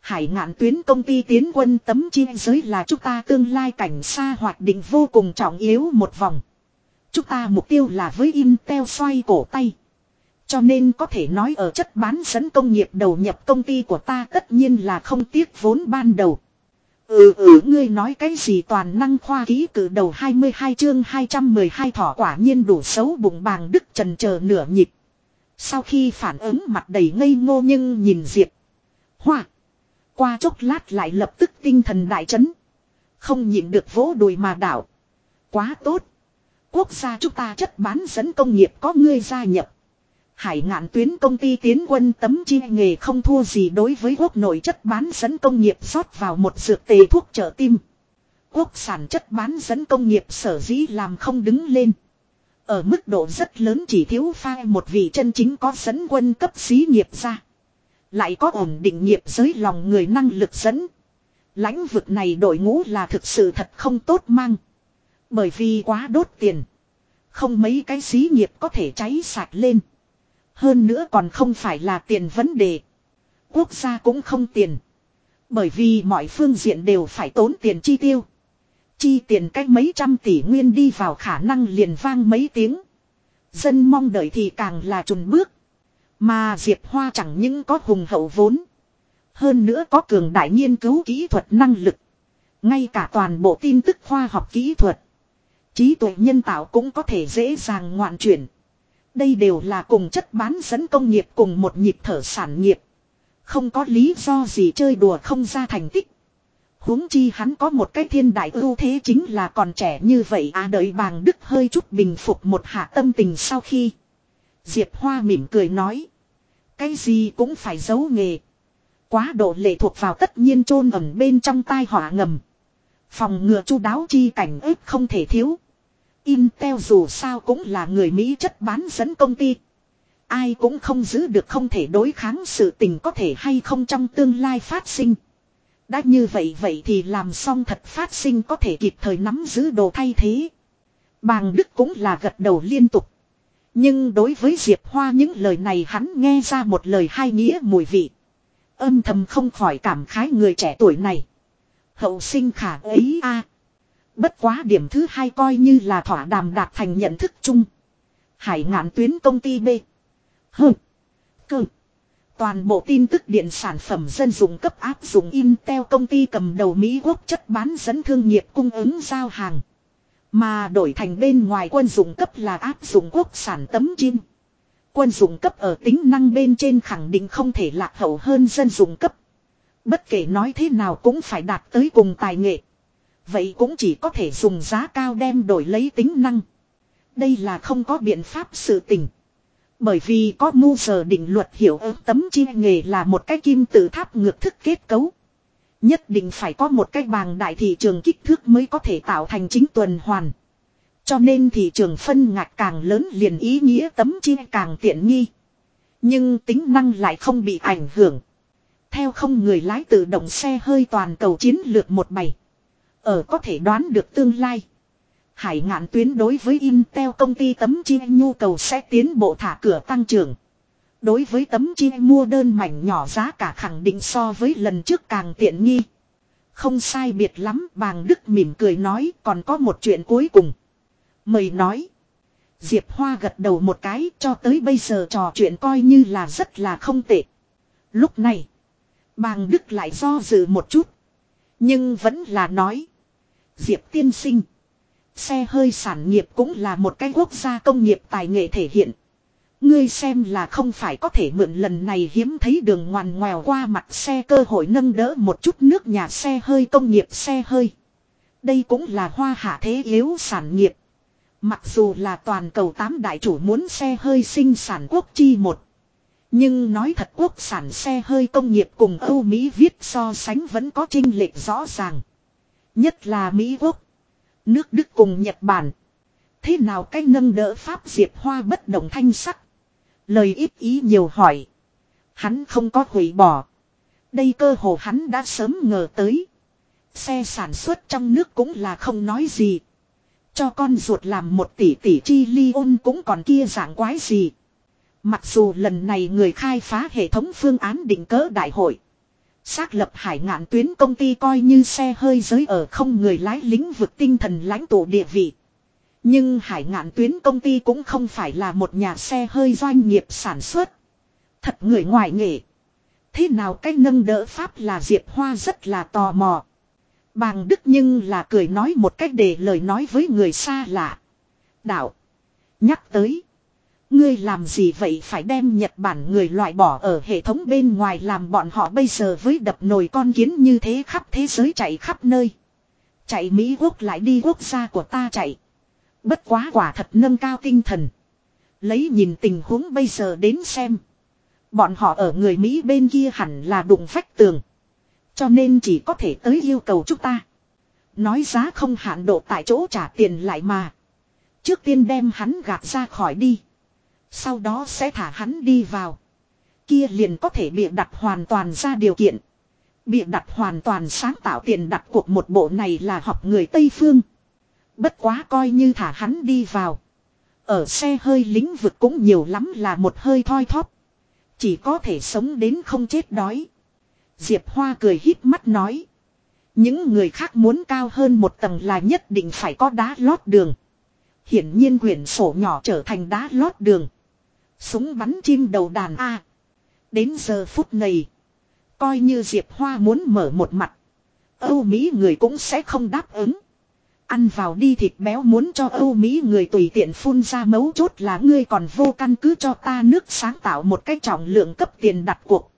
Hải ngạn tuyến công ty tiến quân tấm chi giới là chúng ta tương lai cảnh xa hoạt định vô cùng trọng yếu một vòng. Chúng ta mục tiêu là với Intel xoay cổ tay. Cho nên có thể nói ở chất bán dẫn công nghiệp đầu nhập công ty của ta tất nhiên là không tiếc vốn ban đầu. Ừ ừ ngươi nói cái gì toàn năng khoa ký cử đầu 22 chương 212 thỏ quả nhiên đủ xấu bụng bàng đức trần chờ nửa nhịp. Sau khi phản ứng mặt đầy ngây ngô nhưng nhìn Diệp. Hoa. Qua chốc lát lại lập tức tinh thần đại chấn. Không nhịn được vỗ đùi mà đảo. Quá tốt. Quốc gia chúng ta chất bán dẫn công nghiệp có ngươi gia nhập. Hải ngạn tuyến công ty tiến quân tấm chi nghề không thua gì đối với quốc nội chất bán dẫn công nghiệp rót vào một dược tề thuốc trợ tim. Quốc sản chất bán dẫn công nghiệp sở dĩ làm không đứng lên. Ở mức độ rất lớn chỉ thiếu pha một vị chân chính có dẫn quân cấp xí nghiệp ra. Lại có ổn định nghiệp giới lòng người năng lực dẫn. lãnh vực này đội ngũ là thực sự thật không tốt mang. Bởi vì quá đốt tiền. Không mấy cái xí nghiệp có thể cháy sạch lên. Hơn nữa còn không phải là tiền vấn đề. Quốc gia cũng không tiền. Bởi vì mọi phương diện đều phải tốn tiền chi tiêu. Chi tiền cách mấy trăm tỷ nguyên đi vào khả năng liền vang mấy tiếng. Dân mong đợi thì càng là trùn bước. Mà Diệp Hoa chẳng những có hùng hậu vốn. Hơn nữa có cường đại nghiên cứu kỹ thuật năng lực. Ngay cả toàn bộ tin tức khoa học kỹ thuật. Trí tuệ nhân tạo cũng có thể dễ dàng ngoạn chuyển. Đây đều là cùng chất bán dẫn công nghiệp cùng một nhịp thở sản nghiệp. Không có lý do gì chơi đùa không ra thành tích huống chi hắn có một cái thiên đại ưu thế chính là còn trẻ như vậy à đợi bàng đức hơi chút bình phục một hạ tâm tình sau khi. Diệp Hoa mỉm cười nói. Cái gì cũng phải giấu nghề. Quá độ lệ thuộc vào tất nhiên chôn ẩn bên trong tai họa ngầm. Phòng ngừa chu đáo chi cảnh ếp không thể thiếu. Intel dù sao cũng là người Mỹ chất bán dẫn công ty. Ai cũng không giữ được không thể đối kháng sự tình có thể hay không trong tương lai phát sinh. Đã như vậy vậy thì làm xong thật phát sinh có thể kịp thời nắm giữ đồ thay thế. Bàng Đức cũng là gật đầu liên tục. Nhưng đối với Diệp Hoa những lời này hắn nghe ra một lời hai nghĩa mùi vị. Âm thầm không khỏi cảm khái người trẻ tuổi này. Hậu sinh khả ấy a Bất quá điểm thứ hai coi như là thỏa đàm đạt thành nhận thức chung. Hải ngạn tuyến công ty B. hừ. Cơ. Toàn bộ tin tức điện sản phẩm dân dụng cấp áp dụng Intel công ty cầm đầu Mỹ quốc chất bán dẫn thương nghiệp cung ứng giao hàng. Mà đổi thành bên ngoài quân dụng cấp là áp dụng quốc sản tấm chim. Quân dụng cấp ở tính năng bên trên khẳng định không thể lạc hậu hơn dân dụng cấp. Bất kể nói thế nào cũng phải đạt tới cùng tài nghệ. Vậy cũng chỉ có thể dùng giá cao đem đổi lấy tính năng. Đây là không có biện pháp sự tình. Bởi vì có mu giờ định luật hiểu ớt tấm chi nghề là một cái kim tự tháp ngược thức kết cấu. Nhất định phải có một cái bàng đại thị trường kích thước mới có thể tạo thành chính tuần hoàn. Cho nên thị trường phân ngạch càng lớn liền ý nghĩa tấm chi càng tiện nghi. Nhưng tính năng lại không bị ảnh hưởng. Theo không người lái tự động xe hơi toàn cầu chiến lược một bảy. Ở có thể đoán được tương lai. Hải ngạn tuyến đối với Intel công ty tấm chi nhu cầu sẽ tiến bộ thả cửa tăng trưởng. Đối với tấm chi mua đơn mảnh nhỏ giá cả khẳng định so với lần trước càng tiện nghi. Không sai biệt lắm, bàng Đức mỉm cười nói, còn có một chuyện cuối cùng. Mời nói. Diệp Hoa gật đầu một cái, cho tới bây giờ trò chuyện coi như là rất là không tệ. Lúc này. Bàng Đức lại do dự một chút. Nhưng vẫn là nói. Diệp tiên sinh. Xe hơi sản nghiệp cũng là một cái quốc gia công nghiệp tài nghệ thể hiện. Ngươi xem là không phải có thể mượn lần này hiếm thấy đường ngoằn ngoèo qua mặt xe cơ hội nâng đỡ một chút nước nhà xe hơi công nghiệp xe hơi. Đây cũng là hoa hạ thế yếu sản nghiệp. Mặc dù là toàn cầu tám đại chủ muốn xe hơi sinh sản quốc chi một. Nhưng nói thật quốc sản xe hơi công nghiệp cùng Âu Mỹ viết so sánh vẫn có trinh lệch rõ ràng. Nhất là Mỹ Quốc. Nước Đức cùng Nhật Bản. Thế nào cách nâng đỡ Pháp Diệp Hoa bất động thanh sắc. Lời ít ý nhiều hỏi. Hắn không có hủy bỏ. Đây cơ hồ hắn đã sớm ngờ tới. Xe sản xuất trong nước cũng là không nói gì. Cho con ruột làm một tỷ tỷ chi ly ôn cũng còn kia dạng quái gì. Mặc dù lần này người khai phá hệ thống phương án định cỡ đại hội. Xác lập hải ngạn tuyến công ty coi như xe hơi giới ở không người lái lĩnh vực tinh thần lãnh tụ địa vị. Nhưng hải ngạn tuyến công ty cũng không phải là một nhà xe hơi doanh nghiệp sản xuất. Thật người ngoài nghề. Thế nào cách nâng đỡ Pháp là Diệp Hoa rất là tò mò. Bàng Đức nhưng là cười nói một cách để lời nói với người xa lạ. Đạo. Nhắc tới. Ngươi làm gì vậy phải đem Nhật Bản người loại bỏ ở hệ thống bên ngoài làm bọn họ bây giờ với đập nồi con kiến như thế khắp thế giới chạy khắp nơi. Chạy Mỹ quốc lại đi quốc gia của ta chạy. Bất quá quả thật nâng cao tinh thần. Lấy nhìn tình huống bây giờ đến xem. Bọn họ ở người Mỹ bên kia hẳn là đụng vách tường. Cho nên chỉ có thể tới yêu cầu chúng ta. Nói giá không hạn độ tại chỗ trả tiền lại mà. Trước tiên đem hắn gạt ra khỏi đi. Sau đó sẽ thả hắn đi vào. Kia liền có thể bịa đặt hoàn toàn ra điều kiện. Bịa đặt hoàn toàn sáng tạo tiền đặt cuộc một bộ này là học người Tây Phương. Bất quá coi như thả hắn đi vào. Ở xe hơi lĩnh vực cũng nhiều lắm là một hơi thoi thóp. Chỉ có thể sống đến không chết đói. Diệp Hoa cười híp mắt nói. Những người khác muốn cao hơn một tầng là nhất định phải có đá lót đường. Hiển nhiên quyển sổ nhỏ trở thành đá lót đường. Súng bắn chim đầu đàn A. Đến giờ phút này. Coi như Diệp Hoa muốn mở một mặt. Âu Mỹ người cũng sẽ không đáp ứng. Ăn vào đi thịt béo muốn cho Âu Mỹ người tùy tiện phun ra mấu chốt là ngươi còn vô căn cứ cho ta nước sáng tạo một cái trọng lượng cấp tiền đặt cuộc.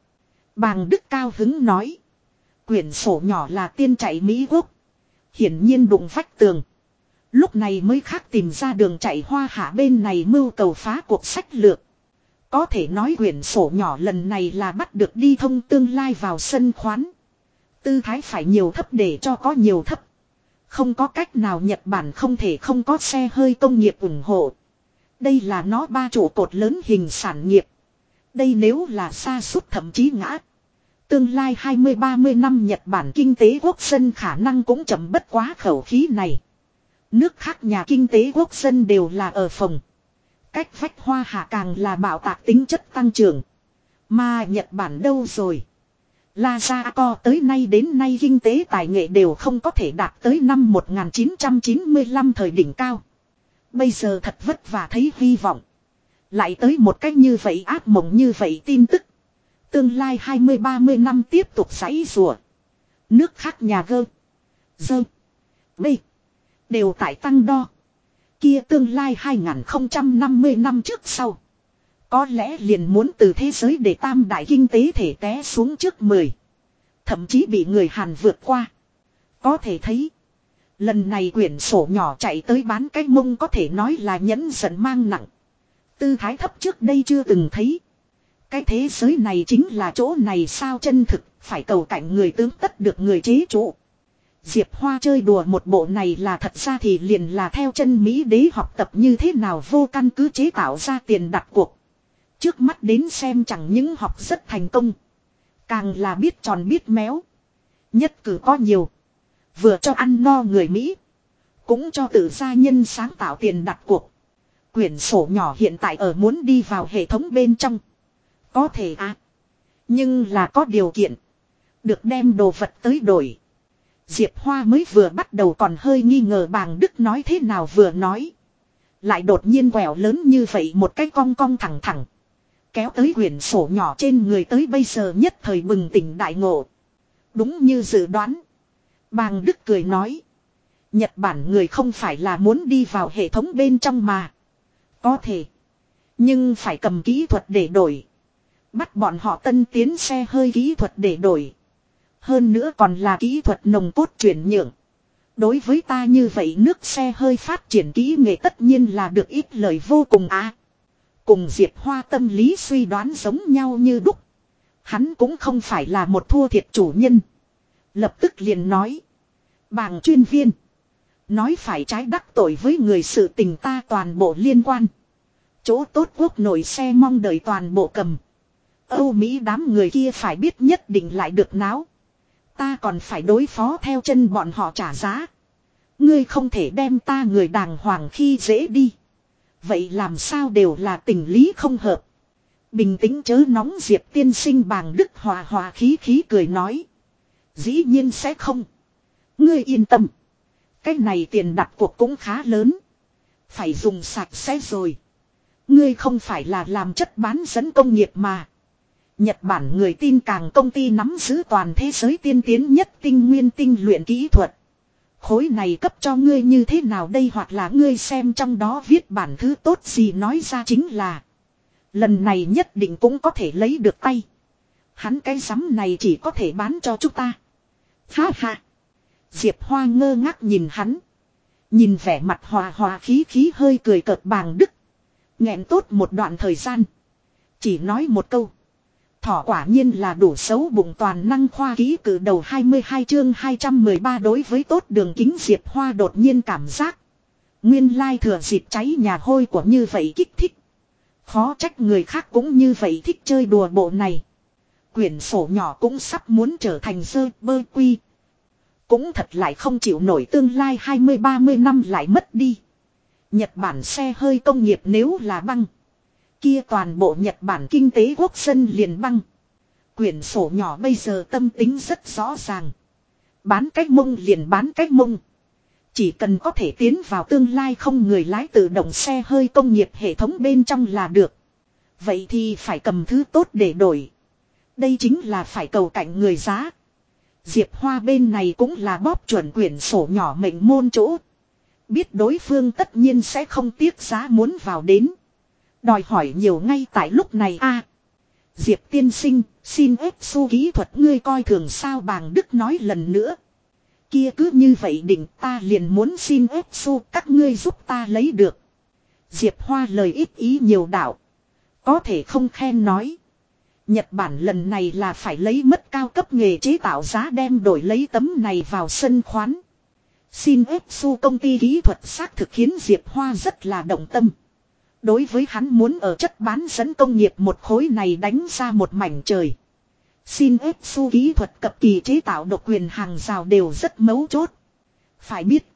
Bàng Đức Cao hứng nói. Quyển sổ nhỏ là tiên chạy Mỹ Quốc. Hiển nhiên đụng vách tường. Lúc này mới khác tìm ra đường chạy hoa hạ bên này mưu cầu phá cuộc sách lược. Có thể nói quyển sổ nhỏ lần này là bắt được đi thông tương lai vào sân khoán. Tư thái phải nhiều thấp để cho có nhiều thấp. Không có cách nào Nhật Bản không thể không có xe hơi công nghiệp ủng hộ. Đây là nó ba trụ cột lớn hình sản nghiệp. Đây nếu là xa suốt thậm chí ngã. Tương lai 20-30 năm Nhật Bản kinh tế quốc dân khả năng cũng chậm bất quá khẩu khí này. Nước khác nhà kinh tế quốc dân đều là ở phòng. Cách vách hoa hạ càng là bảo tạc tính chất tăng trưởng. Mà Nhật Bản đâu rồi? La Gia Co tới nay đến nay kinh tế tài nghệ đều không có thể đạt tới năm 1995 thời đỉnh cao. Bây giờ thật vất vả thấy hy vọng. Lại tới một cách như vậy ác mộng như vậy tin tức. Tương lai 20-30 năm tiếp tục giấy rùa. Nước khác nhà gơ. Dơ. Bê. Đều tại tăng đo. Kia tương lai 2050 năm trước sau. Có lẽ liền muốn từ thế giới để tam đại kinh tế thể té xuống trước 10. Thậm chí bị người Hàn vượt qua. Có thể thấy. Lần này quyển sổ nhỏ chạy tới bán cái mông có thể nói là nhẫn giận mang nặng. Tư thái thấp trước đây chưa từng thấy. Cái thế giới này chính là chỗ này sao chân thực, phải cầu cảnh người tướng tất được người chế trụ. Diệp Hoa chơi đùa một bộ này là thật ra thì liền là theo chân Mỹ đế học tập như thế nào vô căn cứ chế tạo ra tiền đặt cuộc. Trước mắt đến xem chẳng những học rất thành công. Càng là biết tròn biết méo. Nhất cử có nhiều. Vừa cho ăn no người Mỹ. Cũng cho tự gia nhân sáng tạo tiền đặt cuộc. Quyển sổ nhỏ hiện tại ở muốn đi vào hệ thống bên trong. Có thể à. Nhưng là có điều kiện. Được đem đồ vật tới đổi. Diệp Hoa mới vừa bắt đầu còn hơi nghi ngờ bàng Đức nói thế nào vừa nói. Lại đột nhiên quẹo lớn như vậy một cái cong cong thẳng thẳng. Kéo tới quyển sổ nhỏ trên người tới bây giờ nhất thời bừng tỉnh đại ngộ. Đúng như dự đoán. Bàng Đức cười nói. Nhật Bản người không phải là muốn đi vào hệ thống bên trong mà. Có thể. Nhưng phải cầm kỹ thuật để đổi. Bắt bọn họ tân tiến xe hơi kỹ thuật để đổi. Hơn nữa còn là kỹ thuật nồng cốt chuyển nhượng. Đối với ta như vậy, nước xe hơi phát triển kỹ nghệ tất nhiên là được ít lời vô cùng á. cùng Diệp Hoa tâm lý suy đoán giống nhau như đúc. Hắn cũng không phải là một thua thiệt chủ nhân. Lập tức liền nói. Bàng chuyên viên. Nói phải trái đắc tội với người sự tình ta toàn bộ liên quan. Chỗ tốt quốc nội xe mong đợi toàn bộ cầm. Âu Mỹ đám người kia phải biết nhất định lại được náo. Ta còn phải đối phó theo chân bọn họ trả giá. Ngươi không thể đem ta người đàng hoàng khi dễ đi. Vậy làm sao đều là tình lý không hợp. Bình tĩnh chớ nóng Diệp tiên sinh bàng đức hòa hòa khí khí cười nói. Dĩ nhiên sẽ không. Ngươi yên tâm. Cái này tiền đặt cuộc cũng khá lớn. Phải dùng sạch sẽ rồi. Ngươi không phải là làm chất bán dẫn công nghiệp mà. Nhật Bản người tin càng công ty nắm giữ toàn thế giới tiên tiến nhất tinh nguyên tinh luyện kỹ thuật. Khối này cấp cho ngươi như thế nào đây hoặc là ngươi xem trong đó viết bản thứ tốt gì nói ra chính là. Lần này nhất định cũng có thể lấy được tay. Hắn cái sắm này chỉ có thể bán cho chúng ta. Ha ha. Diệp Hoa ngơ ngác nhìn hắn. Nhìn vẻ mặt hòa hòa khí khí hơi cười cợt bàng đức. nghẹn tốt một đoạn thời gian. Chỉ nói một câu. Thỏ quả nhiên là đủ xấu bụng toàn năng khoa ký cử đầu 22 chương 213 đối với tốt đường kính diệp hoa đột nhiên cảm giác. Nguyên lai thừa dịp cháy nhà hôi của như vậy kích thích. Khó trách người khác cũng như vậy thích chơi đùa bộ này. Quyển sổ nhỏ cũng sắp muốn trở thành sơ bơ quy. Cũng thật lại không chịu nổi tương lai 20-30 năm lại mất đi. Nhật Bản xe hơi công nghiệp nếu là băng. Kia toàn bộ Nhật Bản kinh tế quốc dân liền băng. Quyển sổ nhỏ bây giờ tâm tính rất rõ ràng. Bán cách mông liền bán cách mông. Chỉ cần có thể tiến vào tương lai không người lái tự động xe hơi công nghiệp hệ thống bên trong là được. Vậy thì phải cầm thứ tốt để đổi. Đây chính là phải cầu cạnh người giá. Diệp Hoa bên này cũng là bóp chuẩn quyển sổ nhỏ mệnh môn chỗ. Biết đối phương tất nhiên sẽ không tiếc giá muốn vào đến. Đòi hỏi nhiều ngay tại lúc này a Diệp tiên sinh, xin ép su kỹ thuật ngươi coi thường sao bàng Đức nói lần nữa. Kia cứ như vậy định ta liền muốn xin ép su các ngươi giúp ta lấy được. Diệp Hoa lời ít ý nhiều đạo. Có thể không khen nói. Nhật Bản lần này là phải lấy mất cao cấp nghề chế tạo giá đem đổi lấy tấm này vào sân khoán. Xin ép su công ty kỹ thuật xác thực khiến Diệp Hoa rất là động tâm. Đối với hắn muốn ở chất bán dẫn công nghiệp một khối này đánh ra một mảnh trời. Xin ép su kỹ thuật cập kỳ chế tạo độc quyền hàng rào đều rất mấu chốt. Phải biết.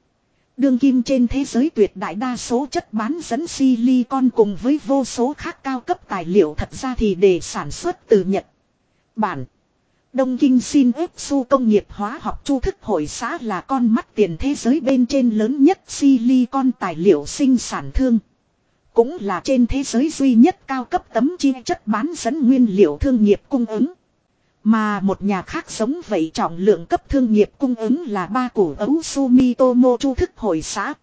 Đương kim trên thế giới tuyệt đại đa số chất bán dẫn silicon cùng với vô số khác cao cấp tài liệu thật ra thì để sản xuất từ Nhật. Bản. Đông Kinh xin ép su công nghiệp hóa học chu thức hội xã là con mắt tiền thế giới bên trên lớn nhất silicon tài liệu sinh sản thương. Cũng là trên thế giới duy nhất cao cấp tấm chi chất bán dẫn nguyên liệu thương nghiệp cung ứng. Mà một nhà khác sống vậy trọng lượng cấp thương nghiệp cung ứng là ba củ ấu Sumitomo chu thức hội xã.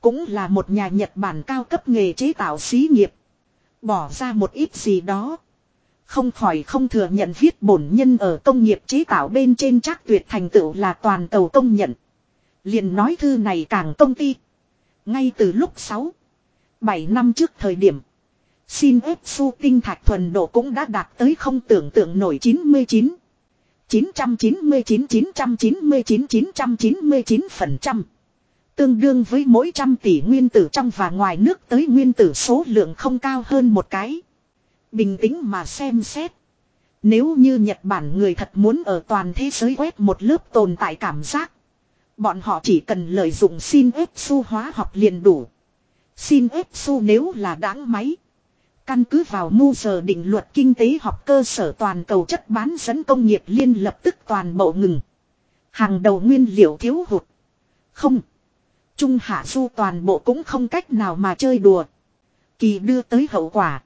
Cũng là một nhà Nhật Bản cao cấp nghề chế tạo xí nghiệp. Bỏ ra một ít gì đó. Không khỏi không thừa nhận viết bổn nhân ở công nghiệp chế tạo bên trên chắc tuyệt thành tựu là toàn cầu công nhận. liền nói thư này càng công ty. Ngay từ lúc 6, 7 năm trước thời điểm. Xin ép su tinh thạch thuần độ cũng đã đạt tới không tưởng tượng nổi 99. 999 999 999%. Tương đương với mỗi trăm tỷ nguyên tử trong và ngoài nước tới nguyên tử số lượng không cao hơn một cái. Bình tĩnh mà xem xét. Nếu như Nhật Bản người thật muốn ở toàn thế giới quét một lớp tồn tại cảm giác. Bọn họ chỉ cần lợi dụng xin ép su hóa học liền đủ. Xin ép su nếu là đáng máy. Căn cứ vào mu giờ định luật kinh tế học cơ sở toàn cầu chất bán dẫn công nghiệp liên lập tức toàn bộ ngừng. Hàng đầu nguyên liệu thiếu hụt. Không. Trung hạ du toàn bộ cũng không cách nào mà chơi đùa. Kỳ đưa tới hậu quả.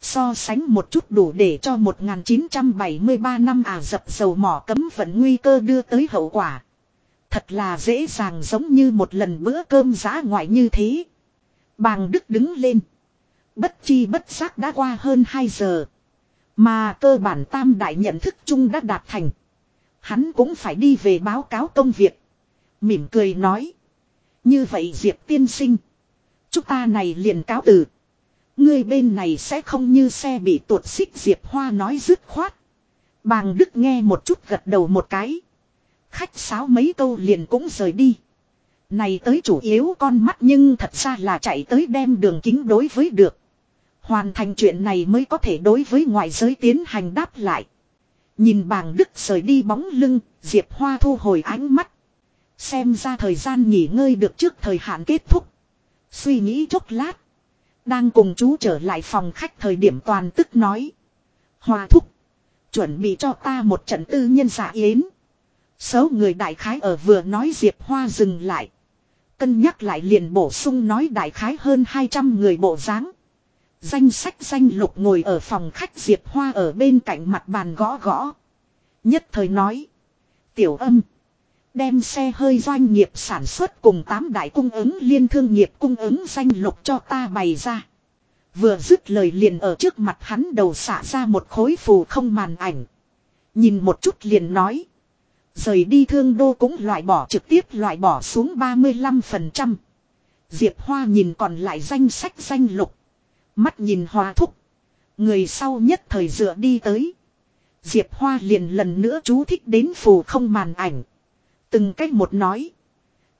So sánh một chút đủ để cho 1973 năm Ả dập dầu mỏ cấm vận nguy cơ đưa tới hậu quả. Thật là dễ dàng giống như một lần bữa cơm giá ngoại như thế. Bàng Đức đứng lên. Bất chi bất giác đã qua hơn 2 giờ. Mà cơ bản tam đại nhận thức chung đã đạt thành. Hắn cũng phải đi về báo cáo công việc. Mỉm cười nói. Như vậy Diệp tiên sinh. Chúng ta này liền cáo từ. Người bên này sẽ không như xe bị tuột xích Diệp Hoa nói dứt khoát. Bàng Đức nghe một chút gật đầu một cái. Khách sáo mấy câu liền cũng rời đi. Này tới chủ yếu con mắt nhưng thật ra là chạy tới đem đường kính đối với được. Hoàn thành chuyện này mới có thể đối với ngoại giới tiến hành đáp lại. Nhìn bàng đức rời đi bóng lưng, Diệp Hoa thu hồi ánh mắt. Xem ra thời gian nghỉ ngơi được trước thời hạn kết thúc. Suy nghĩ chốc lát. Đang cùng chú trở lại phòng khách thời điểm toàn tức nói. Hoa thúc. Chuẩn bị cho ta một trận tư nhân giả yến. Số người đại khái ở vừa nói Diệp Hoa dừng lại. Cân nhắc lại liền bổ sung nói đại khái hơn 200 người bộ dáng Danh sách danh lục ngồi ở phòng khách Diệp Hoa ở bên cạnh mặt bàn gõ gõ. Nhất thời nói. Tiểu âm. Đem xe hơi doanh nghiệp sản xuất cùng tám đại cung ứng liên thương nghiệp cung ứng danh lục cho ta bày ra. Vừa dứt lời liền ở trước mặt hắn đầu xả ra một khối phù không màn ảnh. Nhìn một chút liền nói. Rời đi thương đô cũng loại bỏ trực tiếp loại bỏ xuống 35%. Diệp Hoa nhìn còn lại danh sách danh lục. Mắt nhìn Hoa thúc. Người sau nhất thời dựa đi tới. Diệp Hoa liền lần nữa chú thích đến phù không màn ảnh. Từng cách một nói.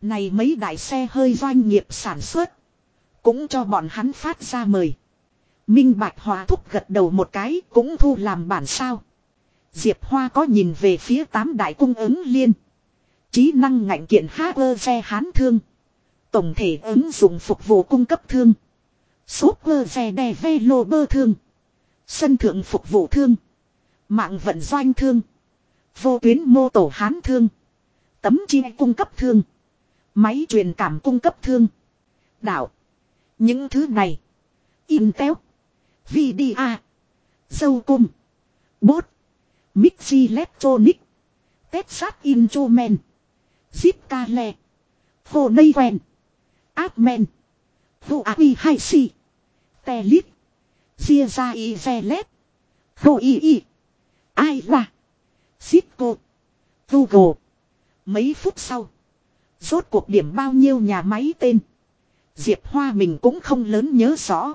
Này mấy đại xe hơi doanh nghiệp sản xuất. Cũng cho bọn hắn phát ra mời. Minh Bạch Hoa thúc gật đầu một cái cũng thu làm bản sao. Diệp Hoa có nhìn về phía tám đại cung ứng liên. Trí năng ngạnh kiện hacker xe hán thương. Tổng thể ứng dụng phục vụ cung cấp thương. Super xe đè ve lô bơ thương. Sân thượng phục vụ thương. Mạng vận doanh thương. Vô tuyến mô tổ hán thương. Tấm chi cung cấp thương. Máy truyền cảm cung cấp thương. Đạo. Những thứ này. Intel. VDA. Dâu cung. Bốt. Mixi Electronic. Texas Instrument. Zip Kale. Hồ Nây Quen. Admen. Vụ Ai Hai Si. Telit. Zia Gia Y Velet. Hồ Y Y. Ai là. Cisco. Google. Mấy phút sau. Rốt cuộc điểm bao nhiêu nhà máy tên. Diệp Hoa mình cũng không lớn nhớ rõ.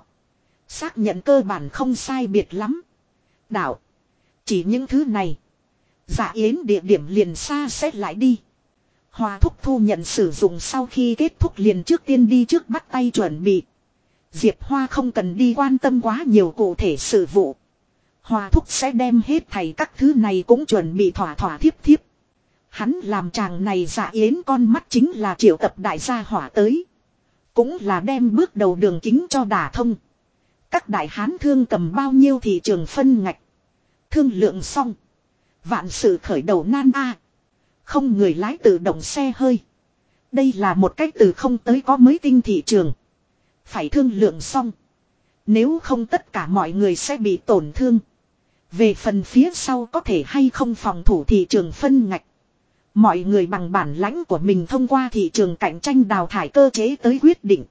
Xác nhận cơ bản không sai biệt lắm. Đạo. Chỉ những thứ này. Dạ yến địa điểm liền xa xét lại đi. Hòa thúc thu nhận sử dụng sau khi kết thúc liền trước tiên đi trước bắt tay chuẩn bị. Diệp Hoa không cần đi quan tâm quá nhiều cụ thể sự vụ. Hòa thúc sẽ đem hết thầy các thứ này cũng chuẩn bị thỏa thỏa thiếp thiếp. Hắn làm chàng này dạ yến con mắt chính là triệu tập đại gia hỏa tới. Cũng là đem bước đầu đường kính cho đả thông. Các đại hán thương cầm bao nhiêu thị trường phân ngạch. Thương lượng xong. Vạn sự khởi đầu nan a Không người lái tự động xe hơi. Đây là một cách từ không tới có mới tinh thị trường. Phải thương lượng xong. Nếu không tất cả mọi người sẽ bị tổn thương. Về phần phía sau có thể hay không phòng thủ thị trường phân ngạch. Mọi người bằng bản lãnh của mình thông qua thị trường cạnh tranh đào thải cơ chế tới quyết định.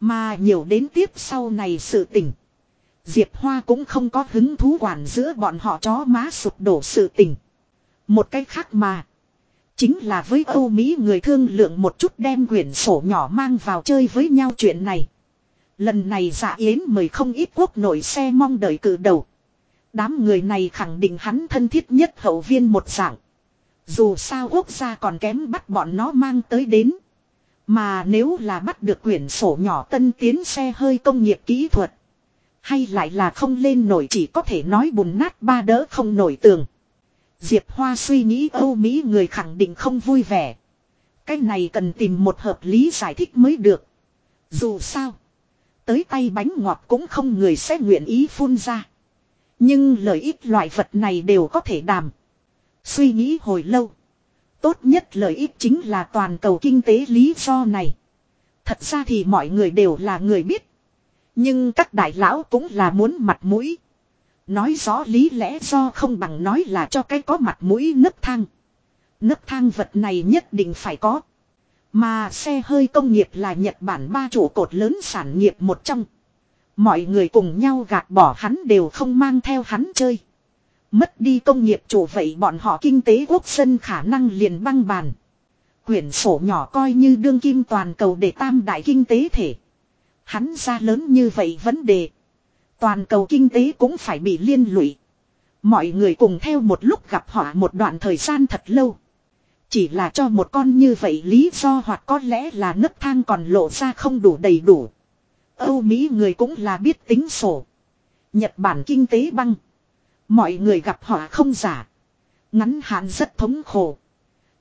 Mà nhiều đến tiếp sau này sự tỉnh. Diệp Hoa cũng không có hứng thú quản giữa bọn họ chó má sụp đổ sự tình. Một cách khác mà. Chính là với Âu Mỹ người thương lượng một chút đem quyển sổ nhỏ mang vào chơi với nhau chuyện này. Lần này dạ yến mời không ít quốc nội xe mong đợi cử đầu. Đám người này khẳng định hắn thân thiết nhất hậu viên một dạng. Dù sao quốc gia còn kém bắt bọn nó mang tới đến. Mà nếu là bắt được quyển sổ nhỏ tân tiến xe hơi công nghiệp kỹ thuật. Hay lại là không lên nổi chỉ có thể nói bùn nát ba đỡ không nổi tường. Diệp Hoa suy nghĩ, Âu Mỹ người khẳng định không vui vẻ. Cái này cần tìm một hợp lý giải thích mới được. Dù sao. Tới tay bánh ngọt cũng không người sẽ nguyện ý phun ra. Nhưng lợi ích loại vật này đều có thể đàm. Suy nghĩ hồi lâu. Tốt nhất lợi ích chính là toàn cầu kinh tế lý do này. Thật ra thì mọi người đều là người biết. Nhưng các đại lão cũng là muốn mặt mũi. Nói rõ lý lẽ do không bằng nói là cho cái có mặt mũi nấc thang. Nấc thang vật này nhất định phải có. Mà xe hơi công nghiệp là Nhật Bản ba trụ cột lớn sản nghiệp một trong. Mọi người cùng nhau gạt bỏ hắn đều không mang theo hắn chơi. Mất đi công nghiệp chủ vậy bọn họ kinh tế quốc dân khả năng liền băng bàn. Quyển sổ nhỏ coi như đương kim toàn cầu để tam đại kinh tế thể. Hắn ra lớn như vậy vấn đề. Toàn cầu kinh tế cũng phải bị liên lụy. Mọi người cùng theo một lúc gặp họ một đoạn thời gian thật lâu. Chỉ là cho một con như vậy lý do hoặc có lẽ là nấc thang còn lộ ra không đủ đầy đủ. Âu Mỹ người cũng là biết tính sổ. Nhật Bản kinh tế băng. Mọi người gặp họ không giả. Ngắn hạn rất thống khổ.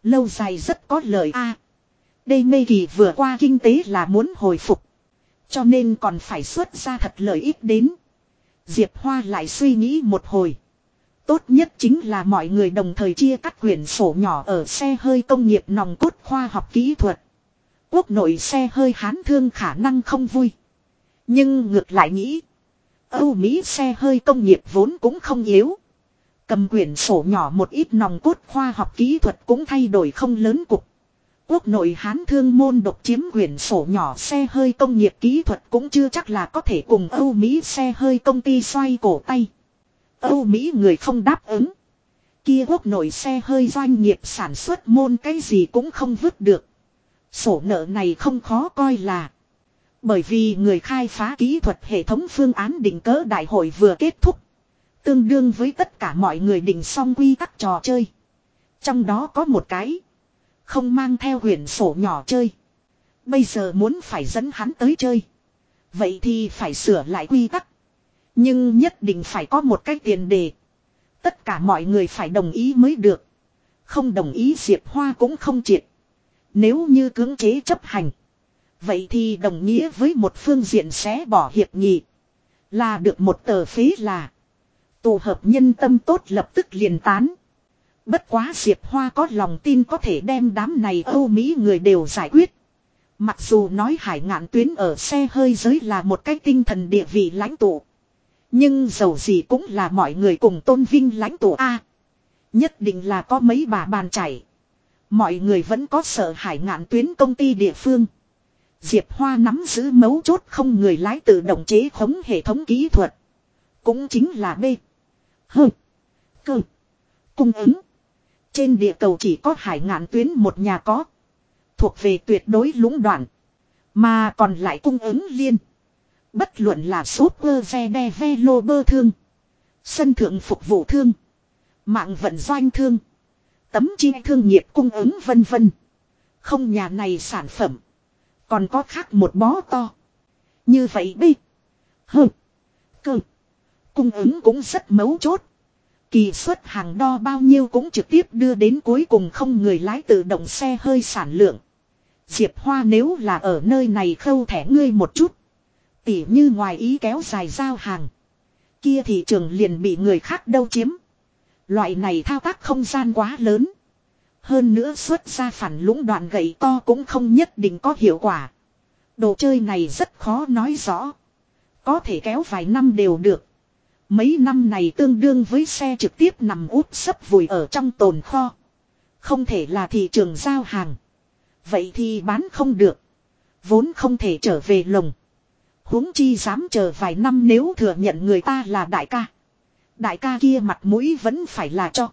Lâu dài rất có lợi a. đây mê kỳ vừa qua kinh tế là muốn hồi phục. Cho nên còn phải xuất ra thật lợi ích đến. Diệp Hoa lại suy nghĩ một hồi. Tốt nhất chính là mọi người đồng thời chia cắt quyển sổ nhỏ ở xe hơi công nghiệp nòng cốt khoa học kỹ thuật. Quốc nội xe hơi hán thương khả năng không vui. Nhưng ngược lại nghĩ. Âu Mỹ xe hơi công nghiệp vốn cũng không yếu. Cầm quyển sổ nhỏ một ít nòng cốt khoa học kỹ thuật cũng thay đổi không lớn cục. Quốc nội hán thương môn độc chiếm quyển sổ nhỏ xe hơi công nghiệp kỹ thuật cũng chưa chắc là có thể cùng Âu Mỹ xe hơi công ty xoay cổ tay. Âu Mỹ người không đáp ứng. Kia quốc nội xe hơi doanh nghiệp sản xuất môn cái gì cũng không vứt được. Sổ nợ này không khó coi là. Bởi vì người khai phá kỹ thuật hệ thống phương án định cỡ đại hội vừa kết thúc. Tương đương với tất cả mọi người định xong quy tắc trò chơi. Trong đó có một cái. Không mang theo huyền sổ nhỏ chơi. Bây giờ muốn phải dẫn hắn tới chơi. Vậy thì phải sửa lại quy tắc. Nhưng nhất định phải có một cái tiền đề. Tất cả mọi người phải đồng ý mới được. Không đồng ý Diệp Hoa cũng không triệt. Nếu như cưỡng chế chấp hành. Vậy thì đồng nghĩa với một phương diện sẽ bỏ hiệp nghị. Là được một tờ phế là. Tụ hợp nhân tâm tốt lập tức liền tán. Bất quá Diệp Hoa có lòng tin có thể đem đám này Âu Mỹ người đều giải quyết. Mặc dù nói hải ngạn tuyến ở xe hơi giới là một cái tinh thần địa vị lãnh tụ. Nhưng dầu gì cũng là mọi người cùng tôn vinh lãnh tụ A. Nhất định là có mấy bà bàn chảy. Mọi người vẫn có sợ hải ngạn tuyến công ty địa phương. Diệp Hoa nắm giữ mấu chốt không người lái tự động chế khống hệ thống kỹ thuật. Cũng chính là B. H. Cơ. Cung ứng. Trên địa cầu chỉ có hải ngạn tuyến một nhà có. Thuộc về tuyệt đối lũng đoạn. Mà còn lại cung ứng liên. Bất luận là super ve đe ve lô bơ thương. Sân thượng phục vụ thương. Mạng vận doanh thương. Tấm chi thương nghiệp cung ứng vân vân. Không nhà này sản phẩm. Còn có khác một bó to. Như vậy đi. Hừ. Cơ. Cung ứng cũng rất mấu chốt. Kỳ suất hàng đo bao nhiêu cũng trực tiếp đưa đến cuối cùng không người lái tự động xe hơi sản lượng. Diệp Hoa nếu là ở nơi này khâu thẻ ngươi một chút. Tỉ như ngoài ý kéo dài giao hàng. Kia thị trường liền bị người khác đâu chiếm. Loại này thao tác không gian quá lớn. Hơn nữa xuất ra phản lũng đoạn gậy to cũng không nhất định có hiệu quả. Đồ chơi này rất khó nói rõ. Có thể kéo vài năm đều được. Mấy năm này tương đương với xe trực tiếp nằm úp sấp vùi ở trong tồn kho. Không thể là thị trường giao hàng. Vậy thì bán không được. Vốn không thể trở về lồng. huống chi dám chờ vài năm nếu thừa nhận người ta là đại ca. Đại ca kia mặt mũi vẫn phải là cho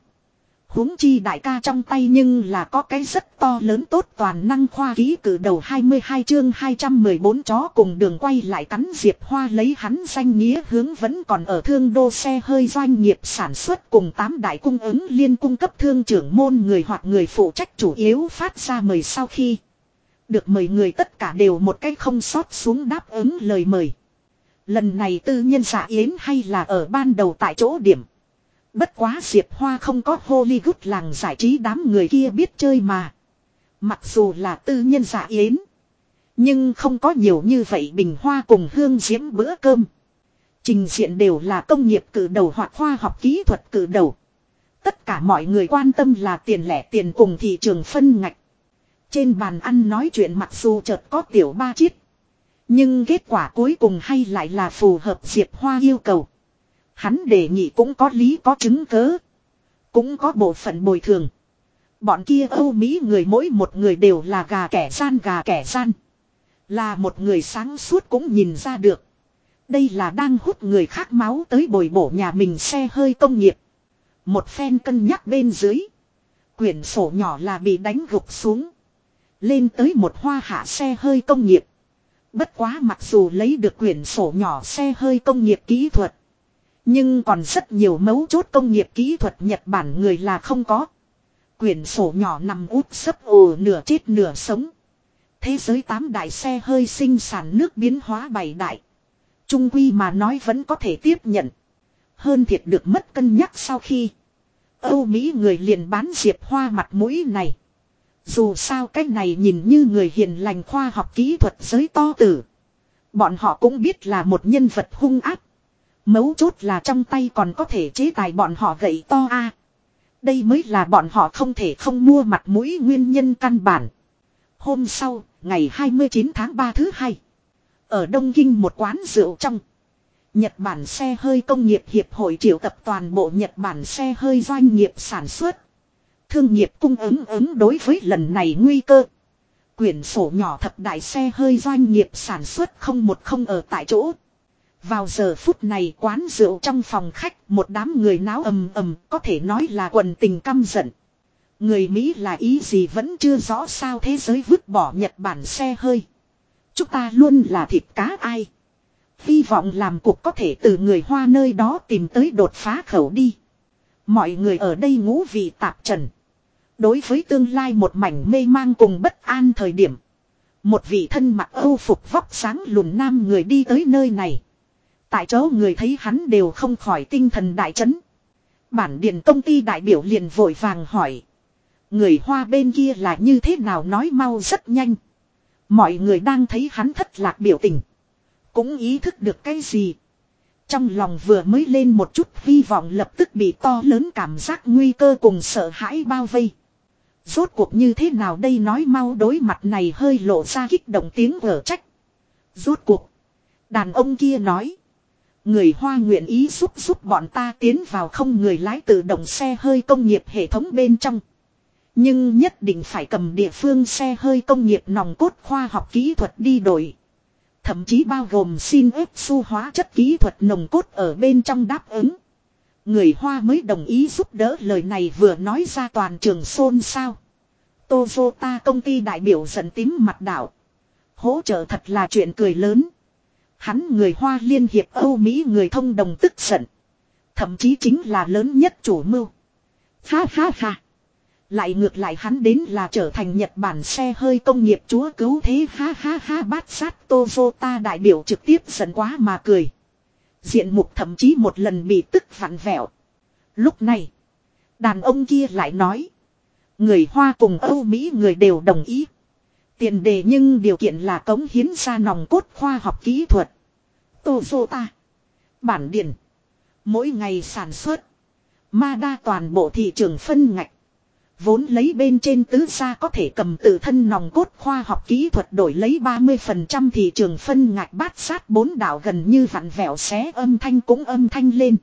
huống chi đại ca trong tay nhưng là có cái rất to lớn tốt toàn năng khoa ký cử đầu 22 chương 214 chó cùng đường quay lại cắn Diệp Hoa lấy hắn danh nghĩa hướng vẫn còn ở thương đô xe hơi doanh nghiệp sản xuất cùng 8 đại cung ứng liên cung cấp thương trưởng môn người hoặc người phụ trách chủ yếu phát ra mời sau khi được mời người tất cả đều một cách không sót xuống đáp ứng lời mời. Lần này tư nhân giả yến hay là ở ban đầu tại chỗ điểm. Bất quá Diệp Hoa không có Hollywood làng giải trí đám người kia biết chơi mà. Mặc dù là tư nhân giả yến. Nhưng không có nhiều như vậy bình hoa cùng hương diễm bữa cơm. Trình diện đều là công nghiệp cử đầu hoặc khoa học kỹ thuật cử đầu. Tất cả mọi người quan tâm là tiền lẻ tiền cùng thị trường phân ngạch. Trên bàn ăn nói chuyện mặc dù chợt có tiểu ba chiết. Nhưng kết quả cuối cùng hay lại là phù hợp Diệp Hoa yêu cầu. Hắn đề nghị cũng có lý, có chứng cớ. Cũng có bộ phận bồi thường. Bọn kia Âu Mỹ người mỗi một người đều là gà kẻ gian, gà kẻ gian. Là một người sáng suốt cũng nhìn ra được. Đây là đang hút người khác máu tới bồi bổ nhà mình xe hơi công nghiệp. Một phen cân nhắc bên dưới. Quyển sổ nhỏ là bị đánh gục xuống. Lên tới một hoa hạ xe hơi công nghiệp. Bất quá mặc dù lấy được quyển sổ nhỏ xe hơi công nghiệp kỹ thuật. Nhưng còn rất nhiều mấu chốt công nghiệp kỹ thuật Nhật Bản người là không có. Quyển sổ nhỏ nằm út sấp ồ nửa chết nửa sống. Thế giới tám đại xe hơi sinh sản nước biến hóa bảy đại. Trung quy mà nói vẫn có thể tiếp nhận. Hơn thiệt được mất cân nhắc sau khi. Âu Mỹ người liền bán diệp hoa mặt mũi này. Dù sao cái này nhìn như người hiền lành khoa học kỹ thuật giới to tử. Bọn họ cũng biết là một nhân vật hung ác. Mấu chốt là trong tay còn có thể chế tài bọn họ gậy to a. Đây mới là bọn họ không thể không mua mặt mũi nguyên nhân căn bản. Hôm sau, ngày 29 tháng 3 thứ hai. Ở Đông Kinh một quán rượu trong. Nhật Bản xe hơi công nghiệp hiệp hội triệu tập toàn bộ Nhật Bản xe hơi doanh nghiệp sản xuất. Thương nghiệp cung ứng ứng đối với lần này nguy cơ. Quyển sổ nhỏ thập đại xe hơi doanh nghiệp sản xuất không một không ở tại chỗ. Vào giờ phút này quán rượu trong phòng khách, một đám người náo ầm ầm, có thể nói là quần tình căm giận. Người Mỹ là ý gì vẫn chưa rõ sao thế giới vứt bỏ Nhật Bản xe hơi. Chúng ta luôn là thịt cá ai. Hy vọng làm cuộc có thể từ người Hoa nơi đó tìm tới đột phá khẩu đi. Mọi người ở đây ngũ vị tạp trần. Đối với tương lai một mảnh mê mang cùng bất an thời điểm. Một vị thân mặc âu phục vóc sáng lùn nam người đi tới nơi này. Tại chỗ người thấy hắn đều không khỏi tinh thần đại chấn. Bản điện công ty đại biểu liền vội vàng hỏi. Người hoa bên kia là như thế nào nói mau rất nhanh. Mọi người đang thấy hắn thất lạc biểu tình. Cũng ý thức được cái gì. Trong lòng vừa mới lên một chút hy vọng lập tức bị to lớn cảm giác nguy cơ cùng sợ hãi bao vây. Rốt cuộc như thế nào đây nói mau đối mặt này hơi lộ ra kích động tiếng ở trách. Rốt cuộc. Đàn ông kia nói. Người Hoa nguyện ý giúp giúp bọn ta tiến vào không người lái tự động xe hơi công nghiệp hệ thống bên trong. Nhưng nhất định phải cầm địa phương xe hơi công nghiệp nòng cốt khoa học kỹ thuật đi đổi. Thậm chí bao gồm xin ép su hóa chất kỹ thuật nồng cốt ở bên trong đáp ứng. Người Hoa mới đồng ý giúp đỡ lời này vừa nói ra toàn trường xôn xao. Toyota công ty đại biểu giận tím mặt đảo. Hỗ trợ thật là chuyện cười lớn. Hắn người Hoa liên hiệp Âu Mỹ người thông đồng tức giận. Thậm chí chính là lớn nhất chủ mưu. Ha ha ha. Lại ngược lại hắn đến là trở thành Nhật Bản xe hơi công nghiệp chúa cứu thế ha ha ha bát sát Toyota đại biểu trực tiếp giận quá mà cười. Diện mục thậm chí một lần bị tức vặn vẹo. Lúc này, đàn ông kia lại nói. Người Hoa cùng Âu Mỹ người đều đồng ý. Tiền đề nhưng điều kiện là cống hiến ra nòng cốt khoa học kỹ thuật. Tô sơ ta. Bản điện. Mỗi ngày sản xuất. Ma đa toàn bộ thị trường phân ngạch. Vốn lấy bên trên tứ gia có thể cầm tự thân nòng cốt khoa học kỹ thuật đổi lấy 30% thị trường phân ngạch bát sát bốn đảo gần như vặn vẹo xé âm thanh cũng âm thanh lên.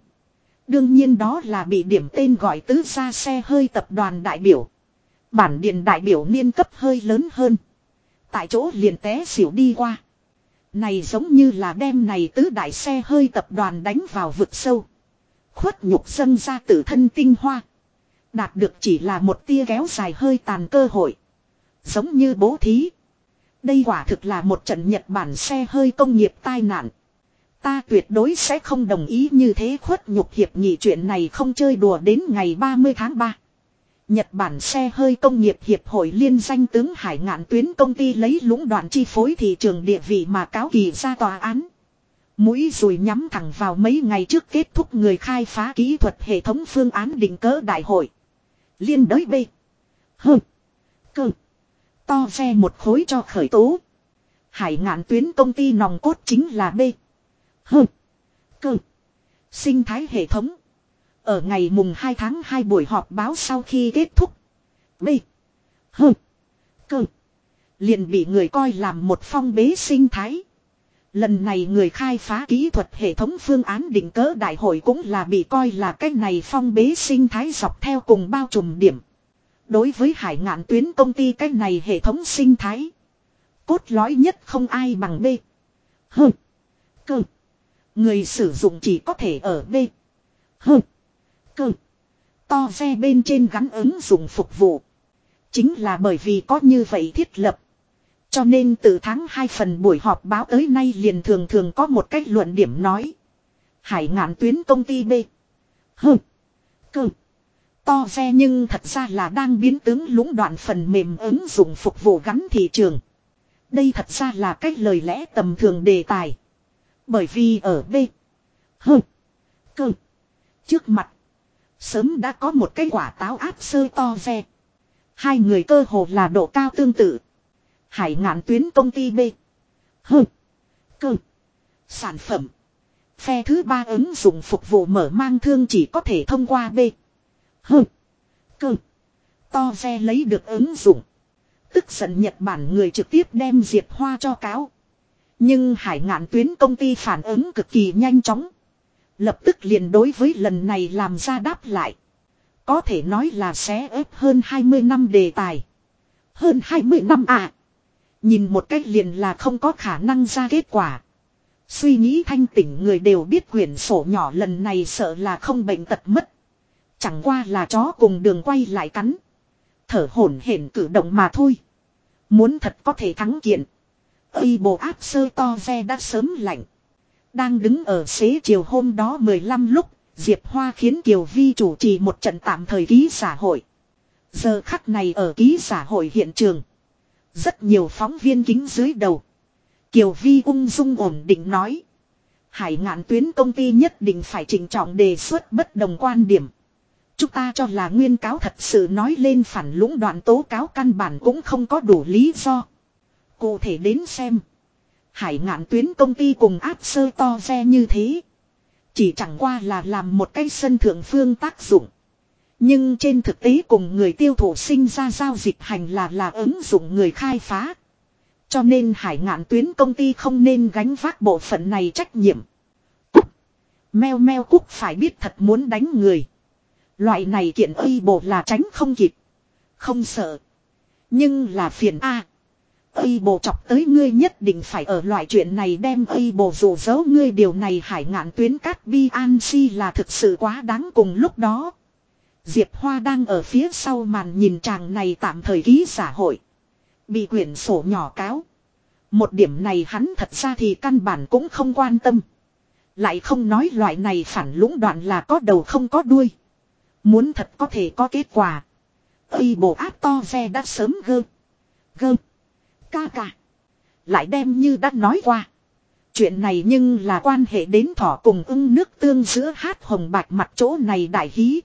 Đương nhiên đó là bị điểm tên gọi tứ gia xe hơi tập đoàn đại biểu. Bản điện đại biểu niên cấp hơi lớn hơn. Tại chỗ liền té xỉu đi qua. Này giống như là đem này tứ đại xe hơi tập đoàn đánh vào vực sâu. Khuất nhục dâng ra tử thân tinh hoa. Đạt được chỉ là một tia kéo dài hơi tàn cơ hội. Giống như bố thí. Đây quả thực là một trận Nhật Bản xe hơi công nghiệp tai nạn. Ta tuyệt đối sẽ không đồng ý như thế khuất nhục hiệp nghị chuyện này không chơi đùa đến ngày 30 tháng 3. Nhật Bản xe hơi công nghiệp hiệp hội liên danh tướng Hải ngạn tuyến công ty lấy lũng đoạn chi phối thị trường địa vị mà cáo kỳ ra tòa án. Mũi rùi nhắm thẳng vào mấy ngày trước kết thúc người khai phá kỹ thuật hệ thống phương án định cỡ đại hội. Liên đới B. Hơ. Cơ. To xe một khối cho khởi tố. Hải ngạn tuyến công ty nòng cốt chính là B. Hơ. Cơ. Sinh thái hệ thống. Ở ngày mùng 2 tháng 2 buổi họp báo sau khi kết thúc. B. H. Cơ. Liền bị người coi làm một phong bế sinh thái. Lần này người khai phá kỹ thuật hệ thống phương án định cỡ đại hội cũng là bị coi là cái này phong bế sinh thái dọc theo cùng bao trùm điểm. Đối với hải ngạn tuyến công ty cái này hệ thống sinh thái. Cốt lõi nhất không ai bằng B. H. Cơ. Người sử dụng chỉ có thể ở B. H. Cơ. To xe bên trên gắn ứng dụng phục vụ. Chính là bởi vì có như vậy thiết lập. Cho nên từ tháng 2 phần buổi họp báo tới nay liền thường thường có một cách luận điểm nói. Hải ngạn tuyến công ty B. hừ, Cơ. To xe nhưng thật ra là đang biến tướng lũng đoạn phần mềm ứng dụng phục vụ gắn thị trường. Đây thật ra là cách lời lẽ tầm thường đề tài. Bởi vì ở B. hừ, Cơ. Trước mặt. Sớm đã có một cái quả táo áp sơ to ve. Hai người cơ hồ là độ cao tương tự. Hải ngạn tuyến công ty B. Hơ. Cơ. Sản phẩm. Phe thứ ba ứng dụng phục vụ mở mang thương chỉ có thể thông qua B. Hơ. Cơ. To ve lấy được ứng dụng. Tức giận Nhật Bản người trực tiếp đem Diệp Hoa cho cáo. Nhưng hải ngạn tuyến công ty phản ứng cực kỳ nhanh chóng. Lập tức liền đối với lần này làm ra đáp lại. Có thể nói là sẽ ép hơn 20 năm đề tài. Hơn 20 năm à. Nhìn một cách liền là không có khả năng ra kết quả. Suy nghĩ thanh tỉnh người đều biết quyển sổ nhỏ lần này sợ là không bệnh tật mất. Chẳng qua là chó cùng đường quay lại cắn. Thở hổn hển cử động mà thôi. Muốn thật có thể thắng kiện. Ây bộ áp sơ to ve đã sớm lạnh. Đang đứng ở xế chiều hôm đó 15 lúc, Diệp Hoa khiến Kiều Vi chủ trì một trận tạm thời ký xã hội. Giờ khắc này ở ký xã hội hiện trường. Rất nhiều phóng viên kính dưới đầu. Kiều Vi ung dung ổn định nói. Hải ngạn tuyến công ty nhất định phải chỉnh trọng đề xuất bất đồng quan điểm. Chúng ta cho là nguyên cáo thật sự nói lên phản lũng đoạn tố cáo căn bản cũng không có đủ lý do. Cụ thể đến xem. Hải ngạn tuyến công ty cùng áp sơ to xe như thế. Chỉ chẳng qua là làm một cái sân thượng phương tác dụng. Nhưng trên thực tế cùng người tiêu thụ sinh ra giao dịch hành là là ứng dụng người khai phá. Cho nên hải ngạn tuyến công ty không nên gánh vác bộ phận này trách nhiệm. Cúc. Meo meo cúc phải biết thật muốn đánh người. Loại này kiện uy bộ là tránh không kịp. Không sợ. Nhưng là phiền A. Uy bồ chọc tới ngươi nhất định phải ở loại chuyện này đem uy bồ rủ dấu ngươi điều này hải ngạn tuyến cát bi an si là thực sự quá đáng cùng lúc đó. Diệp Hoa đang ở phía sau màn nhìn chàng này tạm thời ký xã hội. Bị quyển sổ nhỏ cáo. Một điểm này hắn thật ra thì căn bản cũng không quan tâm. Lại không nói loại này phản lũng đoạn là có đầu không có đuôi. Muốn thật có thể có kết quả. Ây bộ áp to ve đã sớm gơ. Gơ. Ca ca. Lại đem như đã nói qua. Chuyện này nhưng là quan hệ đến thỏ cùng ưng nước tương giữa hát hồng bạch mặt chỗ này đại hí.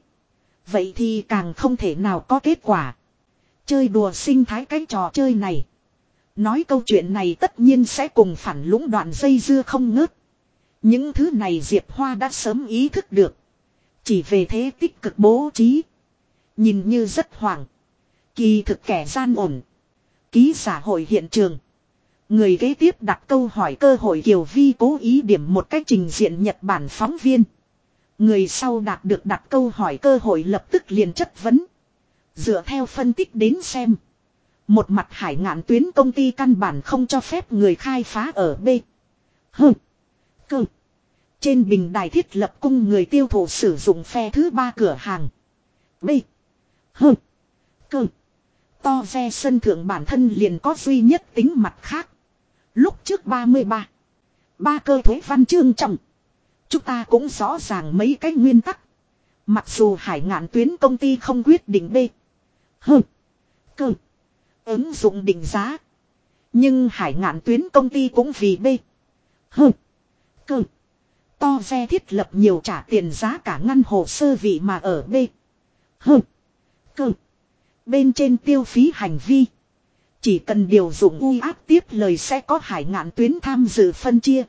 Vậy thì càng không thể nào có kết quả. Chơi đùa sinh thái cái trò chơi này. Nói câu chuyện này tất nhiên sẽ cùng phản lũng đoạn dây dưa không ngớt. Những thứ này Diệp Hoa đã sớm ý thức được. Chỉ về thế tích cực bố trí. Nhìn như rất hoảng. Kỳ thực kẻ gian ổn. Ký xã hội hiện trường. Người kế tiếp đặt câu hỏi cơ hội Kiều Vi cố ý điểm một cách trình diện Nhật Bản phóng viên. Người sau đạt được đặt câu hỏi cơ hội lập tức liền chất vấn. Dựa theo phân tích đến xem. Một mặt hải ngạn tuyến công ty căn bản không cho phép người khai phá ở B. H. Cơ. Trên bình đài thiết lập cung người tiêu thụ sử dụng phe thứ ba cửa hàng. B. H. Cơ. To ve sân thượng bản thân liền có duy nhất tính mặt khác. Lúc trước 33. Ba cơ thuế văn chương trọng. Chúng ta cũng rõ ràng mấy cái nguyên tắc. Mặc dù hải ngạn tuyến công ty không quyết định B. Hừ. Cơ. Ứng dụng định giá. Nhưng hải ngạn tuyến công ty cũng vì B. Hừ. Cơ. To ve thiết lập nhiều trả tiền giá cả ngăn hồ sơ vị mà ở B. H. Cơ. Bên trên tiêu phí hành vi. Chỉ cần điều dụng uy áp tiếp lời sẽ có hải ngạn tuyến tham dự phân chia.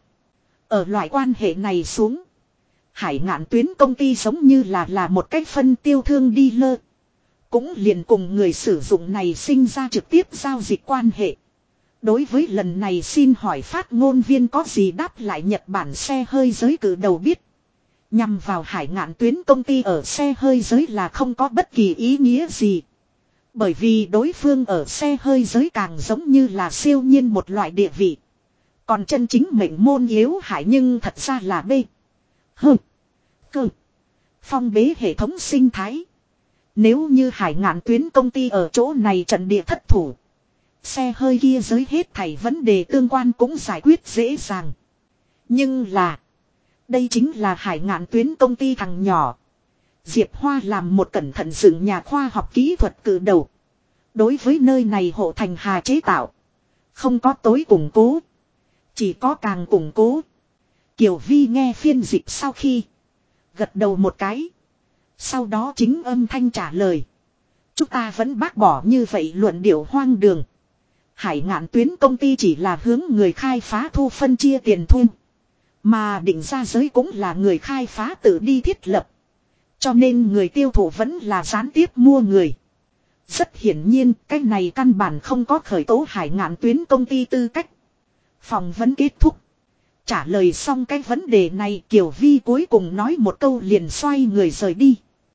Ở loại quan hệ này xuống. Hải ngạn tuyến công ty giống như là là một cách phân tiêu thương đi lơ. Cũng liền cùng người sử dụng này sinh ra trực tiếp giao dịch quan hệ. Đối với lần này xin hỏi phát ngôn viên có gì đáp lại Nhật Bản xe hơi giới cử đầu biết. Nhằm vào hải ngạn tuyến công ty ở xe hơi giới là không có bất kỳ ý nghĩa gì. Bởi vì đối phương ở xe hơi giới càng giống như là siêu nhiên một loại địa vị. Còn chân chính mệnh môn yếu hại nhưng thật ra là B. H. Cơ. Phong bế hệ thống sinh thái. Nếu như hải ngạn tuyến công ty ở chỗ này trận địa thất thủ. Xe hơi kia giới hết thảy vấn đề tương quan cũng giải quyết dễ dàng. Nhưng là. Đây chính là hải ngạn tuyến công ty thằng nhỏ. Diệp Hoa làm một cẩn thận dựng nhà khoa học kỹ thuật cử đầu. Đối với nơi này hộ thành hà chế tạo. Không có tối củng cố. Chỉ có càng củng cố. Kiều Vi nghe phiên dịch sau khi. Gật đầu một cái. Sau đó chính âm thanh trả lời. Chúng ta vẫn bác bỏ như vậy luận điệu hoang đường. Hải ngạn tuyến công ty chỉ là hướng người khai phá thu phân chia tiền thu. Mà định ra giới cũng là người khai phá tự đi thiết lập. Cho nên người tiêu thụ vẫn là gián tiếp mua người. Rất hiển nhiên, cái này căn bản không có khởi tố hải ngạn tuyến công ty tư cách. Phòng vấn kết thúc. Trả lời xong cái vấn đề này, Kiều Vi cuối cùng nói một câu liền xoay người rời đi.